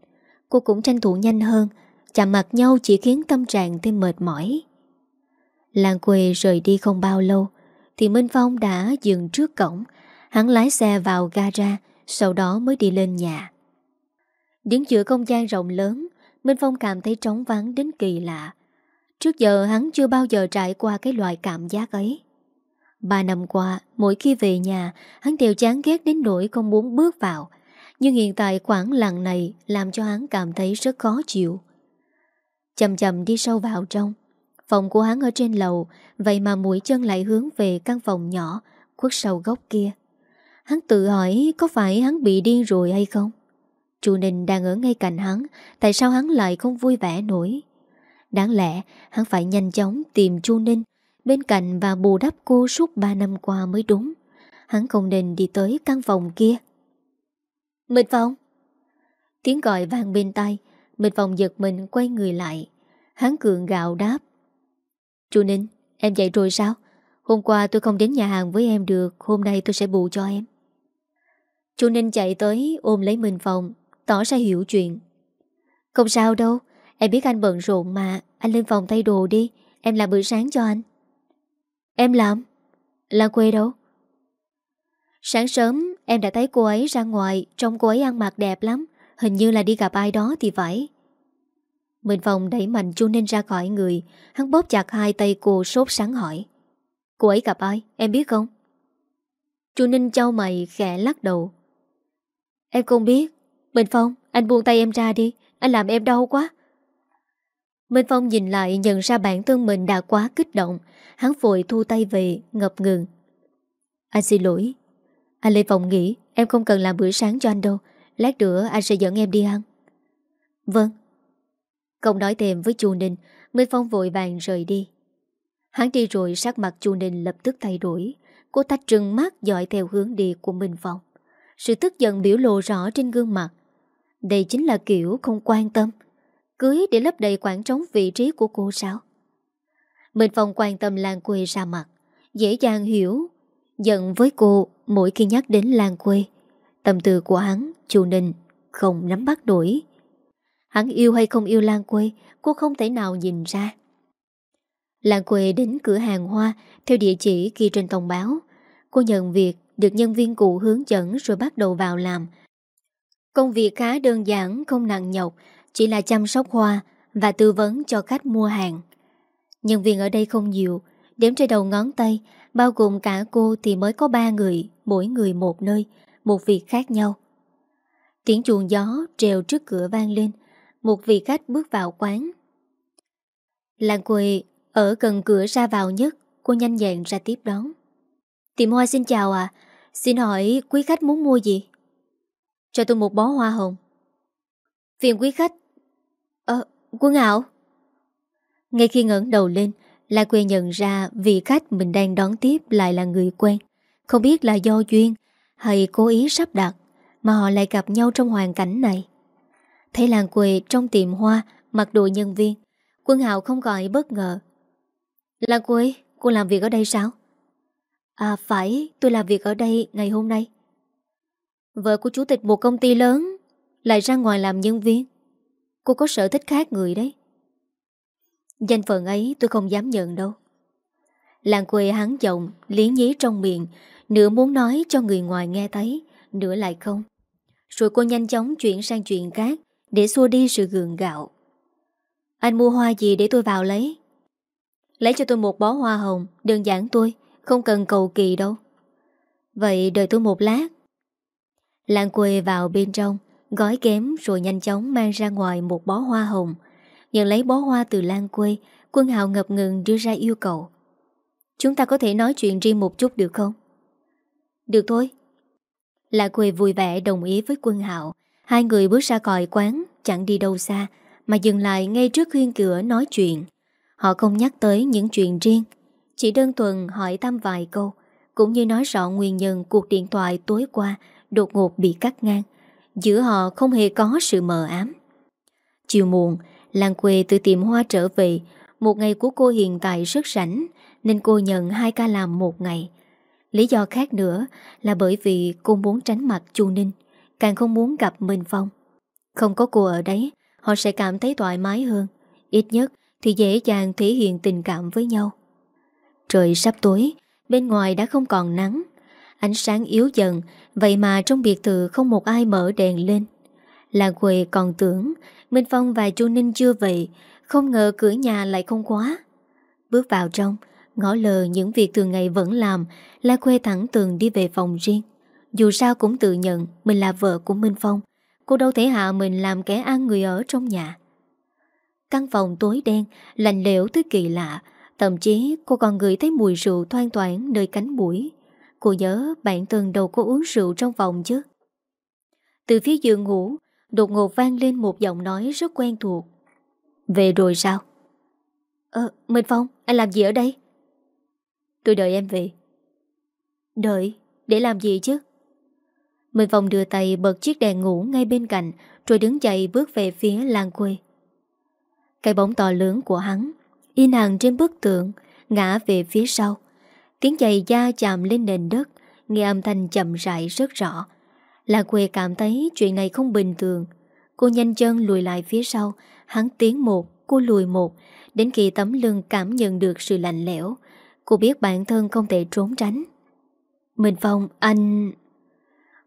Cô cũng tranh thủ nhanh hơn, Chạm mặt nhau chỉ khiến tâm trạng thêm mệt mỏi Làng quê rời đi không bao lâu, Thì Minh Phong đã dừng trước cổng Hắn lái xe vào gara, Sau đó mới đi lên nhà Đứng giữa không gian rộng lớn, Minh Phong cảm thấy trống vắng đến kỳ lạ. Trước giờ hắn chưa bao giờ trải qua cái loại cảm giác ấy. Ba năm qua, mỗi khi về nhà, hắn đều chán ghét đến nỗi không muốn bước vào. Nhưng hiện tại khoảng lặng này làm cho hắn cảm thấy rất khó chịu. Chầm chầm đi sâu vào trong. Phòng của hắn ở trên lầu, vậy mà mũi chân lại hướng về căn phòng nhỏ, khuất sau góc kia. Hắn tự hỏi có phải hắn bị điên rồi hay không? Chu Ninh đang ở ngay cạnh hắn Tại sao hắn lại không vui vẻ nổi Đáng lẽ hắn phải nhanh chóng tìm Chu Ninh Bên cạnh và bù đắp cô suốt 3 năm qua mới đúng, Hắn không nên đi tới căn phòng kia. Mịch Phong Tiếng gọi vang bên tay Mịch Phong giật mình quay người lại. Hắn cường gạo đáp. Chú Ninh, em dậy rồi sao? Hôm qua tôi không đến nhà hàng với em được, Hôm nay tôi sẽ bù cho em. Chú Ninh chạy tới ôm lấy Minh Phong Tỏ ra hiểu chuyện. Không sao đâu, Em biết anh bận rộn mà, Anh lên phòng thay đồ đi, Em làm bữa sáng cho anh. Em làm? Là quê đâu? Sáng sớm, em đã thấy cô ấy ra ngoài, Trông cô ấy ăn mặc đẹp lắm. Hình như là đi gặp ai đó thì phải. Minh Phong đẩy mạnh chu Ninh ra khỏi người. Hắn bóp chặt hai tay cô sốt sáng hỏi. Cô ấy gặp ai? Em biết không? Chu Ninh châu mày khẽ lắc đầu. Em không biết. Minh Phong, anh buông tay em ra đi. Anh làm em đau quá. Minh Phong nhìn lại nhận ra bản thân mình đã quá kích động. Hắn vội thu tay về, Ngập ngừng. Anh xin lỗi. Anh lên phòng nghỉ Em không cần làm bữa sáng cho anh đâu. Lát nữa anh sẽ dẫn em đi ăn. Vâng. Không nói thêm với chu Ninh, Minh Phong vội vàng rời đi. Hắn đi rồi sắc mặt chu Ninh lập tức thay đổi. Cô ta trừng mắt dõi theo hướng đi của Minh Phong. Sự tức giận biểu lộ rõ trên gương mặt. Đây chính là kiểu không quan tâm. Cưới để lấp đầy khoảng trống vị trí của cô sao? Minh Phong quan tâm Lan Quê ra mặt, Dễ dàng hiểu. Giận với cô, mỗi khi nhắc đến Lan Quê, Tâm tư của hắn, Chu Ninh, không nắm bắt nổi. Hắn yêu hay không yêu Lan Quê, Cô không thể nào nhìn ra. Lan Quê đến cửa hàng hoa, Theo địa chỉ ghi trên thông báo. Cô nhận việc, được nhân viên cụ hướng dẫn Rồi bắt đầu vào làm. Công việc khá đơn giản, Không nặng nhọc, Chỉ là chăm sóc hoa Và tư vấn cho khách mua hàng. Nhân viên ở đây không nhiều. Đếm trên đầu ngón tay Bao gồm cả cô thì mới có ba người Mỗi người một nơi Một việc khác nhau. Tiếng chuồng gió treo trước cửa vang lên. Một vị khách bước vào quán. Lan quê ở gần cửa ra vào nhất Cô nhanh nhẹn ra tiếp đón. Tiệm hoa xin chào ạ Xin hỏi quý khách muốn mua gì? Cho tôi một bó hoa hồng. Phiền quý khách. Ờ, quân ảo ngay khi ngẩng đầu lên La quê nhận ra vị khách mình đang đón tiếp lại là người quen Không biết là do duyên Hay cố ý sắp đặt Mà họ lại gặp nhau trong hoàn cảnh này Thấy làng quê trong tiệm hoa Mặc đồ nhân viên Quân Hạo không gọi bất ngờ Làng quê, cô làm việc ở đây sao? À phải, tôi làm việc ở đây ngày hôm nay. Vợ của chủ tịch một công ty lớn lại ra ngoài làm nhân viên. Cô có sở thích khác người đấy. Danh phận ấy tôi không dám nhận đâu. Làng quê hắn giọng, lý nhí trong miệng, nửa muốn nói cho người ngoài nghe thấy, nửa lại không. Rồi cô nhanh chóng chuyển sang chuyện khác để xua đi sự gượng gạo. Anh mua hoa gì để tôi vào lấy? Lấy cho tôi một bó hoa hồng Đơn giản tôi Không cần cầu kỳ đâu Vậy đợi tôi một lát làng quê vào bên trong Gói kém rồi nhanh chóng mang ra ngoài một bó hoa hồng Nhận lấy bó hoa từ Lan quê, Quân Hào ngập ngừng đưa ra yêu cầu. Chúng ta có thể nói chuyện riêng một chút được không? Được thôi. Lan quê vui vẻ đồng ý với quân Hạo Hai người bước ra còi quán, Chẳng đi đâu xa, Mà dừng lại ngay trước khuyên cửa nói chuyện. Họ không nhắc tới những chuyện riêng. Chỉ đơn thuần hỏi thăm vài câu, Cũng như nói rõ nguyên nhân cuộc điện thoại tối qua Đột ngột bị cắt ngang, Giữa họ không hề có sự mờ ám. Chiều muộn Lan quê từ tiệm hoa trở về Một ngày của cô hiện tại rất rảnh Nên cô nhận hai ca làm một ngày Lý do khác nữa là bởi vì cô muốn tránh mặt Chu Ninh Càng không muốn gặp Minh Phong Không có cô ở đấy Họ sẽ cảm thấy thoải mái hơn Ít nhất thì dễ dàng thể hiện tình cảm với nhau. Trời sắp tối, bên ngoài đã không còn nắng. Ánh sáng yếu dần, vậy mà trong biệt thự không một ai mở đèn lên. Làng quê còn tưởng Minh Phong và Chu Ninh chưa về, không ngờ cửa nhà lại không khóa. Bước vào trong, ngõ lờ những việc thường ngày vẫn làm, La Quê thẳng tường đi về phòng riêng. Dù sao cũng tự nhận mình là vợ của Minh Phong, cô đâu thể hạ mình làm kẻ ăn người ở trong nhà. Căn phòng tối đen, lạnh lẽo tới kỳ lạ. Thậm chí cô còn ngửi thấy mùi rượu thoang toảng nơi cánh mũi. Cô nhớ bạn từng đầu cô uống rượu trong phòng chứ. Từ phía giường ngủ, đột ngột vang lên một giọng nói rất quen thuộc. Về rồi sao? Ờ, Minh Phong, anh làm gì ở đây? Tôi đợi em về. Đợi? Để làm gì chứ? Minh Phong đưa tay bật chiếc đèn ngủ ngay bên cạnh rồi đứng dậy bước về phía làng quê. Cái bóng to lớn của hắn In hàng trên bức tượng Ngã về phía sau Tiếng giày da chạm lên nền đất Nghe âm thanh chậm rãi rất rõ là Quê cảm thấy chuyện này không bình thường. Cô nhanh chân lùi lại phía sau, hắn tiến một, cô lùi một, đến khi tấm lưng cảm nhận được sự lạnh lẽo. Cô biết bản thân không thể trốn tránh. Minh Phong, anh...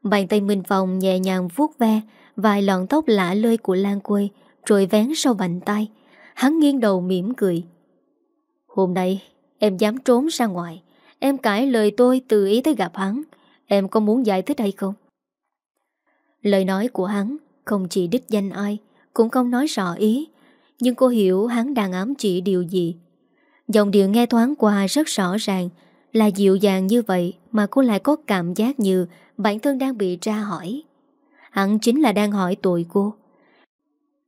Bàn tay Minh Phong nhẹ nhàng vuốt ve vài lọn tóc lạ lơi của Lan Quê, rồi vén sau vành tay. Hắn nghiêng đầu mỉm cười. Hôm nay, em dám trốn ra ngoài. Em cãi lời tôi từ ý tới gặp hắn. Em có muốn giải thích hay không? Lời nói của hắn không chỉ đích danh ai, cũng không nói rõ ý. Nhưng cô hiểu hắn đang ám chỉ điều gì. Dòng điệu nghe thoáng qua rất rõ ràng, là dịu dàng như vậy mà cô lại có cảm giác như bản thân đang bị tra hỏi. Hắn chính là đang hỏi tội cô.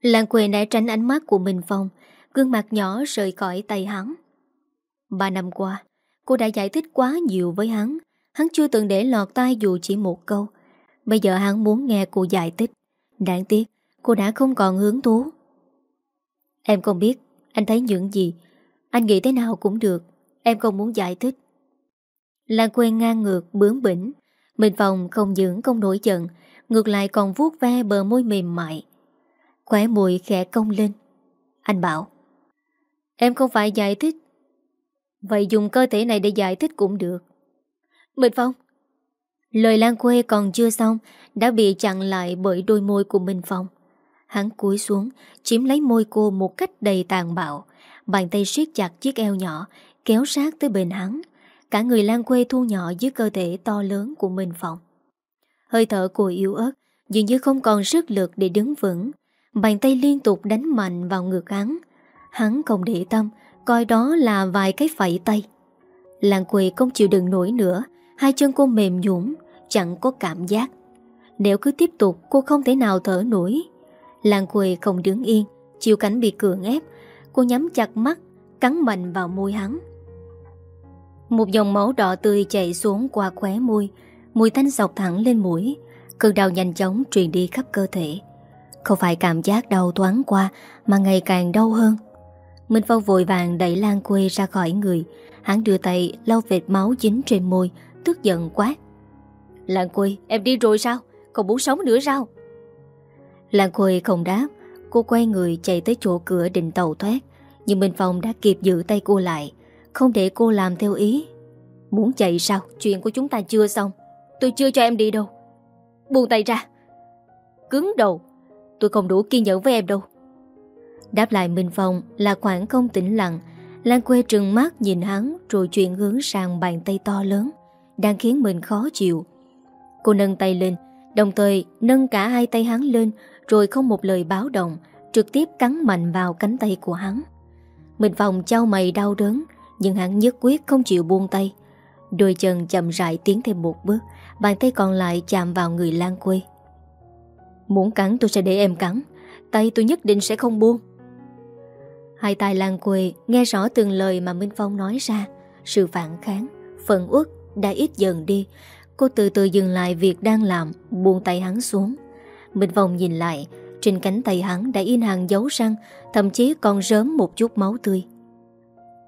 Lan quê nãy tránh ánh mắt của Minh Phong, gương mặt nhỏ rời khỏi tay hắn. Ba năm qua, cô đã giải thích quá nhiều với hắn. Hắn chưa từng để lọt tai dù chỉ một câu. Bây giờ hắn muốn nghe cô giải thích. Đáng tiếc, cô đã không còn hướng thú. Em không biết, anh thấy những gì. Anh nghĩ thế nào cũng được. Em không muốn giải thích. Lan quen ngang ngược, bướng bỉnh. Minh Phong không dưỡng không nổi giận, ngược lại còn vuốt ve bờ môi mềm mại. Khỏe mùi khẽ cong lên. Anh bảo, em không phải giải thích. Vậy dùng cơ thể này để giải thích cũng được. Minh Phong, Lời Lan quê còn chưa xong, Đã bị chặn lại bởi đôi môi của Minh Phong. Hắn cúi xuống, Chiếm lấy môi cô một cách đầy tàn bạo. Bàn tay siết chặt chiếc eo nhỏ, Kéo sát tới bên hắn. Cả người Lan quê thu nhỏ dưới cơ thể to lớn của Minh Phong. Hơi thở cô yếu ớt, Dường như không còn sức lực để đứng vững. Bàn tay liên tục đánh mạnh vào ngực hắn. Hắn không để tâm, Coi đó là vài cái phẩy tay. Lan quê không chịu đựng nổi nữa Hai chân cô mềm nhũn, Chẳng có cảm giác. Nếu cứ tiếp tục cô không thể nào thở nổi. Lan quê không đứng yên Chịu cảnh bị cường ép. Cô nhắm chặt mắt Cắn mạnh vào môi hắn. Một dòng máu đỏ tươi chạy xuống qua khóe môi. Mùi thanh dọc thẳng lên mũi. Cơn đau nhanh chóng truyền đi khắp cơ thể. Không phải cảm giác đau thoáng qua Mà ngày càng đau hơn. Minh Phong vội vàng đẩy Lan Quê ra khỏi người. Hắn đưa tay lau vệt máu dính trên môi tức giận quát Lan Quỳ, em đi rồi sao? Còn muốn sống nữa sao? Lan Quỳ không đáp, Cô quay người chạy tới chỗ cửa định tàu thoát. Nhưng Minh Phong đã kịp giữ tay cô lại, Không để cô làm theo ý. Muốn chạy sao? Chuyện của chúng ta chưa xong. Tôi chưa cho em đi đâu. Buông tay ra. Cứng đầu. Tôi không đủ kiên nhẫn với em đâu. Đáp lại Minh Phong là khoảng không tĩnh lặng. Lan quê trừng mắt nhìn hắn Rồi chuyển hướng sang bàn tay to lớn đang khiến mình khó chịu. Cô nâng tay lên, đồng thời nâng cả hai tay hắn lên rồi không một lời báo động, trực tiếp cắn mạnh vào cánh tay của hắn. Mình phòng trao mày đau đớn, nhưng hắn nhất quyết không chịu buông tay. Đôi chân chậm rãi tiến thêm một bước, bàn tay còn lại chạm vào người Lan Quê. Muốn cắn tôi sẽ để em cắn, tay tôi nhất định sẽ không buông. Hai tay Lan Quê nghe rõ từng lời mà Minh Phong nói ra, sự phản kháng, phận uất đã ít dần đi. Cô từ từ dừng lại việc đang làm, Buông tay hắn xuống. Minh Phong nhìn lại, Trên cánh tay hắn đã in hàng dấu răng, Thậm chí còn rớm một chút máu tươi.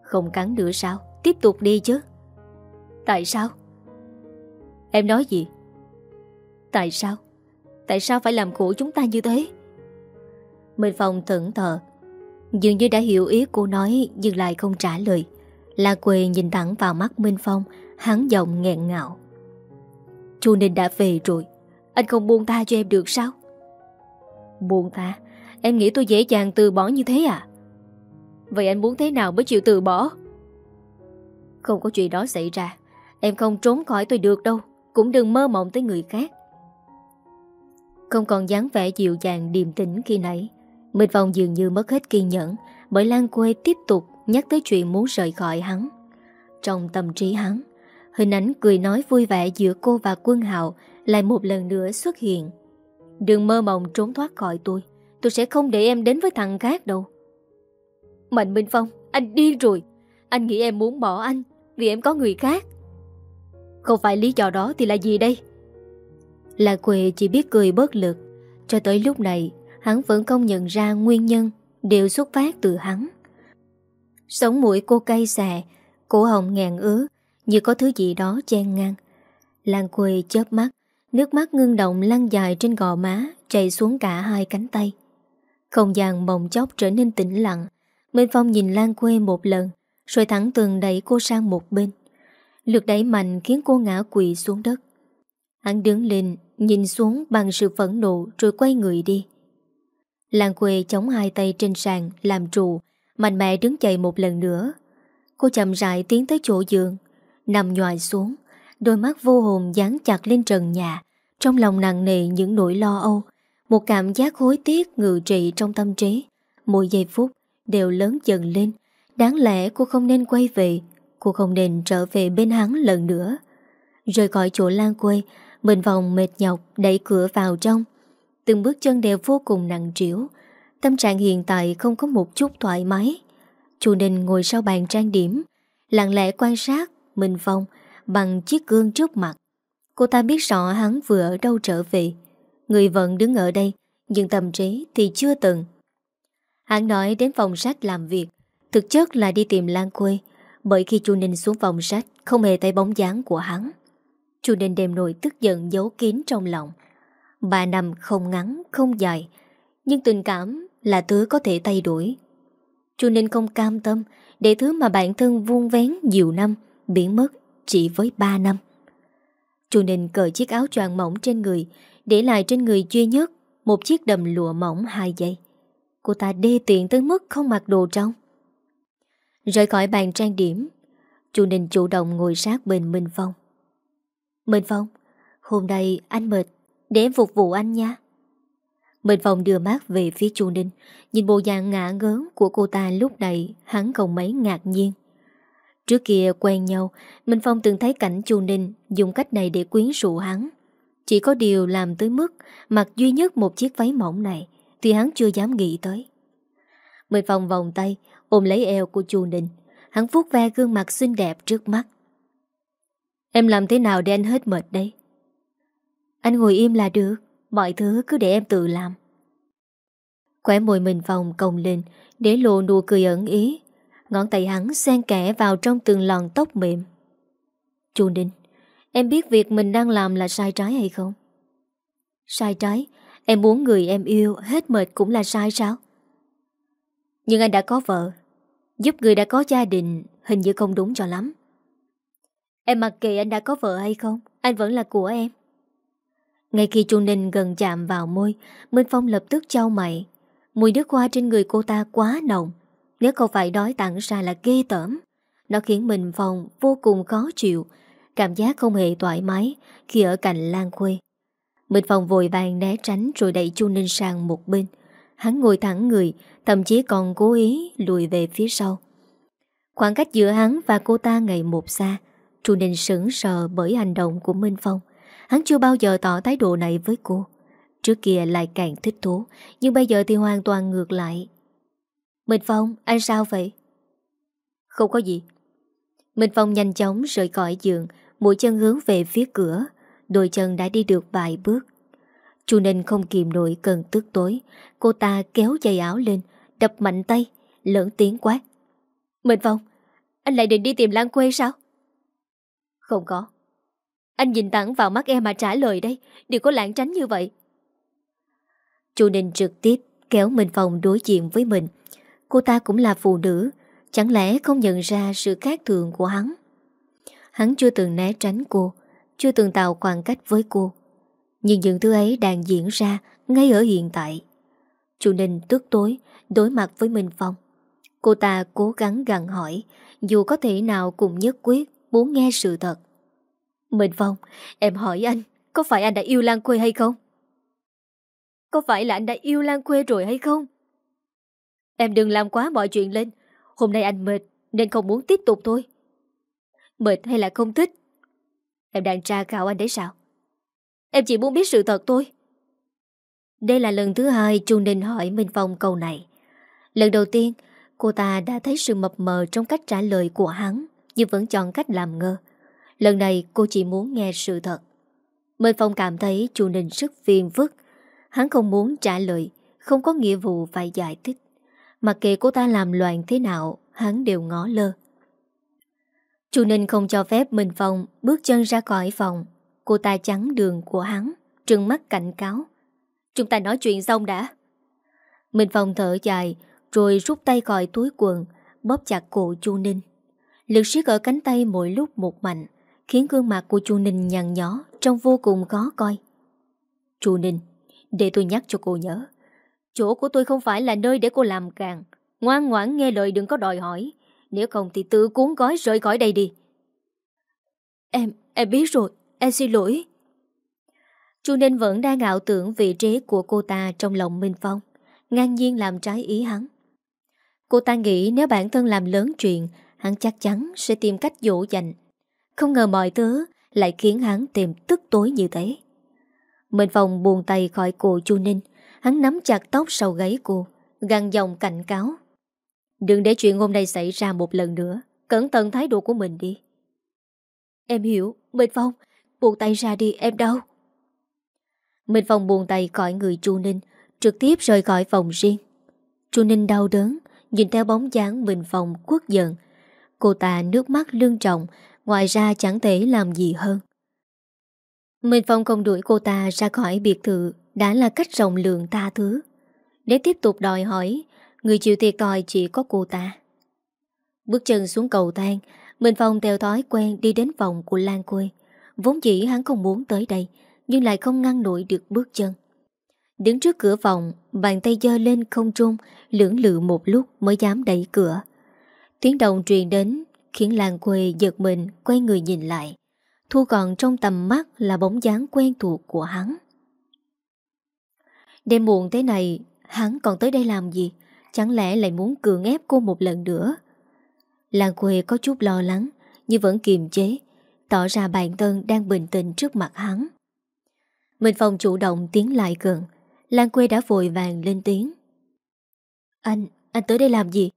Không cắn nữa sao? Tiếp tục đi chứ. Tại sao? Em nói gì? Tại sao? Tại sao phải làm khổ chúng ta như thế? Minh Phong thẫn thờ. Dường như đã hiểu ý cô nói, Nhưng lại không trả lời. La Quỳ nhìn thẳng vào mắt Minh Phong Hắn giọng nghẹn ngạo Chu Ninh đã về rồi. Anh không buông tha cho em được sao? Buông tha? Em nghĩ tôi dễ dàng từ bỏ như thế à? Vậy anh muốn thế nào mới chịu từ bỏ? Không có chuyện đó xảy ra. Em không trốn khỏi tôi được đâu. Cũng đừng mơ mộng tới người khác. Không còn dáng vẻ dịu dàng, điềm tĩnh khi nãy, Minh vòng dường như mất hết kiên nhẫn, Bởi Lan Quê tiếp tục nhắc tới chuyện muốn rời khỏi hắn. Trong tâm trí hắn Hình ảnh cười nói vui vẻ giữa cô và quân hạo Lại một lần nữa xuất hiện. Đừng mơ mộng trốn thoát khỏi tôi Tôi sẽ không để em đến với thằng khác đâu. Mạnh Minh Phong, Anh điên rồi. Anh nghĩ em muốn bỏ anh Vì em có người khác. Không phải lý do đó thì là gì đây? Là Quệ chỉ biết cười bớt lực. Cho tới lúc này, Hắn vẫn không nhận ra nguyên nhân Đều xuất phát từ hắn. Sống mũi cô cay xè, Cổ hồng ngàn ứa như có thứ gì đó chen ngang. Lan Quê chớp mắt, Nước mắt ngưng động lăn dài trên gò má Chạy xuống cả hai cánh tay. Không gian bồng chốc trở nên tĩnh lặng. Minh Phong nhìn Lan Quê một lần, Rồi thẳng tường đẩy cô sang một bên. Lực đẩy mạnh khiến cô ngã quỵ xuống đất. Hắn đứng lên, Nhìn xuống bằng sự phẫn nộ Rồi quay người đi. Lan Quê chống hai tay trên sàn, Làm trụ, Mạnh mẽ đứng dậy một lần nữa. Cô chậm rãi tiến tới chỗ giường Nằm nhòi xuống, Đôi mắt vô hồn dán chặt lên trần nhà, Trong lòng nặng nề những nỗi lo âu, Một cảm giác hối tiếc ngự trị trong tâm trí. Mỗi giây phút đều lớn dần lên, Đáng lẽ cô không nên quay về, Cô không nên trở về bên hắn lần nữa. Rời khỏi chỗ lan quê Mình vòng mệt nhọc đẩy cửa vào trong, Từng bước chân đều vô cùng nặng trĩu, Tâm trạng hiện tại không có một chút thoải mái. Chu Ninh ngồi sau bàn trang điểm, Lặng lẽ quan sát Minh Phong bằng chiếc gương trước mặt. Cô ta biết rõ hắn vừa ở đâu trở về. Người vẫn đứng ở đây, nhưng tâm trí thì chưa từng. Hắn nói đến phòng sách làm việc, thực chất là đi tìm Lan Quê, bởi khi Chu Ninh xuống phòng sách không hề thấy bóng dáng của hắn. Chu Ninh đem nổi tức giận giấu kín trong lòng. Ba năm không ngắn, không dài, nhưng tình cảm là thứ có thể thay đổi. Chu Ninh không cam tâm để thứ mà bản thân vuông vén nhiều năm biến mất chỉ với 3 năm. Chu Ninh cởi chiếc áo choàng mỏng trên người, để lại trên người duy nhất một chiếc đầm lụa mỏng hai giây. Cô ta đê tiện tới mức không mặc đồ trong. Rời khỏi bàn trang điểm, Chu Ninh chủ động ngồi sát bên Minh Phong. Minh Phong, hôm nay anh mệt, để em phục vụ anh nha. Minh Phong đưa mắt về phía Chu Ninh, nhìn bộ dạng ngã ngớn của cô ta lúc này hắn không mấy ngạc nhiên. Trước kia quen nhau, Minh Phong từng thấy cảnh Chu Ninh dùng cách này để quyến rũ hắn. Chỉ có điều làm tới mức mặc duy nhất một chiếc váy mỏng này thì hắn chưa dám nghĩ tới. Minh Phong vòng tay ôm lấy eo của Chu Ninh. Hắn vuốt ve gương mặt xinh đẹp trước mắt. Em làm thế nào để anh hết mệt đây? Anh ngồi im là được, mọi thứ cứ để em tự làm. Khỏe môi Minh Phong cồng lên để lộ nụ cười ẩn ý Ngón tay hắn xen kẽ vào trong từng lòn tóc mềm Chu Ninh, Em biết việc mình đang làm là sai trái hay không? Sai trái, Em muốn người em yêu hết mệt cũng là sai sao? Nhưng anh đã có vợ, Giúp người đã có gia đình Hình như không đúng cho lắm Em mặc kệ anh đã có vợ hay không, Anh vẫn là của em Ngay khi Chu Ninh gần chạm vào môi, Minh Phong lập tức trao mày Mùi nước hoa trên người cô ta quá nồng nếu không phải đói tặng ra là ghê tởm, Nó khiến mình phòng vô cùng khó chịu, Cảm giác không hề thoải mái Khi ở cạnh Lan Khuê. Mình phòng vội vàng né tránh Rồi đẩy Chu Ninh sang một bên. Hắn ngồi thẳng người, Thậm chí còn cố ý lùi về phía sau. Khoảng cách giữa hắn và cô ta ngày một xa, Chu Ninh sững sờ bởi hành động của Minh Phong. Hắn chưa bao giờ tỏ thái độ này với cô. Trước kia lại càng thích thú, Nhưng bây giờ thì hoàn toàn ngược lại. Minh Phong, anh sao vậy? Không có gì. Minh Phong nhanh chóng rời khỏi giường, mũi chân hướng về phía cửa, đôi chân đã đi được vài bước. Chu Ninh không kìm nổi cần tức tối, cô ta kéo dây áo lên, đập mạnh tay, lớn tiếng quát. Minh Phong, anh lại định đi tìm Lan Quê sao? Không có. Anh nhìn thẳng vào mắt em mà trả lời đây, đừng có lãng tránh như vậy. Chu Ninh trực tiếp kéo Minh Phong đối diện với mình, Cô ta cũng là phụ nữ, Chẳng lẽ không nhận ra sự khác thường của hắn? Hắn chưa từng né tránh cô, Chưa từng tạo khoảng cách với cô. Nhưng những thứ ấy đang diễn ra Ngay ở hiện tại. Chu Ninh tức tối, Đối mặt với Minh Phong. Cô ta cố gắng gặn hỏi, Dù có thể nào cũng nhất quyết Muốn nghe sự thật. Minh Phong, Em hỏi anh, Có phải anh đã yêu Lan Quê hay không? Có phải là anh đã yêu Lan Quê rồi hay không? Em đừng làm quá mọi chuyện lên. Hôm nay anh mệt, nên không muốn tiếp tục thôi. Mệt hay là không thích? Em đang tra khảo anh đấy sao? Em chỉ muốn biết sự thật thôi. Đây là lần thứ hai Chu Ninh hỏi Minh Phong câu này. Lần đầu tiên, Cô ta đã thấy sự mập mờ trong cách trả lời của hắn, Nhưng vẫn chọn cách làm ngơ. Lần này, cô chỉ muốn nghe sự thật. Minh Phong cảm thấy Chu Ninh rất phiền phức. Hắn không muốn trả lời, Không có nghĩa vụ phải giải thích. Mặc kệ cô ta làm loạn thế nào, Hắn đều ngó lơ. Chu Ninh không cho phép Minh Phong Bước chân ra khỏi phòng. Cô ta chắn đường của hắn, Trừng mắt cảnh cáo. Chúng ta nói chuyện xong đã. Minh Phong thở dài, Rồi rút tay khỏi túi quần, Bóp chặt cổ Chu Ninh. Lực siết ở cánh tay mỗi lúc một mạnh, Khiến gương mặt của Chu Ninh nhằn nhó, Trông vô cùng khó coi. Chu Ninh, Để tôi nhắc cho cô nhớ Chỗ của tôi không phải là nơi để cô làm càng. Ngoan ngoãn nghe lời đừng có đòi hỏi. Nếu không thì tự cuốn gói rời khỏi đây đi. Em, em biết rồi. Em xin lỗi. Chu Ninh vẫn đang ảo tưởng vị trí của cô ta trong lòng Minh Phong. Ngang nhiên làm trái ý hắn. Cô ta nghĩ nếu bản thân làm lớn chuyện Hắn chắc chắn sẽ tìm cách dỗ dành. Không ngờ mọi thứ Lại khiến hắn tìm tức tối như thế. Minh Phong buồn tay khỏi cổ Chu Ninh Hắn nắm chặt tóc sau gáy cô Găng dòng cảnh cáo. Đừng để chuyện hôm nay xảy ra một lần nữa. Cẩn thận thái độ của mình đi. Em hiểu. Minh Phong, Buông tay ra đi. Em đau. Minh Phong buông tay khỏi người Chu Ninh, Trực tiếp rời khỏi phòng riêng. Chu Ninh đau đớn, Nhìn theo bóng dáng Minh Phong quốc giận Cô ta nước mắt lương trọng, Ngoài ra chẳng thể làm gì hơn. Minh Phong không đuổi cô ta ra khỏi biệt thự đã là cách rộng lượng tha thứ. Để tiếp tục đòi hỏi, Người chịu thiệt thòi chỉ có cô ta. Bước chân xuống cầu thang, Minh Phong theo thói quen đi đến phòng của Lan Quê Vốn dĩ hắn không muốn tới đây, Nhưng lại không ngăn nổi được bước chân. Đứng trước cửa phòng, Bàn tay dơ lên không trung, Lưỡng lự một lúc mới dám đẩy cửa. Tiếng động truyền đến, Khiến Lan Quê giật mình, Quay người nhìn lại. Thu còn trong tầm mắt là bóng dáng quen thuộc của hắn. Đêm muộn thế này Hắn còn tới đây làm gì? Chẳng lẽ lại muốn cưỡng ép cô một lần nữa? Lan Quê có chút lo lắng Nhưng vẫn kiềm chế Tỏ ra bản thân đang bình tĩnh trước mặt hắn. Minh Phong chủ động tiến lại gần Lan Quê đã vội vàng lên tiếng. Anh, anh tới đây làm gì?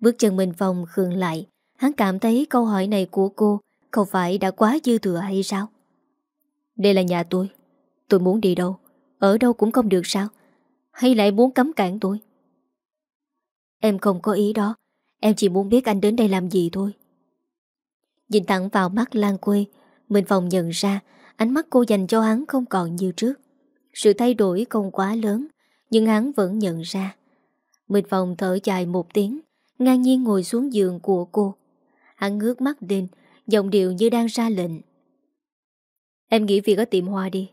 Bước chân Minh Phong khường lại Hắn cảm thấy câu hỏi này của cô Không phải đã quá dư thừa hay sao? Đây là nhà tôi Tôi muốn đi đâu? Ở đâu cũng không được sao? Hay lại muốn cấm cản tôi? Em không có ý đó. Em chỉ muốn biết anh đến đây làm gì thôi. Nhìn thẳng vào mắt Lan Quê, Minh Phong nhận ra Ánh mắt cô dành cho hắn không còn như trước. Sự thay đổi không quá lớn, Nhưng hắn vẫn nhận ra. Minh Phong thở dài một tiếng, Ngang nhiên ngồi xuống giường của cô. Hắn ngước mắt lên, Giọng điệu như đang ra lệnh. Em nghĩ việc ở tiệm hoa đi.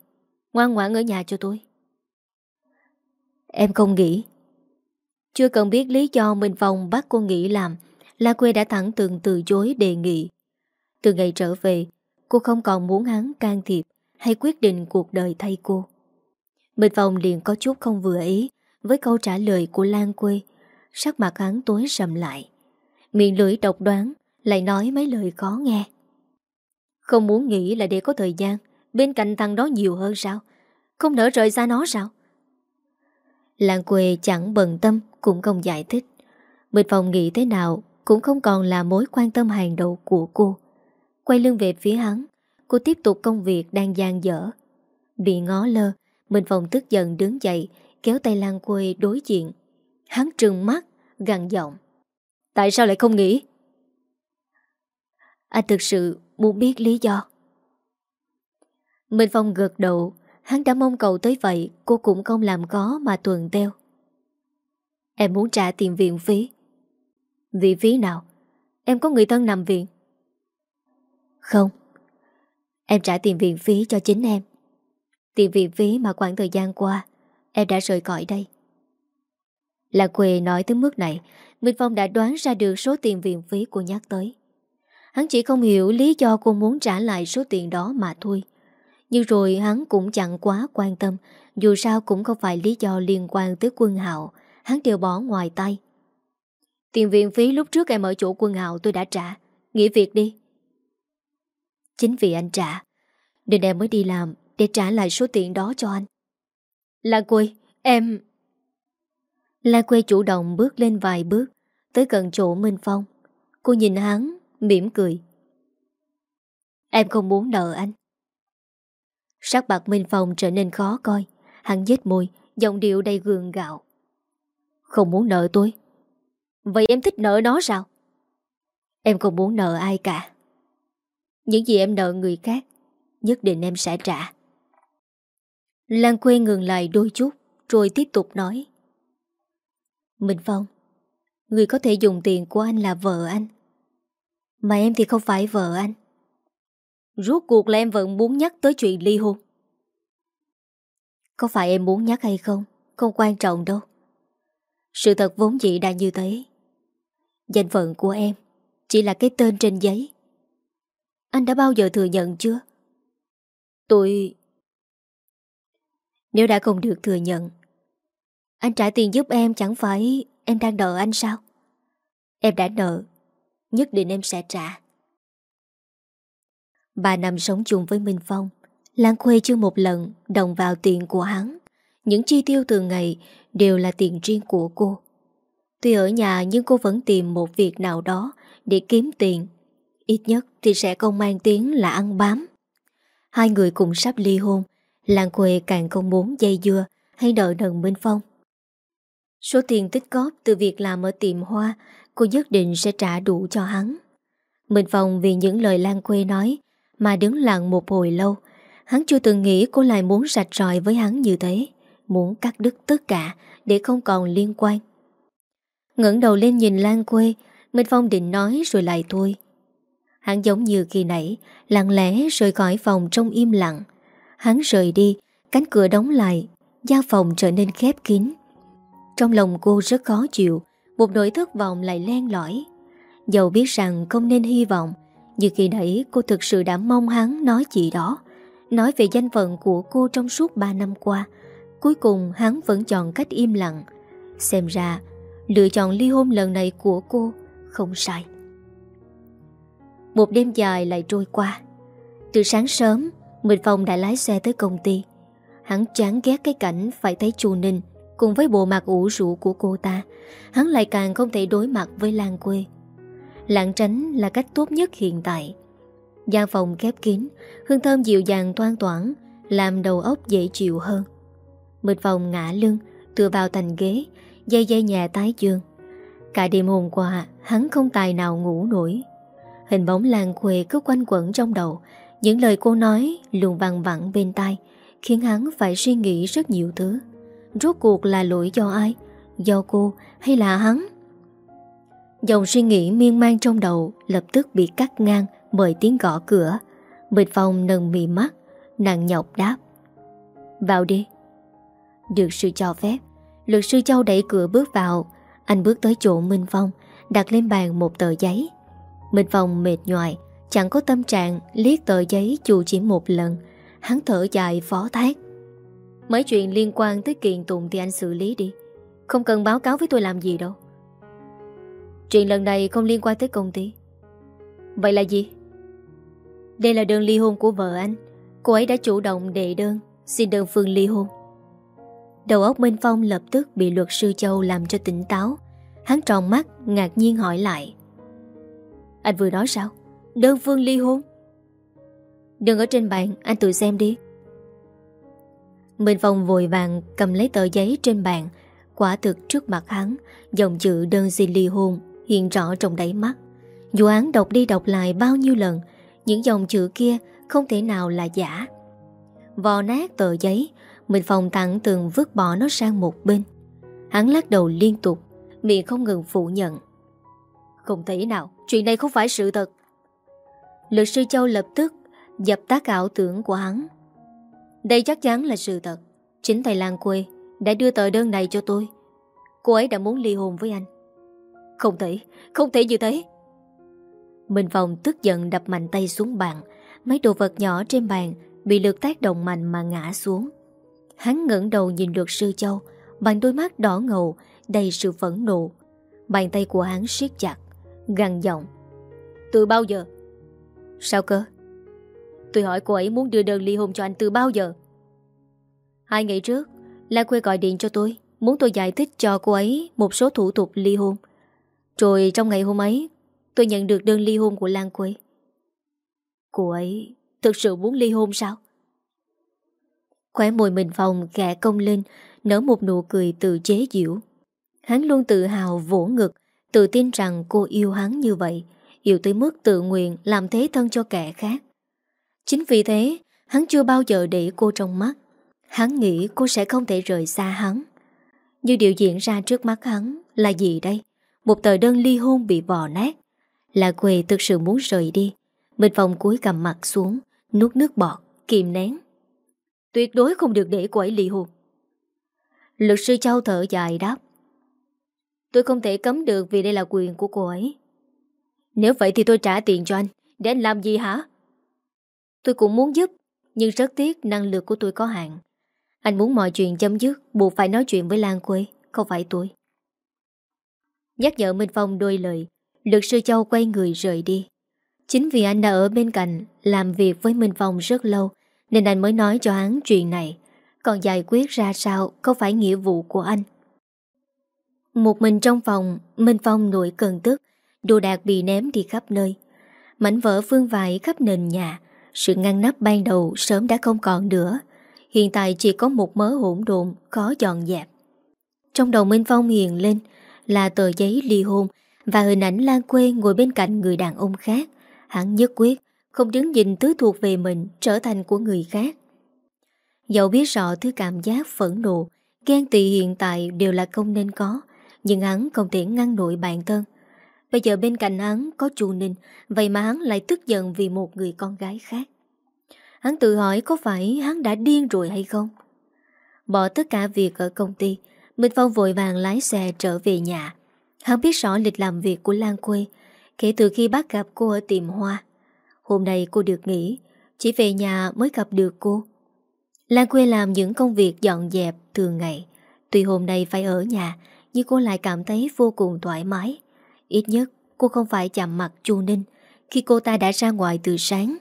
Ngoan ngoãn ở nhà cho tôi Em không nghĩ Chưa cần biết lý do Minh Phong bắt cô nghỉ làm La Quê đã thẳng từng từ chối đề nghị từ ngày trở về, cô không còn muốn hắn can thiệp hay quyết định cuộc đời thay cô. Minh Phong liền có chút không vừa ý với câu trả lời của Lan Quê. Sắc mặt hắn tối sầm lại. Miệng lưỡi độc đoán lại nói mấy lời khó nghe. Không muốn nghĩ là để có thời gian bên cạnh thằng đó nhiều hơn sao? Không nỡ rời xa nó sao? Lan Quê chẳng bận tâm, cũng không giải thích. Minh Phong nghĩ thế nào cũng không còn là mối quan tâm hàng đầu của cô. Quay lưng về phía hắn, Cô tiếp tục công việc đang gian dở Bị ngó lơ Minh Phong tức giận đứng dậy, Kéo tay Lan Quê đối diện Hắn trừng mắt, gằn giọng Tại sao lại không nghĩ Anh à, thực sự muốn biết lý do Minh Phong gật đầu. Hắn đã mong cầu tới vậy, Cô cũng không làm có mà tuần teo Em muốn trả tiền viện phí. Vị phí nào? Em có người thân nằm viện? Không. Em trả tiền viện phí cho chính em. Tiền viện phí mà khoảng thời gian qua, Em đã rời cõi đây. Là quê nói tới mức này, Minh Phong đã đoán ra được số tiền viện phí cô nhắc tới. Hắn chỉ không hiểu lý do cô muốn trả lại số tiền đó mà thôi. Nhưng rồi hắn cũng chẳng quá quan tâm Dù sao cũng không phải lý do liên quan tới quân hạo Hắn đều bỏ ngoài tay. Tiền viện phí lúc trước em ở chỗ quân hạo tôi đã trả Nghỉ việc đi. Chính vì anh trả Nên em mới đi làm Để trả lại số tiền đó cho anh. Lan Quê, em... Lan Quê chủ động bước lên vài bước Tới gần chỗ Minh Phong. Cô nhìn hắn, mỉm cười. Em không muốn nợ anh. Sắc bạc Minh Phong trở nên khó coi. Hắn nhếch môi, Giọng điệu đầy gường gạo. Không muốn nợ tôi. Vậy em thích nợ nó sao? Em không muốn nợ ai cả. Những gì em nợ người khác, Nhất định em sẽ trả. Lan quê ngừng lại đôi chút, Rồi tiếp tục nói. Minh Phong, Người có thể dùng tiền của anh là vợ anh. Mà em thì không phải vợ anh. Rốt cuộc là em vẫn muốn nhắc tới chuyện ly hôn. Có phải em muốn nhắc hay không? Không quan trọng đâu. Sự thật vốn dĩ đã như thế. Danh phận của em Chỉ là cái tên trên giấy. Anh đã bao giờ thừa nhận chưa? Tôi Nếu đã không được thừa nhận Anh trả tiền giúp em chẳng phải Em đang nợ anh sao? Em đã nợ Nhất định em sẽ trả Ba năm sống chung với Minh Phong, Lan Khuê chưa một lần Đồng vào tiền của hắn. Những chi tiêu từ ngày Đều là tiền riêng của cô. Tuy ở nhà nhưng cô vẫn tìm một việc nào đó Để kiếm tiền. Ít nhất thì sẽ không mang tiếng là ăn bám. Hai người cùng sắp ly hôn, Lan Khuê càng không muốn dây dưa Hay nợ nần Minh Phong. Số tiền tích góp từ việc làm ở tiệm hoa, Cô nhất định sẽ trả đủ cho hắn. Minh Phong vì những lời Lan Khuê nói mà đứng lặng một hồi lâu. Hắn chưa từng nghĩ cô lại muốn sạch ròi với hắn như thế, Muốn cắt đứt tất cả Để không còn liên quan. Ngẩng đầu lên nhìn Lan Quê, Minh Phong định nói rồi lại thôi. Hắn giống như khi nãy, Lặng lẽ rời khỏi phòng trong im lặng. Hắn rời đi, Cánh cửa đóng lại gian phòng trở nên khép kín. Trong lòng cô rất khó chịu, Một nỗi thất vọng lại len lỏi. Dẫu biết rằng không nên hy vọng nhưng khi nãy, cô thực sự đã mong hắn nói gì đó, Nói về danh phận của cô trong suốt 3 năm qua. Cuối cùng, hắn vẫn chọn cách im lặng. Xem ra, Lựa chọn ly hôn lần này của cô Không sai. Một đêm dài lại trôi qua. Từ sáng sớm, Minh Phong đã lái xe tới công ty. Hắn chán ghét cái cảnh phải thấy chu Ninh Cùng với bộ mặt ủ rũ của cô ta. Hắn lại càng không thể đối mặt với Lan quê. Lạng tránh là cách tốt nhất hiện tại. Gian phòng khép kín, Hương thơm dịu dàng toan toảng Làm đầu óc dễ chịu hơn. Mịch vòng ngã lưng, Tựa vào thành ghế, Dây dây nhà tái dương. Cả đêm hôm qua, Hắn không tài nào ngủ nổi. Hình bóng Lan quê cứ quanh quẩn trong đầu, Những lời cô nói luôn vằn vẳng bên tai, Khiến hắn phải suy nghĩ rất nhiều thứ. Rốt cuộc là lỗi do ai? Do cô hay là hắn? Dòng suy nghĩ miên man trong đầu Lập tức bị cắt ngang Bởi tiếng gõ cửa. Bịch Phong nâng mì mắt Nặng nhọc đáp. Vào đi. Được sự cho phép, Luật sư Châu đẩy cửa bước vào. Anh bước tới chỗ Minh Phong, Đặt lên bàn một tờ giấy. Minh Phong mệt nhoài, Chẳng có tâm trạng liếc tờ giấy dù chỉ một lần. Hắn thở dài phó thác. Mấy chuyện liên quan tới kiện tụng Thì anh xử lý đi. Không cần báo cáo với tôi làm gì đâu. Chuyện lần này không liên quan tới công ty. Vậy là gì? Đây là đơn ly hôn của vợ anh. Cô ấy đã chủ động đệ đơn Xin đơn phương ly hôn. Đầu óc Minh Phong lập tức bị luật sư Châu làm cho tỉnh táo. Hắn tròn mắt ngạc nhiên hỏi lại. Anh vừa nói sao? Đơn phương ly hôn? Đừng ở trên bàn, anh tự xem đi. Minh Phong vội vàng cầm lấy tờ giấy trên bàn Quả thực trước mặt hắn Dòng chữ đơn xin ly hôn. Hiện rõ trong đáy mắt. Dù án đọc đi đọc lại bao nhiêu lần, Những dòng chữ kia không thể nào là giả. Vò nát tờ giấy, Minh Phong thẳng tường vứt bỏ nó sang một bên. Hắn lắc đầu liên tục, Miệng không ngừng phủ nhận. Không thể nào, Chuyện này không phải sự thật. Luật sư Châu lập tức Dập tác ảo tưởng của hắn. Đây chắc chắn là sự thật. Chính thầy Lan quê Đã đưa tờ đơn này cho tôi. Cô ấy đã muốn ly hôn với anh. Không thể, không thể như thế. Minh Phong tức giận đập mạnh tay xuống bàn. Mấy đồ vật nhỏ trên bàn Bị lực tác động mạnh mà ngã xuống. Hắn ngẩng đầu nhìn luật sư Châu Bằng đôi mắt đỏ ngầu Đầy sự phẫn nộ. Bàn tay của hắn siết chặt Găng giọng. Từ bao giờ? Sao cơ? Tôi hỏi cô ấy muốn đưa đơn ly hôn cho anh từ bao giờ? Hai ngày trước Lan Quê gọi điện cho tôi Muốn tôi giải thích cho cô ấy Một số thủ tục ly hôn. Rồi trong ngày hôm ấy, Tôi nhận được đơn ly hôn của Lan Quế. Cô ấy Thực sự muốn ly hôn sao? Khóe môi mình phòng gạ công lên, Nở một nụ cười tự chế diễu Hắn luôn tự hào vỗ ngực, Tự tin rằng cô yêu hắn như vậy, Yêu tới mức tự nguyện Làm thế thân cho kẻ khác. Chính vì thế, Hắn chưa bao giờ để cô trong mắt. Hắn nghĩ cô sẽ không thể rời xa hắn. Nhưng điều diễn ra trước mắt hắn Là gì đây? Một tờ đơn ly hôn bị vò nát. Là quê thực sự muốn rời đi. Minh Phong cúi cầm mặt xuống Nuốt nước bọt, kìm nén. Tuyệt đối không được để cô ấy ly hôn. Luật sư Châu thở dài đáp. Tôi không thể cấm được vì đây là quyền của cô ấy. Nếu vậy thì tôi trả tiền cho anh. Để anh làm gì hả? Tôi cũng muốn giúp Nhưng rất tiếc năng lực của tôi có hạn. Anh muốn mọi chuyện chấm dứt Buộc phải nói chuyện với Lan Quê Không phải tôi. Nhắc nhở Minh Phong đôi lời, Luật sư Châu quay người rời đi. Chính vì anh đã ở bên cạnh, Làm việc với Minh Phong rất lâu, Nên anh mới nói cho hắn chuyện này. Còn giải quyết ra sao Không phải nghĩa vụ của anh? Một mình trong phòng, Minh Phong nổi cơn tức, Đồ đạc bị ném đi khắp nơi. Mảnh vỡ phương vải khắp nền nhà, Sự ngăn nắp ban đầu sớm đã không còn nữa. Hiện tại chỉ có một mớ hỗn độn Khó dọn dẹp. Trong đầu Minh Phong hiền lên là tờ giấy ly hôn Và hình ảnh Lan Quê ngồi bên cạnh người đàn ông khác. Hắn nhất quyết Không đứng nhìn thứ thuộc về mình Trở thành của người khác. Dẫu biết rõ thứ cảm giác phẫn nộ, Ghen tị hiện tại đều là không nên có, Nhưng hắn không thể ngăn nổi bản thân. Bây giờ bên cạnh hắn có chu Ninh, Vậy mà hắn lại tức giận vì một người con gái khác. Hắn tự hỏi có phải hắn đã điên rồi hay không? Bỏ tất cả việc ở công ty Minh Phong vội vàng lái xe trở về nhà. Hắn biết rõ lịch làm việc của Lan Quê Kể từ khi bắt gặp cô ở tiệm hoa. Hôm nay cô được nghỉ, Chỉ về nhà mới gặp được cô. Lan Quê làm những công việc dọn dẹp thường ngày. Tuy hôm nay phải ở nhà, Nhưng cô lại cảm thấy vô cùng thoải mái. Ít nhất, cô không phải chạm mặt chu Ninh Khi cô ta đã ra ngoài từ sáng.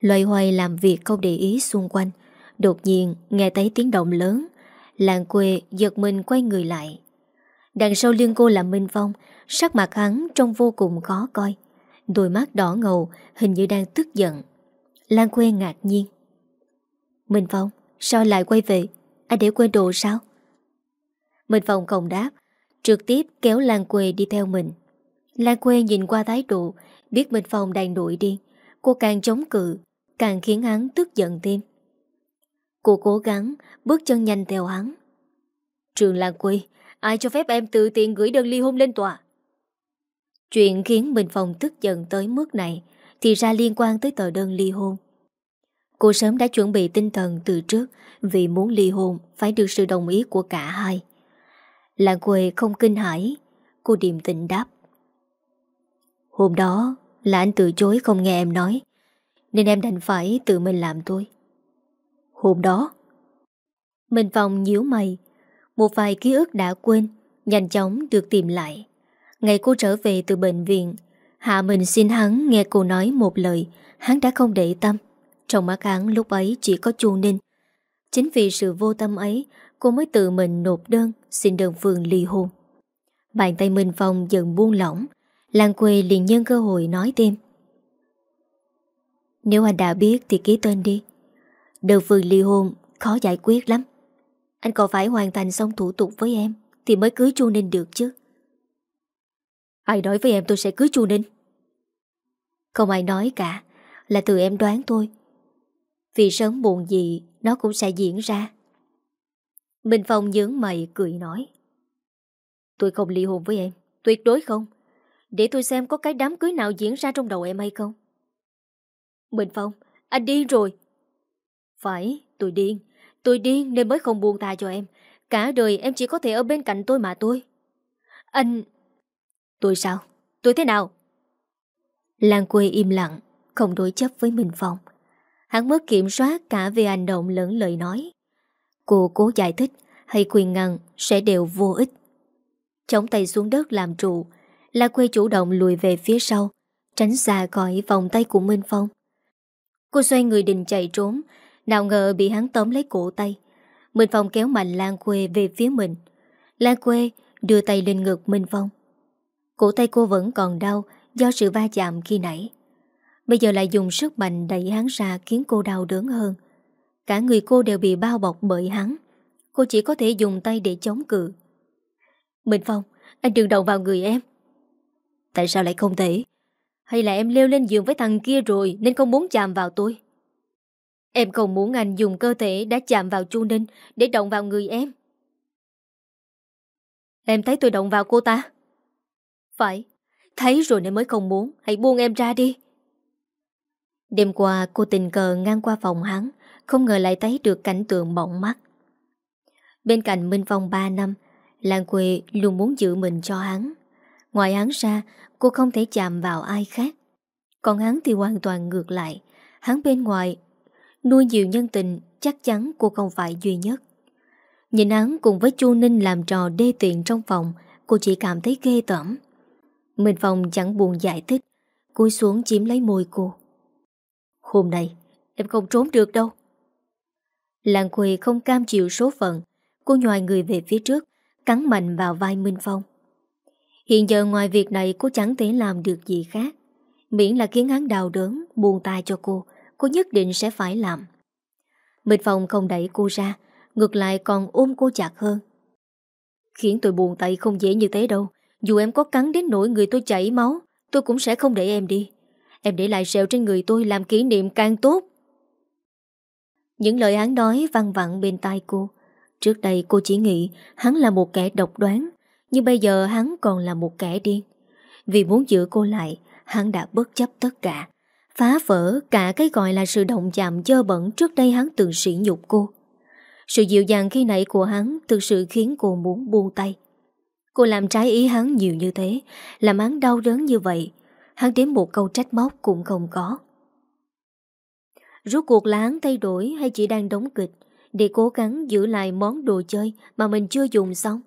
Loay hoay làm việc không để ý xung quanh, Đột nhiên nghe thấy tiếng động lớn. Làng quê giật mình quay người lại. Đằng sau lưng cô là Minh Phong, Sắc mặt hắn trông vô cùng khó coi. Đôi mắt đỏ ngầu, Hình như đang tức giận. Lan quê ngạc nhiên. Minh Phong, sao lại quay về? Anh để quên đồ sao? Minh Phong không đáp, Trực tiếp kéo Lan quê đi theo mình. Lan quê nhìn qua thái độ, Biết Minh Phong đang đuổi điên Cô càng chống cự, Càng khiến hắn tức giận thêm. Cô cố gắng, bước chân nhanh theo hắn. Trường Lan Quy Ai cho phép em tự tiện gửi đơn ly hôn lên tòa? Chuyện khiến Bình Phong tức giận tới mức này Thì ra liên quan tới tờ đơn ly hôn. Cô sớm đã chuẩn bị tinh thần từ trước Vì muốn ly hôn Phải được sự đồng ý của cả hai. Lan Quy không kinh hãi, Cô điềm tĩnh đáp. Hôm đó là anh từ chối không nghe em nói, Nên em đành phải tự mình làm thôi. Hôm đó. Minh Phong nhíu mày. Một vài ký ức đã quên, Nhanh chóng được tìm lại. Ngày cô trở về từ bệnh viện, Hạ mình xin hắn nghe cô nói một lời Hắn đã không để tâm. Trong mắt hắn lúc ấy chỉ có chu Ninh. Chính vì sự vô tâm ấy, Cô mới tự mình nộp đơn, Xin đơn phương ly hôn. Bàn tay Minh Phong dần buông lỏng Lan quê liền nhân cơ hội nói thêm. Nếu anh đã biết thì ký tên đi. Đơn phương ly hôn khó giải quyết lắm. Anh còn phải hoàn thành xong thủ tục với em Thì mới cưới chu Ninh được chứ. Ai nói với em tôi sẽ cưới chu Ninh? Không ai nói cả Là từ em đoán thôi. Vì sớm buồn gì Nó cũng sẽ diễn ra. Minh Phong nhướng mày cười nói Tôi không ly hôn với em Tuyệt đối không. Để tôi xem có cái đám cưới nào diễn ra trong đầu em hay không. Minh Phong Anh điên rồi phải tôi điên Tôi điên nên mới không buông tha cho em Cả đời em chỉ có thể ở bên cạnh tôi mà tôi Anh Tôi sao? Tôi thế nào? Lan quê im lặng, không đối chấp với Minh Phong. Hắn mất kiểm soát cả về hành động lẫn lời nói. Cô cố giải thích hay quyền ngăn sẽ đều vô ích. Chống tay xuống đất làm trụ, Lan quê chủ động lùi về phía sau, tránh xa khỏi vòng tay của Minh Phong. Cô xoay người định chạy trốn, nào ngờ bị hắn tóm lấy cổ tay. Minh Phong kéo mạnh Lan Quê về phía mình. Lan Quê đưa tay lên ngực Minh Phong. Cổ tay cô vẫn còn đau do sự va chạm khi nãy. Bây giờ lại dùng sức mạnh đẩy hắn ra khiến cô đau đớn hơn. Cả người cô đều bị bao bọc bởi hắn. Cô chỉ có thể dùng tay để chống cự. Minh Phong, anh đừng động vào người em. Tại sao lại không thể? Hay là em leo lên giường với thằng kia rồi nên không muốn chạm vào tôi? Em không muốn anh dùng cơ thể đã chạm vào Chu Ninh để động vào người em. Em thấy tôi động vào cô ta? Phải, thấy rồi nên mới không muốn, hãy buông em ra đi. Đêm qua cô tình cờ ngang qua phòng hắn, không ngờ lại thấy được cảnh tượng mộng mắt. Bên cạnh Minh Phong 3 năm, Lan Quê luôn muốn giữ mình cho hắn. Ngoài hắn ra, cô không thể chạm vào ai khác. Còn hắn thì hoàn toàn ngược lại. Hắn bên ngoài, nuôi nhiều nhân tình, chắc chắn cô không phải duy nhất. Nhìn hắn cùng với Chu Ninh làm trò đê tiện trong phòng, cô chỉ cảm thấy ghê tởm. Minh Phong chẳng buồn giải thích, cúi xuống chiếm lấy môi cô. Hôm nay, em không trốn được đâu. Làng quỳ không cam chịu số phận, cô nhòi người về phía trước, cắn mạnh vào vai Minh Phong. Hiện giờ ngoài việc này cô chẳng thể làm được gì khác. Miễn là khiến hắn đau đớn, buồn tai cho cô, cô nhất định sẽ phải làm. Minh Phong không đẩy cô ra, ngược lại còn ôm cô chặt hơn. Khiến tôi buồn tay không dễ như thế đâu. Dù em có cắn đến nỗi người tôi chảy máu, tôi cũng sẽ không để em đi. Em để lại sẹo trên người tôi làm kỷ niệm càng tốt. Những lời hắn nói văng vẳng bên tai cô. Trước đây cô chỉ nghĩ hắn là một kẻ độc đoán, nhưng bây giờ hắn còn là một kẻ điên. Vì muốn giữ cô lại, hắn đã bất chấp tất cả. Phá vỡ cả cái gọi là sự động chạm dơ bẩn trước đây hắn từng sỉ nhục cô. Sự dịu dàng khi nãy của hắn thực sự khiến cô muốn buông tay. Cô làm trái ý hắn nhiều như thế, làm hắn đau đớn như vậy. Hắn đến một câu trách móc cũng không có. Rốt cuộc là hắn thay đổi hay chỉ đang đóng kịch để cố gắng giữ lại món đồ chơi mà mình chưa dùng xong?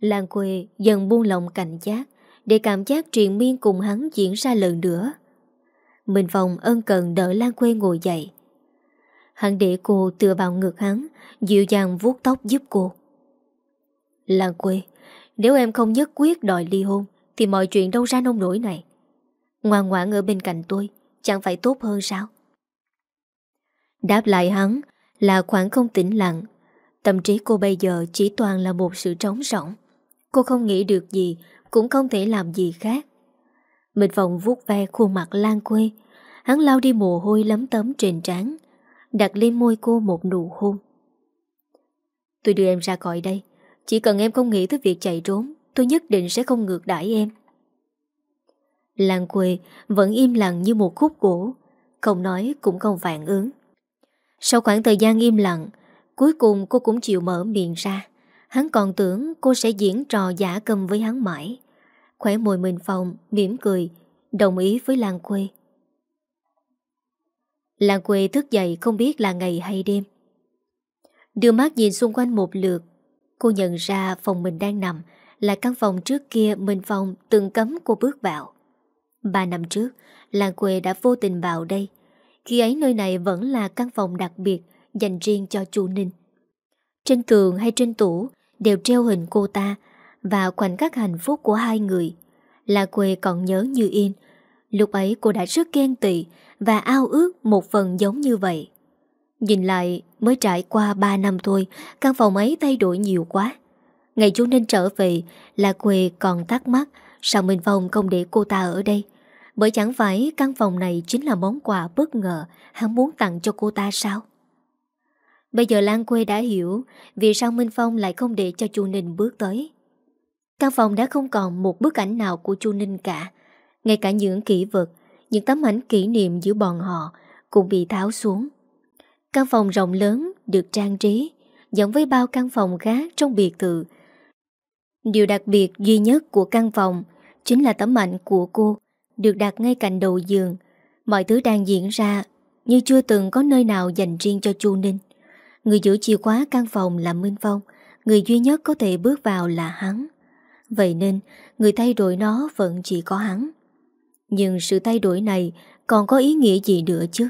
Lan quê dần buông lòng cảnh giác để cảm giác triền miên cùng hắn diễn ra lần nữa. Minh Phong ân cần đỡ Lan quê ngồi dậy. Hắn để cô tựa vào ngực hắn, Dịu dàng vuốt tóc giúp cô. Lan quê, Nếu em không nhất quyết đòi ly hôn, Thì mọi chuyện đâu ra nông nổi này. Ngoan ngoãn ở bên cạnh tôi, Chẳng phải tốt hơn sao? Đáp lại hắn Là khoảng không tĩnh lặng. Tâm trí cô bây giờ chỉ toàn là một sự trống rỗng. Cô không nghĩ được gì, Cũng không thể làm gì khác. Mình vòng vuốt ve khuôn mặt Lan quê. Hắn lau đi mồ hôi lấm tấm trên trán, Đặt lên môi cô một nụ hôn. Tôi đưa em ra khỏi đây. Chỉ cần em không nghĩ tới việc chạy trốn, Tôi nhất định sẽ không ngược đãi em. Lan quê vẫn im lặng như một khúc gỗ, Không nói cũng không phản ứng. Sau khoảng thời gian im lặng, Cuối cùng cô cũng chịu mở miệng ra. Hắn còn tưởng cô sẽ diễn trò giả cầm với hắn mãi. Khỏe môi mình phòng, mỉm cười Đồng ý với Lan quê. Lan quê thức dậy không biết là ngày hay đêm. Đưa mắt nhìn xung quanh một lượt Cô nhận ra phòng mình đang nằm Là căn phòng trước kia Minh Phong từng cấm cô bước vào. Ba năm trước Lan quê đã vô tình vào đây. Khi ấy nơi này vẫn là căn phòng đặc biệt Dành riêng cho chu Ninh. Trên tường hay trên tủ Đều treo hình cô ta và khoảnh khắc hạnh phúc của hai người Là quê còn nhớ như in Lúc ấy cô đã rất ghen tị và ao ước một phần giống như vậy. Nhìn lại mới trải qua 3 năm thôi, căn phòng ấy thay đổi nhiều quá. Ngày chú nên trở về là quê còn thắc mắc sao Minh Phong không để cô ta ở đây. Bởi chẳng phải căn phòng này chính là món quà bất ngờ hắn muốn tặng cho cô ta sao? Bây giờ Lan Quê đã hiểu vì sao Minh Phong lại không để cho chu Ninh bước tới. Căn phòng đã không còn một bức ảnh nào của chu Ninh cả. Ngay cả những kỷ vật những tấm ảnh kỷ niệm giữa bọn họ cũng bị tháo xuống. Căn phòng rộng lớn được trang trí, giống với bao căn phòng khác trong biệt thự. Điều đặc biệt duy nhất của căn phòng chính là tấm ảnh của cô được đặt ngay cạnh đầu giường. Mọi thứ đang diễn ra như chưa từng có nơi nào dành riêng cho Chu Ninh. Người giữ chìa khóa căn phòng là Minh Phong, người duy nhất có thể bước vào là hắn. Vậy nên, người thay đổi nó vẫn chỉ có hắn. Nhưng sự thay đổi này còn có ý nghĩa gì nữa chứ?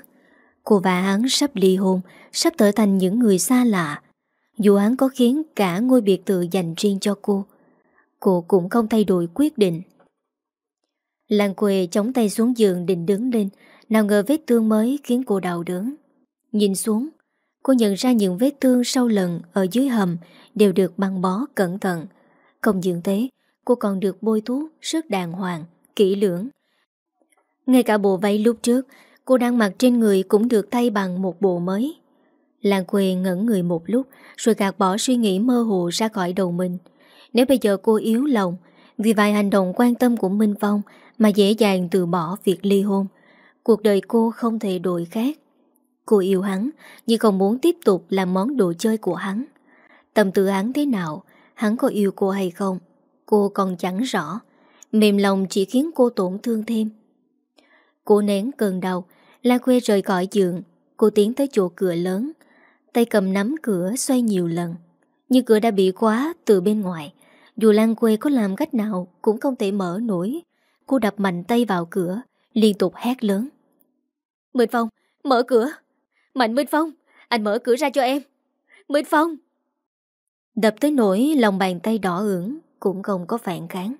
Cô và hắn sắp ly hôn, sắp trở thành những người xa lạ. Dù hắn có khiến cả ngôi biệt thự dành riêng cho cô, cô cũng không thay đổi quyết định. Lan quê chống tay xuống giường định đứng lên, nào ngờ vết thương mới khiến cô đau đớn. Nhìn xuống, cô nhận ra những vết thương sâu lần ở dưới hầm đều được băng bó cẩn thận. Không những thế, cô còn được bôi thuốc rất đàng hoàng, kỹ lưỡng, ngay cả bộ váy lúc trước Cô đang mặc trên người cũng được thay bằng một bộ mới. Lan quê ngẩn người một lúc Rồi gạt bỏ suy nghĩ mơ hồ ra khỏi đầu mình. Nếu bây giờ cô yếu lòng Vì vài hành động quan tâm của Minh Phong Mà dễ dàng từ bỏ việc ly hôn Cuộc đời cô không thể đổi khác. Cô yêu hắn Nhưng không muốn tiếp tục làm món đồ chơi của hắn. Tâm tư hắn thế nào Hắn có yêu cô hay không Cô còn chẳng rõ. Mềm lòng chỉ khiến cô tổn thương thêm. Cô nén cơn đau Lan Khuê rời khỏi giường. Cô tiến tới chỗ cửa lớn. Tay cầm nắm cửa xoay nhiều lần. Nhưng cửa đã bị khóa từ bên ngoài. Dù Lan Khuê có làm cách nào Cũng không thể mở nổi. Cô đập mạnh tay vào cửa Liên tục hét lớn. Minh Phong, mở cửa! Mạnh Minh Phong, anh mở cửa ra cho em! Minh Phong Đập tới nỗi lòng bàn tay đỏ ửng Cũng không có phản kháng.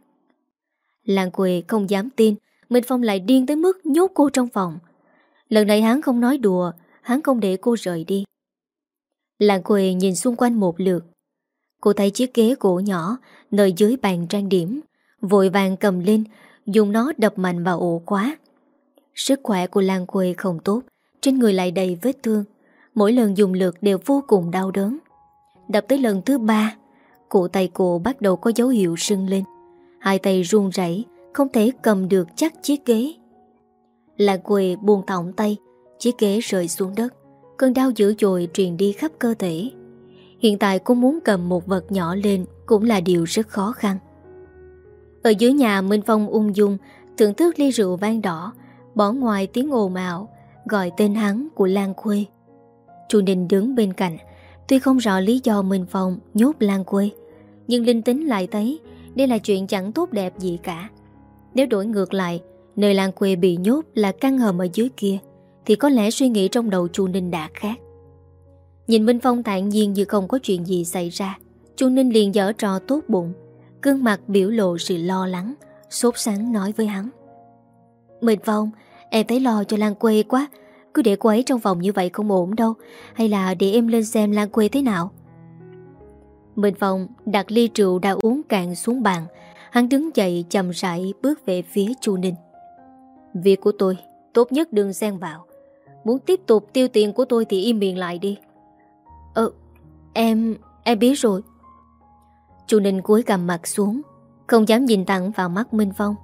Lan Quỳ không dám tin, Minh Phong lại điên tới mức nhốt cô trong phòng. Lần này hắn không nói đùa, Hắn không để cô rời đi. Lan Quỳ nhìn xung quanh một lượt. Cô thấy chiếc ghế gỗ nhỏ, Nơi dưới bàn trang điểm, Vội vàng cầm lên, Dùng nó đập mạnh vào ổ khóa. Sức khỏe của Lan Quê không tốt, Trên người lại đầy vết thương. Mỗi lần dùng lực đều vô cùng đau đớn. Đập tới lần thứ ba, Cổ tay cô bắt đầu có dấu hiệu sưng lên. Hai tay run rẩy, Không thể cầm được chắc chiếc ghế. Lan Quê buông tỏng tay, Chiếc ghế rơi xuống đất. Cơn đau dữ dội truyền đi khắp cơ thể. Hiện tại cô muốn cầm một vật nhỏ lên Cũng là điều rất khó khăn. Ở dưới nhà Minh Phong ung dung, Thưởng thức ly rượu vang đỏ, Bỏ ngoài tiếng ồn ào, Gọi tên hắn của Lan Khuê Chu Ninh đứng bên cạnh Tuy không rõ lý do Minh Phong nhốt Lan Quê, Nhưng linh tính lại thấy Đây là chuyện chẳng tốt đẹp gì cả. Nếu đổi ngược lại, Nơi Lan Quê bị nhốt là căn hầm ở dưới kia, Thì có lẽ suy nghĩ trong đầu Chu Ninh đã khác. Nhìn Minh Phong thản nhiên như không có chuyện gì xảy ra, Chu Ninh liền dở trò tốt bụng Cương mặt biểu lộ sự lo lắng, Sốt sắng nói với hắn. Minh Phong, Em thấy lo cho Lan Quê quá cứ để cô ấy trong phòng như vậy không ổn đâu. Hay là để em lên xem Lan Quê thế nào? Minh Phong đặt ly rượu đã uống cạn xuống bàn. Hắn đứng dậy chậm rãi bước về phía Chu Ninh. Việc của tôi, Tốt nhất đừng xen vào. Muốn tiếp tục tiêu tiền của tôi thì im miệng lại đi. Ờ Em Em biết rồi. Chu Ninh cúi cầm mặt xuống, Không dám nhìn thẳng vào mắt Minh Phong.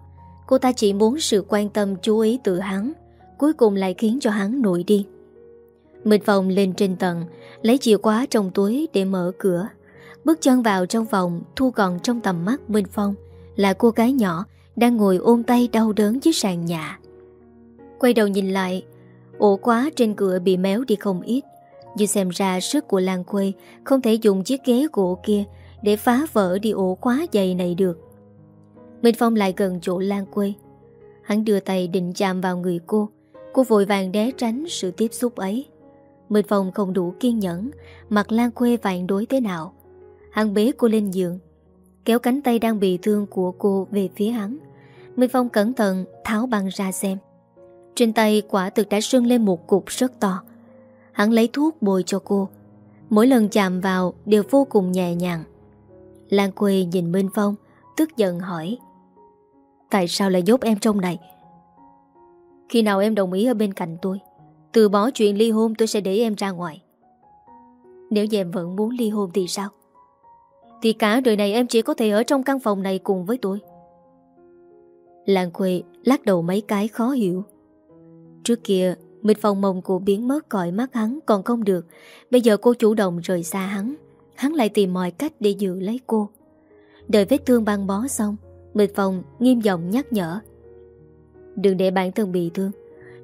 Cô ta chỉ muốn sự quan tâm chú ý từ hắn. Cuối cùng lại khiến cho hắn nổi điên. Minh Phong lên trên tầng, Lấy chìa khóa trong túi để mở cửa. Bước chân vào trong phòng, Thu còn trong tầm mắt Minh Phong Là cô gái nhỏ Đang ngồi ôm tay đau đớn dưới sàn nhà. Quay đầu nhìn lại, Ổ khóa trên cửa bị méo đi không ít. Như xem ra sức của Lan Quê Không thể dùng chiếc ghế gỗ kia Để phá vỡ đi ổ khóa dày này được. Minh Phong lại gần chỗ Lan Quê. Hắn đưa tay định chạm vào người cô Cô vội vàng né tránh sự tiếp xúc ấy. Minh Phong không đủ kiên nhẫn, Mặt Lan Khuê vàng đối thế nào. Hắn bế cô lên giường, Kéo cánh tay đang bị thương của cô về phía hắn. Minh Phong cẩn thận tháo băng ra xem. Trên tay quả thực đã sưng lên một cục rất to. Hắn lấy thuốc bồi cho cô. Mỗi lần chạm vào đều vô cùng nhẹ nhàng. Lan Quê nhìn Minh Phong, Tức giận hỏi, Tại sao lại dốt em trong này? Khi nào em đồng ý ở bên cạnh tôi, Từ bỏ chuyện ly hôn tôi sẽ để em ra ngoài. Nếu như em vẫn muốn ly hôn thì sao? Thì cả đời này em chỉ có thể ở trong căn phòng này cùng với tôi. Lan Quê lắc đầu mấy cái khó hiểu. Trước kia Mịch phòng mông của biến mất cõi mắt hắn còn không được. Bây giờ cô chủ động rời xa hắn Hắn lại tìm mọi cách để giữ lấy cô. Đợi vết thương băng bó xong Mịch phòng nghiêm giọng nhắc nhở. Đừng để bản thân bị thương.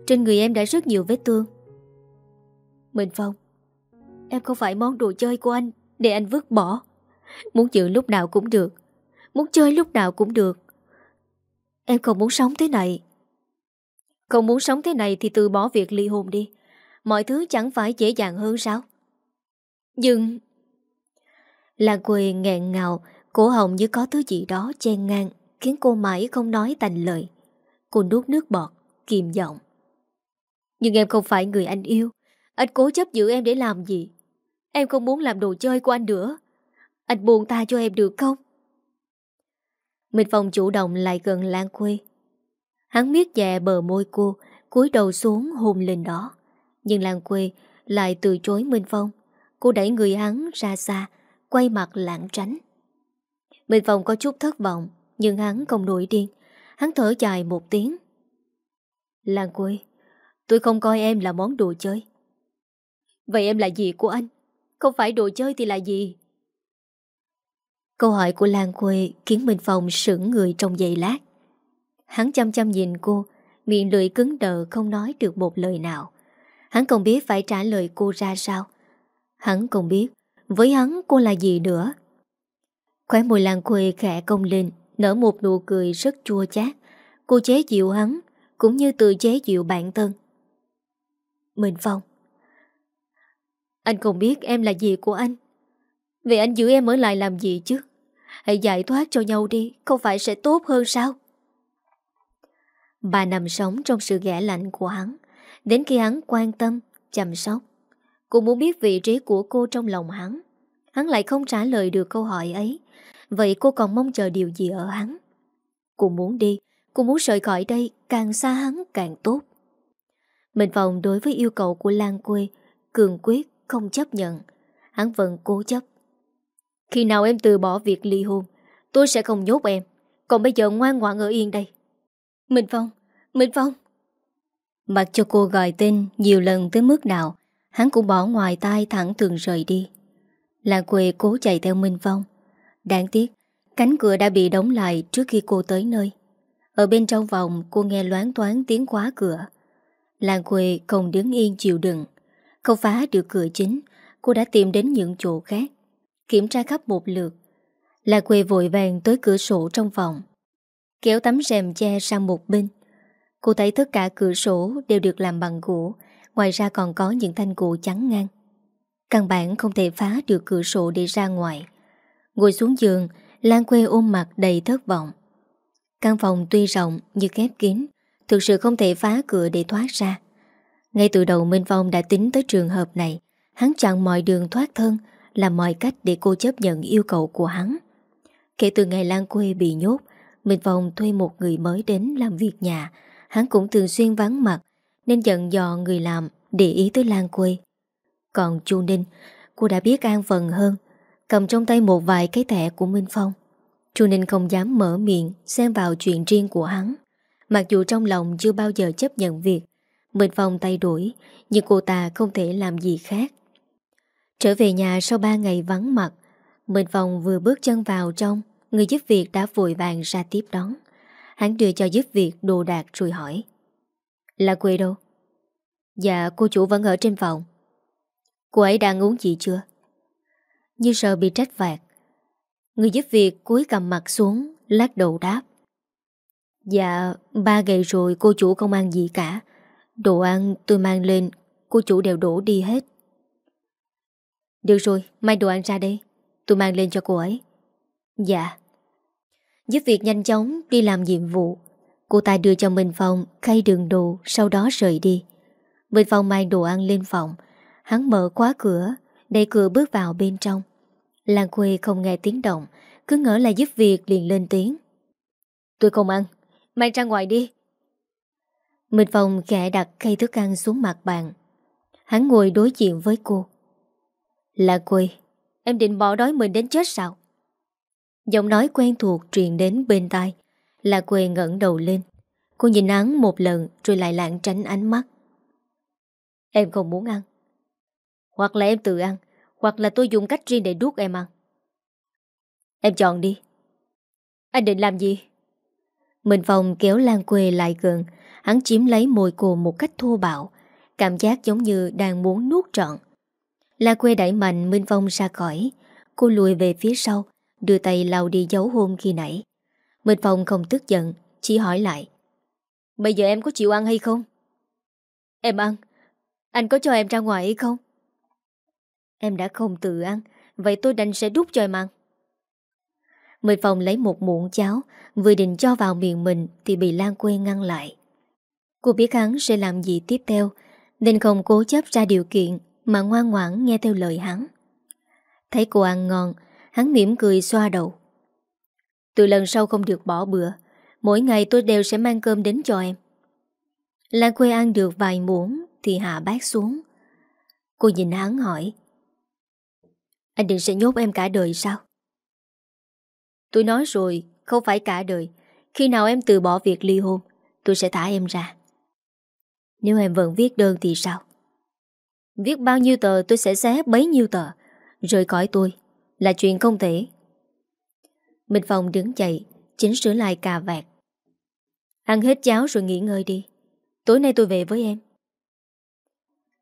Trên người em đã rất nhiều vết thương. Minh Phong, Em không phải món đồ chơi của anh Để anh vứt bỏ. Muốn giữ lúc nào cũng được. Muốn chơi lúc nào cũng được. Em không muốn sống thế này. Không muốn sống thế này Thì từ bỏ việc ly hôn đi. Mọi thứ chẳng phải dễ dàng hơn sao? Nhưng Lan Quê nghẹn ngào, Cổ hồng như có thứ gì đó chen ngang, Khiến cô mãi không nói thành lời. Cô nuốt nước bọt Kìm giọng Nhưng em không phải người anh yêu Anh cố chấp giữ em để làm gì Em không muốn làm đồ chơi của anh nữa Anh buồn ta cho em được không Minh Phong chủ động lại gần Lan Khuê Hắn miết dè bờ môi cô cúi đầu xuống hôn lên đó. Nhưng Lan Khuê lại từ chối Minh Phong. Cô đẩy người hắn ra xa, quay mặt lãng tránh. Minh Phong có chút thất vọng, nhưng hắn không nổi điên. Hắn thở dài một tiếng. Lan quê, tôi không coi em là món đồ chơi. Vậy em là gì của anh? Không phải đồ chơi thì là gì? Câu hỏi của Lan Quê khiến Minh Phong sững người trong giây lát. Hắn chăm chăm nhìn cô, miệng lưỡi cứng đờ không nói được một lời nào. Hắn không biết phải trả lời cô ra sao. Hắn không biết với hắn cô là gì nữa. Khóe môi Lan Quê khẽ công lên, nở một nụ cười rất chua chát. Cô chế dịu hắn, cũng như tự chế dịu bản thân. Minh Phong Anh không biết em là gì của anh. Vậy anh giữ em ở lại làm gì chứ? Hãy giải thoát cho nhau đi, không phải sẽ tốt hơn sao? Bà nằm sống trong sự ghẻ lạnh của hắn Đến khi hắn quan tâm, chăm sóc Cô muốn biết vị trí của cô trong lòng hắn Hắn lại không trả lời được câu hỏi ấy Vậy cô còn mong chờ điều gì ở hắn? Cô muốn đi Cô muốn rời khỏi đây Càng xa hắn càng tốt. Mình vòng đối với yêu cầu của Lan Quê Cường quyết không chấp nhận. Hắn vẫn cố chấp. Khi nào em từ bỏ việc ly hôn Tôi sẽ không nhốt em. Còn bây giờ ngoan ngoãn ở yên đây. Minh Phong, Minh Phong Mặc cho cô gọi tên nhiều lần tới mức nào Hắn cũng bỏ ngoài tai thẳng thường rời đi. Lan quê cố chạy theo Minh Phong Đáng tiếc, Cánh cửa đã bị đóng lại trước khi cô tới nơi. Ở bên trong vòng cô nghe loáng toán tiếng khóa cửa. Lan quê không đứng yên chịu đựng. Không phá được cửa chính, Cô đã tìm đến những chỗ khác. Kiểm tra khắp một lượt. Lan quê vội vàng tới cửa sổ trong phòng. Kéo tấm rèm che sang một bên. Cô thấy tất cả cửa sổ đều được làm bằng gỗ, Ngoài ra còn có những thanh gỗ trắng ngang. Căn bản không thể phá được cửa sổ để ra ngoài. Ngồi xuống giường, Lan quê ôm mặt đầy thất vọng. Căn phòng tuy rộng như khép kín, Thực sự không thể phá cửa để thoát ra. Ngay từ đầu Minh Phong đã tính tới trường hợp này, Hắn chặn mọi đường thoát thân Làm mọi cách để cô chấp nhận yêu cầu của hắn. Kể từ ngày Lan quê bị nhốt, Minh Phong thuê một người mới đến làm việc nhà. Hắn cũng thường xuyên vắng mặt, Nên giận dò người làm Để ý tới Lan quê Còn Chu Ninh, Cô đã biết an phận hơn Cầm trong tay một vài cái thẻ của Minh Phong. Chu Ninh không dám mở miệng Xen vào chuyện riêng của hắn. Mặc dù trong lòng chưa bao giờ chấp nhận việc Minh Phong tay đuổi, Nhưng cô ta không thể làm gì khác. Trở về nhà sau 3 ngày vắng mặt Minh Phong vừa bước chân vào trong Người giúp việc đã vội vàng ra tiếp đón. Hắn đưa cho giúp việc đồ đạc rồi hỏi Là quê đâu? Dạ cô chủ vẫn ở trên phòng. Cô ấy đang uống gì chưa? Như sợ bị trách phạt. Người giúp việc cúi cầm mặt xuống Lát đầu đáp. Dạ ba ngày rồi cô chủ không ăn gì cả. Đồ ăn tôi mang lên, Cô chủ đều đổ đi hết. Được rồi Mang đồ ăn ra đây. Tôi mang lên cho cô ấy. Dạ. Giúp việc nhanh chóng, đi làm nhiệm vụ. Cô ta đưa cho Minh Phong Khay đường đồ, sau đó rời đi. Minh Phong mang đồ ăn lên phòng. Hắn mở khóa cửa, Đẩy cửa bước vào bên trong. Lan Khuê không nghe tiếng động, Cứ ngỡ là giúp việc liền lên tiếng. Tôi không ăn, Mang ra ngoài đi. Minh Phong khẽ đặt cây thức ăn xuống mặt bàn. Hắn ngồi đối diện với cô. Lan Khuê, Em định bỏ đói mình đến chết sao? Giọng nói quen thuộc truyền đến bên tai. Là quê ngẩn đầu lên. Cô nhìn hắn một lần Rồi lại lạng tránh ánh mắt. Em không muốn ăn. Hoặc là em tự ăn. Hoặc là tôi dùng cách riêng để đút em ăn Em chọn đi. Anh định làm gì? Minh Phong kéo Lan Quê lại gần. Hắn chiếm lấy môi cô một cách thô bạo. Cảm giác giống như đang muốn nuốt trọn. Lan Quê đẩy mạnh Minh Phong ra khỏi. Cô lùi về phía sau, Đưa tay lau đi dấu hôn khi nãy. Minh Phong không tức giận, Chỉ hỏi lại. Bây giờ em có chịu ăn hay không? Em ăn. Anh có cho em ra ngoài hay không? Em đã không tự ăn, Vậy tôi đành sẽ đút cho em ăn Mười Phong lấy một muỗng cháo, Vừa định cho vào miệng mình Thì bị Lan Quê ngăn lại. Cô biết hắn sẽ làm gì tiếp theo, Nên không cố chấp ra điều kiện Mà ngoan ngoãn nghe theo lời hắn. Thấy cô ăn ngon, Hắn mỉm cười xoa đầu. Từ lần sau không được bỏ bữa, Mỗi ngày tôi đều sẽ mang cơm đến cho em. Lan quê ăn được vài muỗng Thì hạ bát xuống. Cô nhìn hắn hỏi anh định sẽ nhốt em cả đời sao? Tôi nói rồi, Không phải cả đời. Khi nào em từ bỏ việc ly hôn, Tôi sẽ thả em ra. Nếu em vẫn viết đơn thì sao? Viết bao nhiêu tờ tôi sẽ xé bấy nhiêu tờ. Rời khỏi tôi Là chuyện không thể. Minh Phong đứng dậy, Chỉnh sửa lại cà vạt. Ăn hết cháo rồi nghỉ ngơi đi. Tối nay tôi về với em.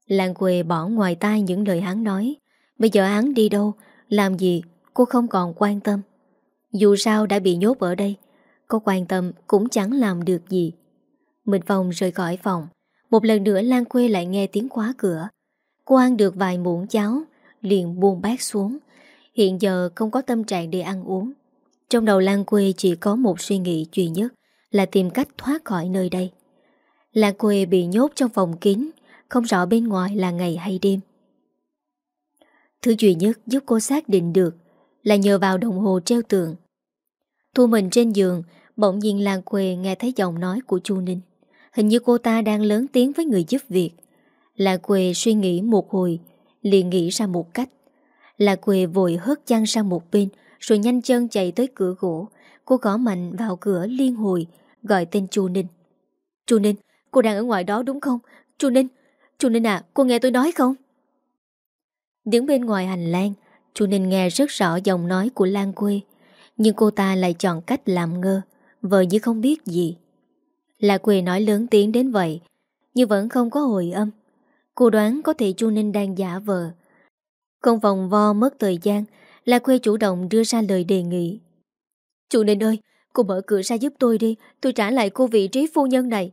Lan quê bỏ ngoài tai những lời hắn nói. Bây giờ hắn đi đâu? Làm gì? Cô không còn quan tâm. Dù sao đã bị nhốt ở đây, Có quan tâm cũng chẳng làm được gì. Minh Phong rời khỏi phòng. Một lần nữa Lan quê lại nghe tiếng khóa cửa. Cô ăn được vài muỗng cháo, Liền buông bát xuống. Hiện giờ không có tâm trạng để ăn uống. Trong đầu Lan quê chỉ có một suy nghĩ duy nhất, Là tìm cách thoát khỏi nơi đây. Lan quê bị nhốt trong phòng kín, Không rõ bên ngoài là ngày hay đêm. Thứ duy nhất giúp cô xác định được Là nhờ vào đồng hồ treo tường. Thu mình trên giường Bỗng nhiên làng quê nghe thấy giọng nói của chu Ninh. Hình như cô ta đang lớn tiếng với người giúp việc. Là quê suy nghĩ một hồi liền nghĩ ra một cách. Là quê vội hớt chăn sang một bên Rồi nhanh chân chạy tới cửa gỗ. Cô gõ mạnh vào cửa liên hồi Gọi tên chu Ninh. Chu Ninh, cô đang ở ngoài đó đúng không? Chu Ninh, Chu Ninh à, cô nghe tôi nói không? Đứng bên ngoài hành lang Chu Ninh nghe rất rõ giọng nói của Lan Quê, Nhưng cô ta lại chọn cách làm ngơ Vợ như không biết gì. Là Quê nói lớn tiếng đến vậy, Nhưng vẫn không có hồi âm. Cô đoán có thể Chu Ninh đang giả vờ. Không vòng vo mất thời gian Là Quê chủ động đưa ra lời đề nghị. Chu Ninh ơi, Cô mở cửa ra giúp tôi đi, Tôi trả lại cô vị trí phu nhân này.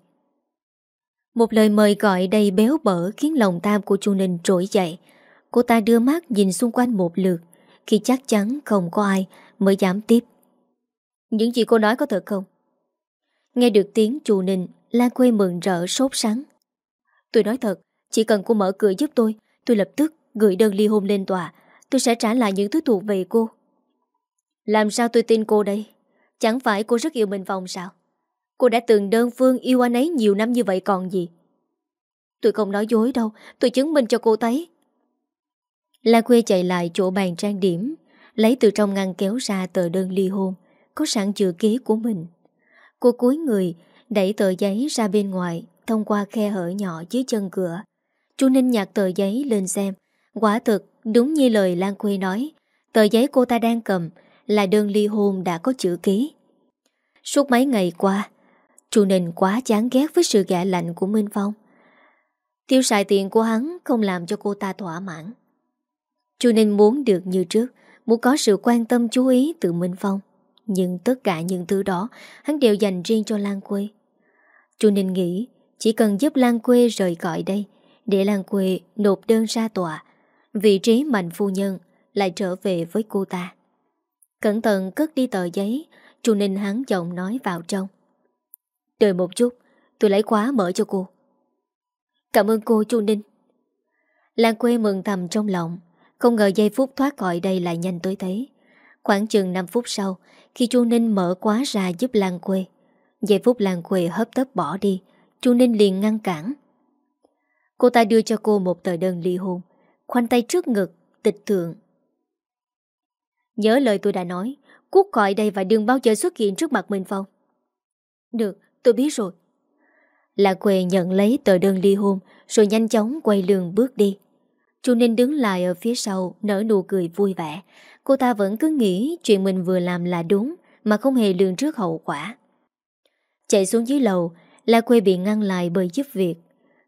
Một lời mời gọi đầy béo bở Khiến lòng tam của Chu Ninh trỗi dậy. Cô ta đưa mắt nhìn xung quanh một lượt, Khi chắc chắn không có ai Mới dám tiếp. Những gì cô nói có thật không? Nghe được tiếng chù Ninh Lan quê mừng rỡ sốt sắng. Tôi nói thật, Chỉ cần cô mở cửa giúp tôi Tôi lập tức gửi đơn ly hôn lên tòa, Tôi sẽ trả lại những thứ thuộc về cô. Làm sao tôi tin cô đây? Chẳng phải cô rất yêu mình vòng sao? Cô đã từng đơn phương yêu anh ấy nhiều năm như vậy còn gì? Tôi không nói dối đâu, Tôi chứng minh cho cô thấy La Quê chạy lại chỗ bàn trang điểm, Lấy từ trong ngăn kéo ra tờ đơn ly hôn, Có sẵn chữ ký của mình. Cô cúi người, Đẩy tờ giấy ra bên ngoài, Thông qua khe hở nhỏ dưới chân cửa. Chu Ninh nhặt tờ giấy lên xem, Quả thực đúng như lời Lan Quê nói, Tờ giấy cô ta đang cầm Là đơn ly hôn đã có chữ ký. Suốt mấy ngày qua, Chu Ninh quá chán ghét với sự gạ lạnh của Minh Phong. Tiêu xài tiền của hắn Không làm cho cô ta thỏa mãn. Chu Ninh muốn được như trước, Muốn có sự quan tâm chú ý từ Minh Phong. Nhưng tất cả những thứ đó, Hắn đều dành riêng cho Lan Quê. Chu Ninh nghĩ, Chỉ cần giúp Lan Quê rời khỏi đây, Để Lan Quê nộp đơn ra tòa, Vị trí mạnh phu nhân Lại trở về với cô ta. Cẩn thận cất đi tờ giấy, Chu Ninh hắn giọng nói vào trong. Đợi một chút, Tôi lấy khóa mở cho cô. Cảm ơn cô, Chu Ninh. Lan Quê mừng thầm trong lòng. Không ngờ giây phút thoát khỏi đây lại nhanh tới thế. Khoảng chừng 5 phút sau, Khi Chu Ninh mở quá ra giúp Lan Quê, Giây phút Lan Quê hấp tấp bỏ đi, Chu Ninh liền ngăn cản. Cô ta đưa cho cô một tờ đơn ly hôn, Khoanh tay trước ngực, Tịch thượng. Nhớ lời tôi đã nói Cút khỏi đây và đừng bao giờ xuất hiện trước mặt mình Phong. Được, tôi biết rồi. Là quê nhận lấy tờ đơn ly hôn, Rồi nhanh chóng quay lường bước đi. Chu Ninh đứng lại ở phía sau, Nở nụ cười vui vẻ. Cô ta vẫn cứ nghĩ chuyện mình vừa làm là đúng, Mà không hề lường trước hậu quả. Chạy xuống dưới lầu, La quê bị ngăn lại bởi giúp việc.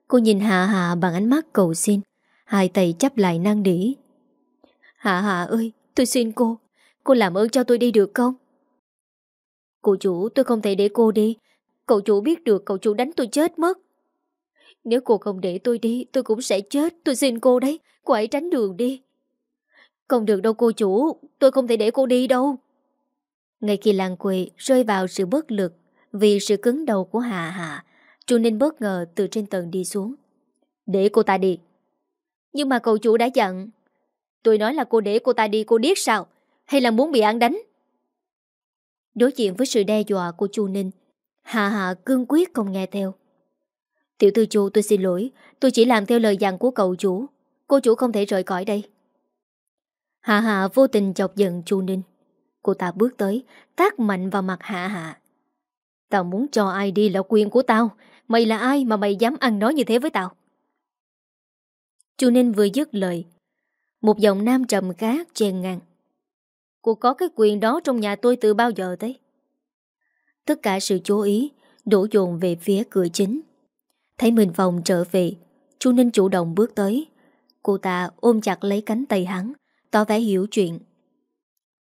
Cô nhìn Hạ Hạ bằng ánh mắt cầu xin, Hai tay chấp lại năng đỉ Hạ Hạ ơi, Tôi xin cô Cô làm ơn cho tôi đi được không? Cô chủ, tôi không thể để cô đi. Cậu chủ biết được cậu chủ đánh tôi chết mất. Nếu cô không để tôi đi, Tôi cũng sẽ chết. Tôi xin cô đấy. Cô hãy tránh đường đi. Không được đâu cô chủ. Tôi không thể để cô đi đâu. Ngay khi làng Quỳ rơi vào sự bất lực Vì sự cứng đầu của Hạ Hạ Chu Ninh bất ngờ từ trên tầng đi xuống. Để cô ta đi. Nhưng mà cậu chủ đã dặn, Tôi nói là cô để cô ta đi, cô điếc sao? Hay là muốn bị ăn đánh? Đối diện với sự đe dọa của chu Ninh Hạ Hạ cương quyết không nghe theo. Tiểu thư chú tôi xin lỗi. Tôi chỉ làm theo lời dặn của cậu chủ. Cô chủ không thể rời khỏi đây. Hạ Hạ vô tình chọc giận Chu Ninh. Cô ta bước tới, Tác mạnh vào mặt Hạ Hạ Tao muốn cho ai đi là quyền của tao. Mày là ai mà mày dám ăn nói như thế với tao? Chu Ninh vừa dứt lời, Một giọng nam trầm khác chèn ngang. Cô có cái quyền đó trong nhà tôi từ bao giờ thế? Tất cả sự chú ý Đổ dồn về phía cửa chính. Thấy Minh Phong trở về, Chu Ninh chủ động bước tới. Cô ta ôm chặt lấy cánh tay hắn, Tỏ vẻ hiểu chuyện.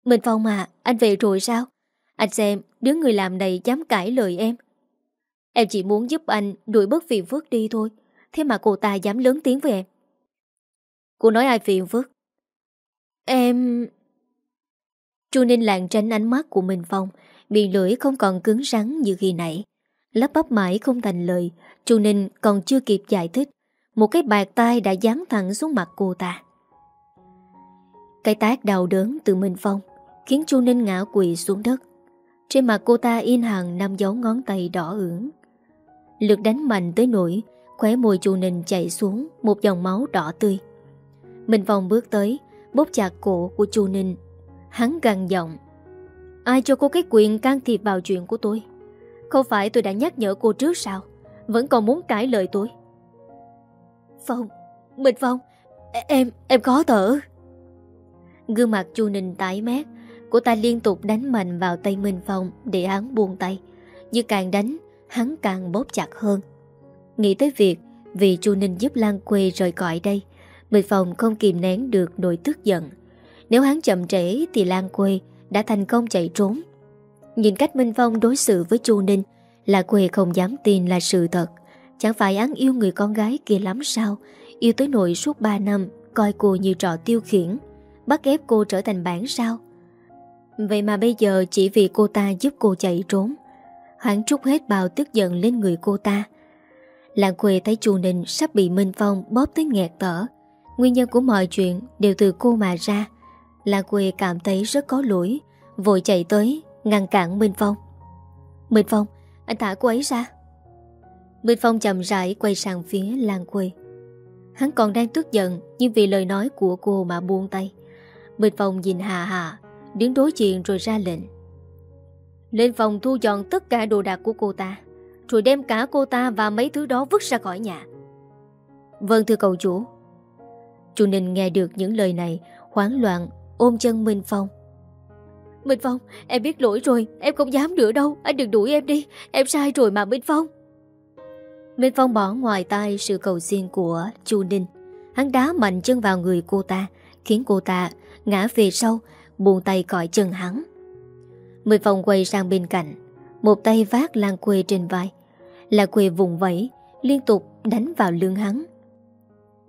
Minh Phong à Anh về rồi sao? Anh xem, đứa người làm này dám cãi lời em. Em chỉ muốn giúp anh đuổi bớt phiền phức đi thôi, Thế mà cô ta dám lớn tiếng với em. Cô nói ai phiền phức? Em... Chu Ninh lạng tránh ánh mắt của Minh Phong, Miệng lưỡi không còn cứng rắn như khi nãy. Lắp bắp mãi không thành lời Chu Ninh còn chưa kịp giải thích, Một cái bạc tay đã dán thẳng xuống mặt cô ta. Cái tác đau đớn từ Minh Phong Khiến Chu Ninh ngã quỳ xuống đất. Trên mặt cô ta in hàng năm dấu ngón tay đỏ ửng. Lực đánh mạnh tới nỗi, Khóe môi Chu Ninh chạy xuống Một dòng máu đỏ tươi. Minh Phong bước tới, Bóp chặt cổ của Chu Ninh. Hắn gằn giọng, Ai cho cô cái quyền can thiệp vào chuyện của tôi? Không phải tôi đã nhắc nhở cô trước sao? Vẫn còn muốn cãi lời tôi. Phong Minh Phong e, Em, em khó thở. Gương mặt Chu Ninh tái mét. Cô ta liên tục đánh mạnh vào tay Minh Phong Để hắn buông tay. Nhưng càng đánh Hắn càng bóp chặt hơn. Nghĩ tới việc Vì Chu Ninh giúp Lan Quê rời cõi đây Minh Phong không kìm nén được nỗi tức giận. Nếu hắn chậm trễ Thì Lan Quê đã thành công chạy trốn. Nhìn cách Minh Phong đối xử với Chu Ninh Là quê không dám tin là sự thật. Chẳng phải án yêu người con gái kia lắm sao? Yêu tới nỗi suốt 3 năm, Coi cô như trò tiêu khiển. Bắt ép cô trở thành bản sao? Vậy mà bây giờ chỉ vì cô ta giúp cô chạy trốn. Hắn trút hết bao tức giận lên người cô ta. Làng quê thấy chu Ninh sắp bị Minh Phong bóp tới nghẹt tở. Nguyên nhân của mọi chuyện đều từ cô mà ra. Làng quê cảm thấy rất có lỗi, Vội chạy tới. Ngăn cản Minh Phong. Minh Phong, Anh thả cô ấy ra. Minh Phong chậm rãi quay sang phía Lan quê. Hắn còn đang tức giận, Nhưng vì lời nói của cô mà buông tay. Minh Phong nhìn Hà Hà, Đứng đối diện rồi ra lệnh. Lên phòng thu dọn tất cả đồ đạc của cô ta, Rồi đem cả cô ta và mấy thứ đó vứt ra khỏi nhà. Vâng thưa cậu chủ. Chu Ninh nghe được những lời này, Hoảng loạn, ôm chân Minh Phong. Minh Phong, em biết lỗi rồi, Em không dám nữa đâu, Anh đừng đuổi em đi, Em sai rồi mà Minh Phong. Minh Phong bỏ ngoài tay sự cầu xin của Chu Ninh. Hắn đá mạnh chân vào người cô ta, Khiến cô ta ngã về sau, Buông tay cõi chân hắn. Minh Phong quay sang bên cạnh, Một tay vác Lan Quê trên vai. Là Quê vùng vẫy, Liên tục đánh vào lưng hắn.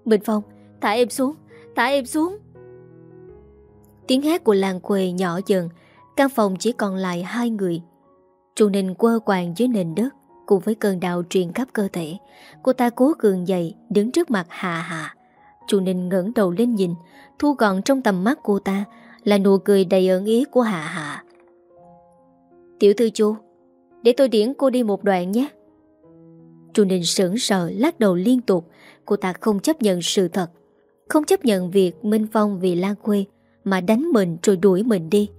Minh Phong, Thả em xuống, Thả em xuống. Tiếng hát của làng quê nhỏ dần Căn phòng chỉ còn lại hai người. Trụ Ninh quơ quàng dưới nền đất, Cùng với cơn đau truyền khắp cơ thể. Cô ta cố cường dậy, Đứng trước mặt Hạ Hạ Trụ Ninh ngẩng đầu lên nhìn, Thu gọn trong tầm mắt cô ta, Là nụ cười đầy ẩn ý của Hạ Hạ Tiểu thư chú Để tôi điển cô đi một đoạn nhé. Trụ Ninh sững sờ, lắc đầu liên tục. Cô ta không chấp nhận sự thật, Không chấp nhận việc Minh Phong vì Lan Quê Mà đánh mình rồi đuổi mình đi.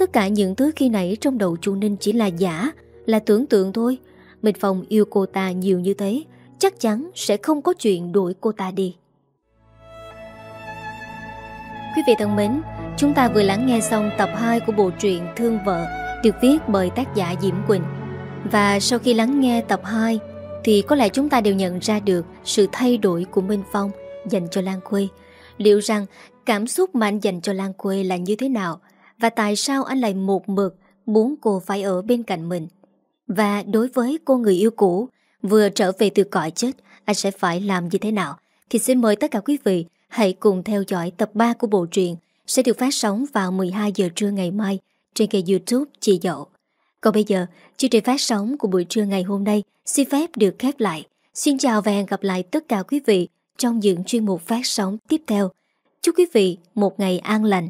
Tất cả những thứ khi nãy trong đầu chú Ninh chỉ là giả, Là tưởng tượng thôi. Minh Phong yêu cô ta nhiều như thế, Chắc chắn sẽ không có chuyện đuổi cô ta đi. Quý vị thân mến, Chúng ta vừa lắng nghe xong tập 2 của bộ truyện Thương Vợ, Được viết bởi tác giả Diễm Quỳnh. Và sau khi lắng nghe tập 2 Thì có lẽ chúng ta đều nhận ra được Sự thay đổi của Minh Phong Dành cho Lan Khuê. Liệu rằng cảm xúc mà anh dành cho Lan Khuê là như thế nào? Và tại sao anh lại một mực muốn cô phải ở bên cạnh mình? Và đối với cô người yêu cũ vừa trở về từ cõi chết, anh sẽ phải làm như thế nào? Thì xin mời tất cả quý vị hãy cùng theo dõi tập 3 của bộ truyện sẽ được phát sóng vào 12 giờ trưa ngày mai trên kênh youtube Chị Dậu. Còn bây giờ, chương trình phát sóng của buổi trưa ngày hôm nay xin phép được khép lại. Xin chào và hẹn gặp lại tất cả quý vị trong những chuyên mục phát sóng tiếp theo. Chúc quý vị một ngày an lành.